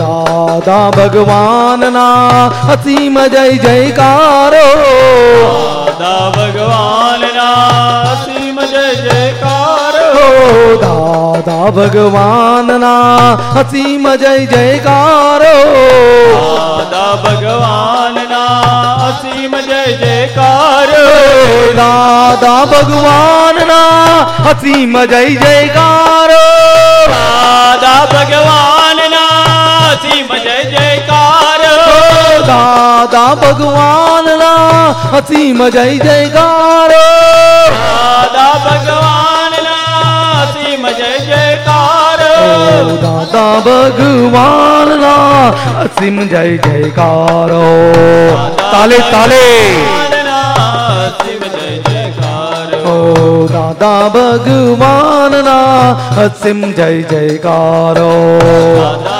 દાદા ભગવાનના અસીમ જય જયકાર ઓ દાદા ભગવાનના અસીમ જય જયકારો દાદા ભગવાનના અસીમ જય જયકાર ઓ દાદા ભગવાનના અસીમ જય જયકારો દાદા ભગવાનના અસીમ જય જયકાર દાદા ભગવાનના અસીમ જય જયકારો દાદા ભગવાનના અસીમ જય જયકાર. દાદા ભગવાનના અસીમ જય જયકાર. દાદા ભગવાનના અસીમ જય જયકાર. દાદા ભગવાનના અસીમ જય જયકારો. તાલે તાલે. દાદા ભગવાનના અસીમ જય જયકારો. દાદા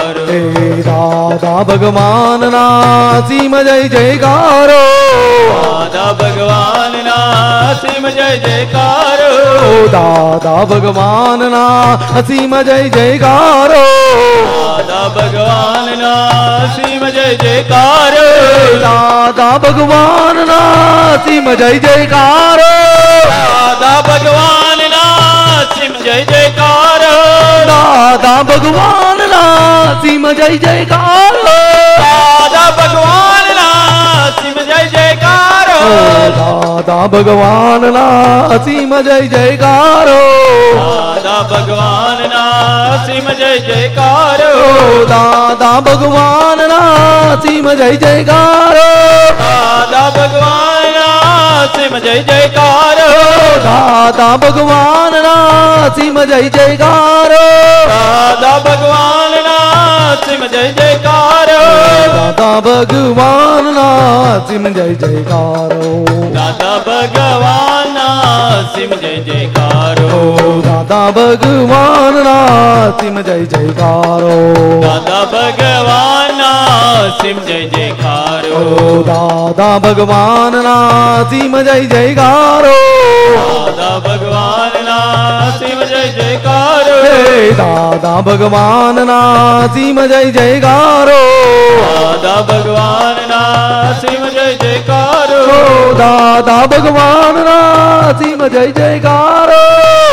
હે દાદા ભગવાનના અસીમ જય જયકારો દાદા ભગવાનના અસીમ જય જયકારો દાદા ભગવાન ના અસીમ જય જયકારો દાદા ભગવાનના અસીમ જય જયકારો દાદા ભગવાનના અસીમ જય જયકારો દાદા ભગવાન જય જયકાર. દાદા ભગવાનના અસીમ જય જયકાર. દાદા ભગવાનના અસીમ જય જયકાર. દાદા ભગવાન ના અસીમ જય જયકાર. દાદા ભગવાનના અસીમ જય જયકાર. દાદા ભગવાન ના અસીમ જય જયકાર. દાદા ભગવાનના અસીમ જય જયકાર. દાદા ભગવાનના અસીમ જય જયકાર. દાદા ભગવાનના અસીમ જય જયકાર. દાદા ભગવાનના અસીમ જય જયકાર. દાદા ભગવાનના અસીમ જય જયકાર. દાદા ભગવાન ના અસીમ જય જયકાર. દાદા ભગવાનના અસીમ જય જયકાર. દાદા ભગવાન ભગવાનના અસીમ જય જયકારો. દાદા ભગવાનના અસીમ જય જયકારો. દાદા ભગવાન ના અસીમ જય જયકારો. દાદા ભગવાનના અસીમ જય જયકાર. દાદા ભગવાનના અસીમ જય જયકારો.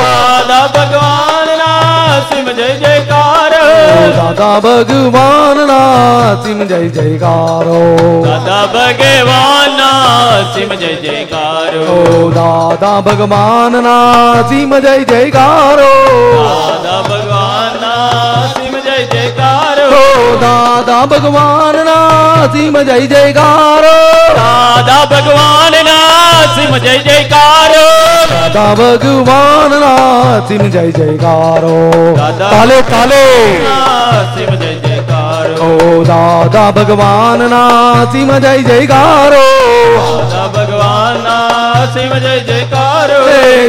દાદા ભગવાનના અસીમ જય જયકાર. દાદા ભગવાન ના સિંહ જય જયકારો. દાદા ભગવાનના સિંહ જય જયકારો. દાદા ભગવાન ના સિંહ જય જયકારો. દાદા ભગવાનના અસીમ જય જય જયકાર ઓ દાદા ભગવાનના સિમ જય જયકારો દાદા ભગવાનના સિંહ જય જયકાર દાદા ભગવાનના સિંહ જય જયકારો તાલે તાલે. સિમ જય જયકાર ઓ દાદા ભગવાનના સિંહ જય જયકારો દાદા જય જયકાર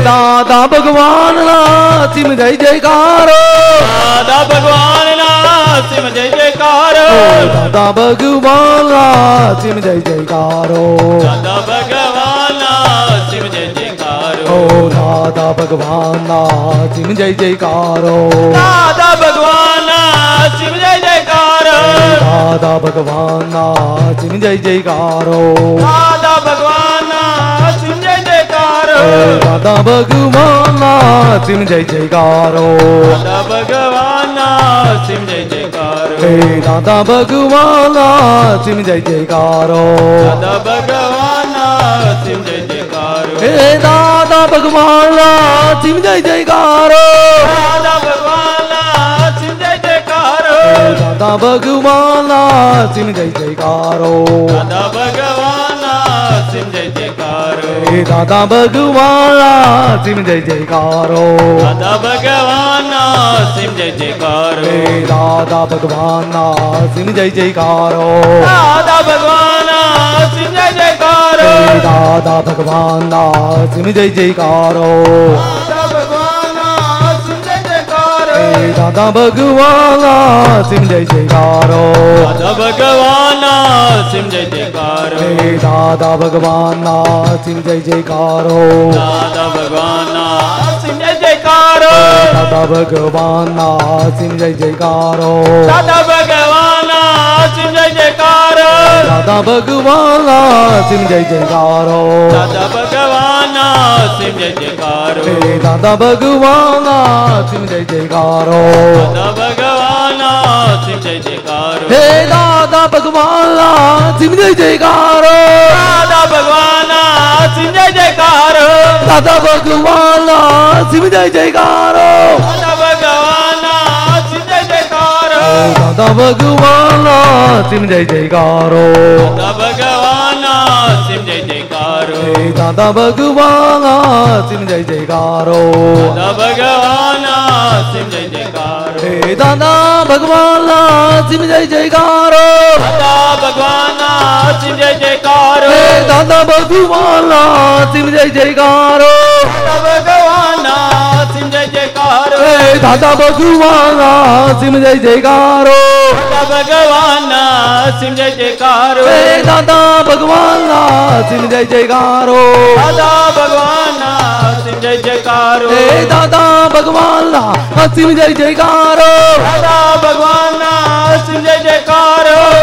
દાદા ભગવાનના સિમ જય જયકારો દાદા ભગવાનના સિમ જય જયકાર. દાદા ભગવાન સિમ જય જયકારો. દાદા ભગવાન સિમ જય જયકાર. દાદા ભગવાન સિમ જય જયકારો. દાદા ભગવાન સિમ જય જયકાર. દાદા ભગવાન સિમ જય જયકારો. દાદા ભગવાનના દાદા ભગવાનના સિમ જય જયકારો. દાદા ભગવાનના સિમ જય જયકારો. હે દાદા ભગવાનના સિમ જય જયકારો. દાદા ભગવાનના સિમ જય જયકાર. હે દાદા ભગવાનના સિમ જય જયકારો. દાદા ભગવાનના સિમ જય જયકાર. દાદા ભગવાનના સિમ જય જયકારો. દાદા ભગવાનના સિમ જય જયકાર. હે દાદા ભગવાનના સિમ જય જયકારો. દાદા ભગવાનના સિમ જય જયકારો. હે દાદા ભગવાનના સિમ જય જયકારો. દાદા ભગવાનના સિમ જય જયકારો. દાદા ભગવાનના સિમ જય જયકારો. હે દાદા ભગવાનના સિમ જય જયકારો. દાદા ભગવાનના સિમ જય જયકારો. હે દાદા ભગવાનના સિમ જય જયકારો. દાદા ભગવાનના સિમ જય જયકારો. દાદા ભગવાનના સિમ જય જયકારો. દાદા ભગવાનના સિમ જય જયકાર. દાદા ભગવાનના સિમ જય જયકારો. દાદા ભગવાનના સિમ જય જયકારો. દાદા ભગવાનના સિમ જય જયકારો. દાદા ભગવાનના સિમ જય જયકારો. હે દાદા ભગવાનના સિમ જય જયકારો. દાદા ભગવાનના સિમ જય જયકારો. દાદા ભગવાનના સિમ જય જયકારો. દાદા ભગવાનના સિમ જય જયકારો. દાદા ભગવાનના સિમ જય જયકારો. દાદા જય જયકાર. દાદા ભગવાન સિંહ જય જયકારો. દાદા ભગવાન સિંહ જય જયકારો. હે દાદા ભગવાન સિંહ જય જયકારો. દાદા ભગવાન સિંહ જય જયકારો. દાદા ભગવાન સિંહ જય જયકારો. દાદા ભગવાનના સિમ જય જયકાર. હે દાદા ભગવાનના સિમ જય જયકારો. દાદા ભગવાનના સિમ જય જયકાર. હે દાદા ભગવાનના સિમ જય જયકારો. દાદા ભગવાનના સિમ જય જયકાર. હે દાદા ભગવાનના સિમ જય જયકારો. દાદા ભગવાનના સિમ જય જયકાર.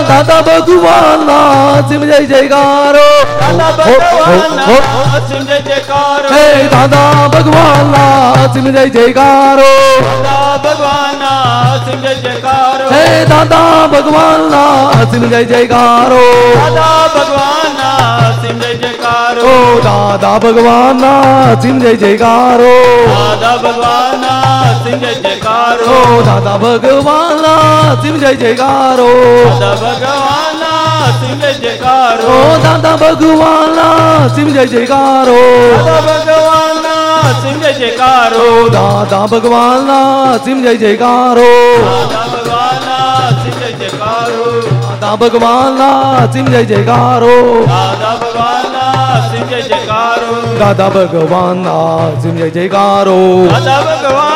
દાદા ભગવાનના સિમ જય જયકારો દાદા ભગવાનના સિમ જય જયકાર. હે દાદા ભગવાનના સિમ જય જયકારો. દાદા ભગવાનના સિમ જય જયકારો. હે દાદા ભગવાનના સિમ જય જયકારો. દાદા ભગવાનના સિમ જય જયકાર. ઓ દાદા ભગવાનના સિમ જય જયકારો. દાદા ભગવાનના સિમ જય જયકાર દાદા ભગવાનના સિમ જય જયકારો દાદા ભગવાનના સિમ જય જયકારો દાદા ભગવાનના સિમ જય જયકારો દાદા ભગવાનના સિમ જય જયકાર દાદા ભગવાનના સિમ જય જયકારો દાદા ભગવાનના સિમ જય જયકાર દાદા ભગવાનના સિમ જય જયકારો દાદા જય જયકાર દાદા ભગવાનના સિમ જય જયકારો દાદા ભગવાનના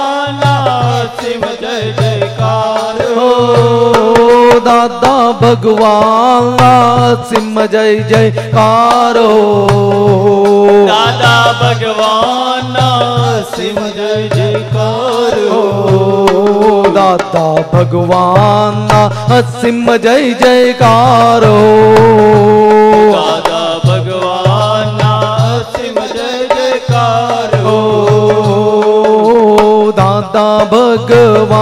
દાદા ભગવાન સિંહ જય જયકારો દાદા ભગવાન સિંહ જય જયકારો દાદા ભગવાન સિંહ જય જયકારો દાદા ભગવાન સિંહ જય જયકારો દાદા ભગવાનના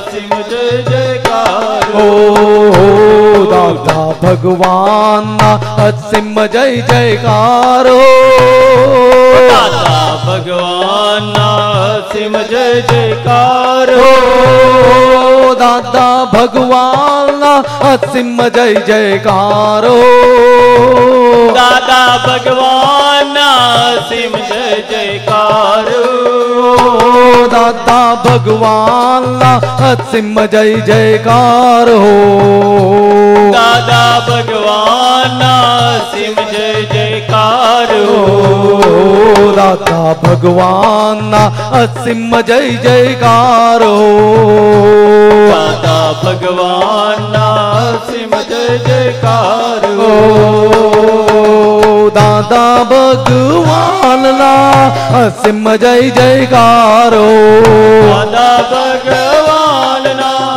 અસીમ જય જયકાર ઓ દાદા ભગવાનના અસીમ જય જયકારો. દાદા ભગવાનના અસીમ જય જયકારો. દાદા ભગવાનના અસીમ જય જયકારો. દાદા ભગવાનના અસીમ જય જયકારો. દાદા ભગવાનના અસીમ જય જયકાર. હો દાદા ભગવાનના શિવ જય જયકાર. ઓ દાદા ભગવાનના અસીમ જય જયકાર. હો દાદા ભગવાનના અસીમ જય જયકાર. ઓ દાદા ભગવાનના અસીમ જય જયકાર. હો દાદા ભગવાનના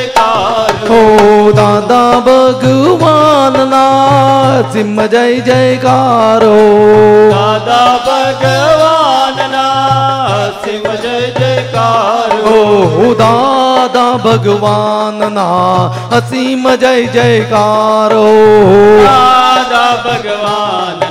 ઓ દાદા ભગવાનના સિંહ જય જયકારો. દાદા ભગવાનના સિંહ જય જયકારો. ઓ દાદા ભગવાનના અસીમ જય જયકારો. દાદા ભગવાનના અસીમ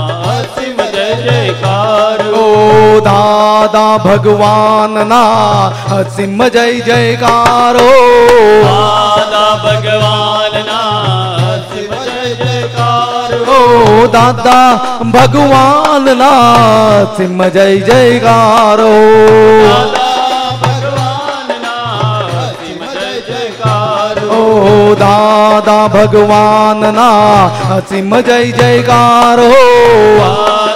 જયકાર. ઓ દાદા ભગવાનના અસીમ જય જયકાર. ઓ દાદા ભગવાનના અસીમ જય જયકાર. ઓ દાદા ભગવાનના અસીમ જય જયકાર. જય ઓ દાદા ભગવાનના અસીમ જય જયકાર. હો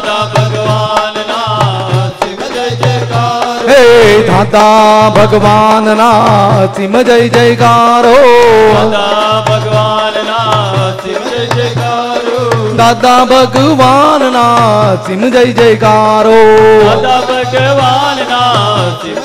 દાદા ભગવાન ના જય જયકાર. સિમ જય જયકારો દાદા ભગવાનના શિવ જય જયકારો. દાદા ભગવાનના સિમ જય જયકારો. દાદા ભગવાન ના જય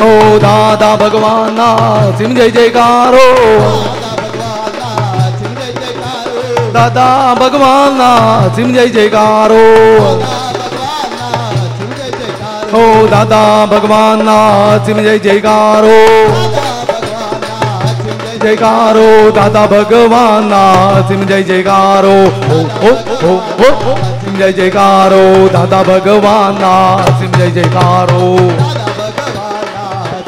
ઓ દાદા ભગવાનના સિંહ જય જયકારો. દાદા ભગવાનના સિંહ જય જયકારો. હો દાદા ભગવાનના સિંહ જય જયકારો. જયકારો, દાદા ભગવાનના સિંહ જય જયકારો. ઓ ઓ સિમ જય જયકારો, દાદા ભગવાનના સિંહ જય જયકારો.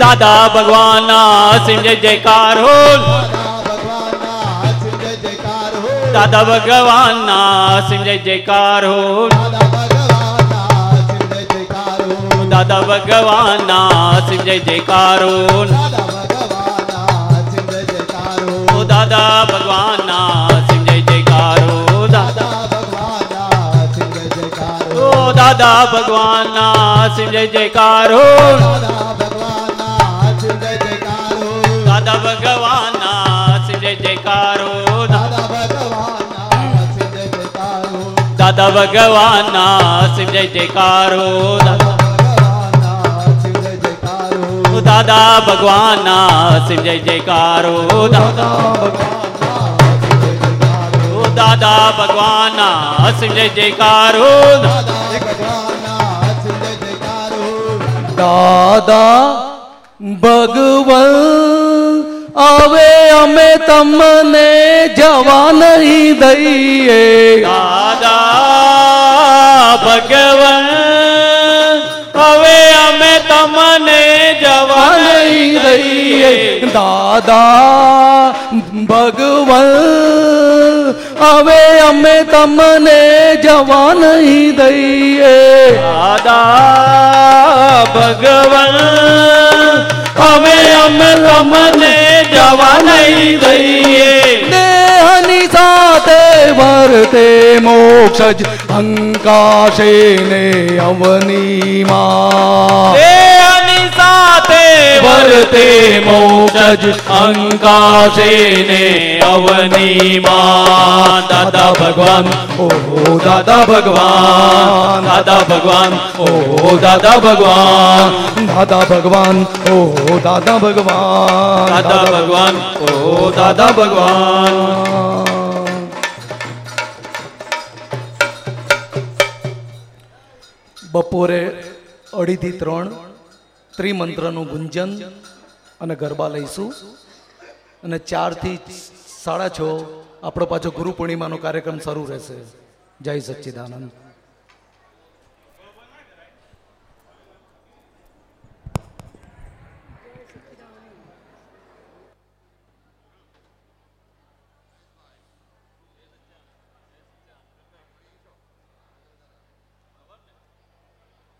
દાદા ભગવાનના સિમ જય જયકાર હો દાદા ભગવાનના સિમ જય જયકાર હો દાદા ભગવાનના સિમ જય જયકાર હો દાદા ભગવાનના સિમ જય જયકાર હો દાદા ઓ જયકાર ભગવાનના સિમ જય જયકાર. દાદા ભગવાનના સિમ જય જયકારો. દાદા ભગવાનના સિમ જય જયકારો. ઓ દાદા ભગવાનના શિવ જય જયકારો. દાદા ભગવાનના સિમ જય જયકાર. દાદા ભગવાન હવે અમે તમને જવા નહીં દઈએ. દાદા ભગવાન હવે અમે તમને જવા નહીં દઈએ. દાદા ભગવાન હવે અમે તમને જવા નહીં દઈએ. દાદા ભગવાન હવે અમે તમને જવા નહીં દઈએ. દેહની સાથે વર્તે મોક્ષ જ અંકાશે ને અવનીમાં. દેહની સાથે વર્તે મોજ જ અંકાશે ને અવનીમાં દાદા ભગવાન ઓ દાદા ભગવાન દાદા ભગવાન ઓ દાદા ભગવાન. દાદા ભગવાન ઓ દાદા ભગવાન. દાદા ભગવાન ઓ દાદા ભગવાન. બપોરે અઢીથી ત્રણ ત્રિમંત્રનું ગુંજન અને ગરબા લઈશું. અને ચારથી સાડા છ આપણો પાછો ગુરુ પૂર્ણિમાનો કાર્યક્રમ શરૂ રહેશે. જય સચ્ચિદાનંદ.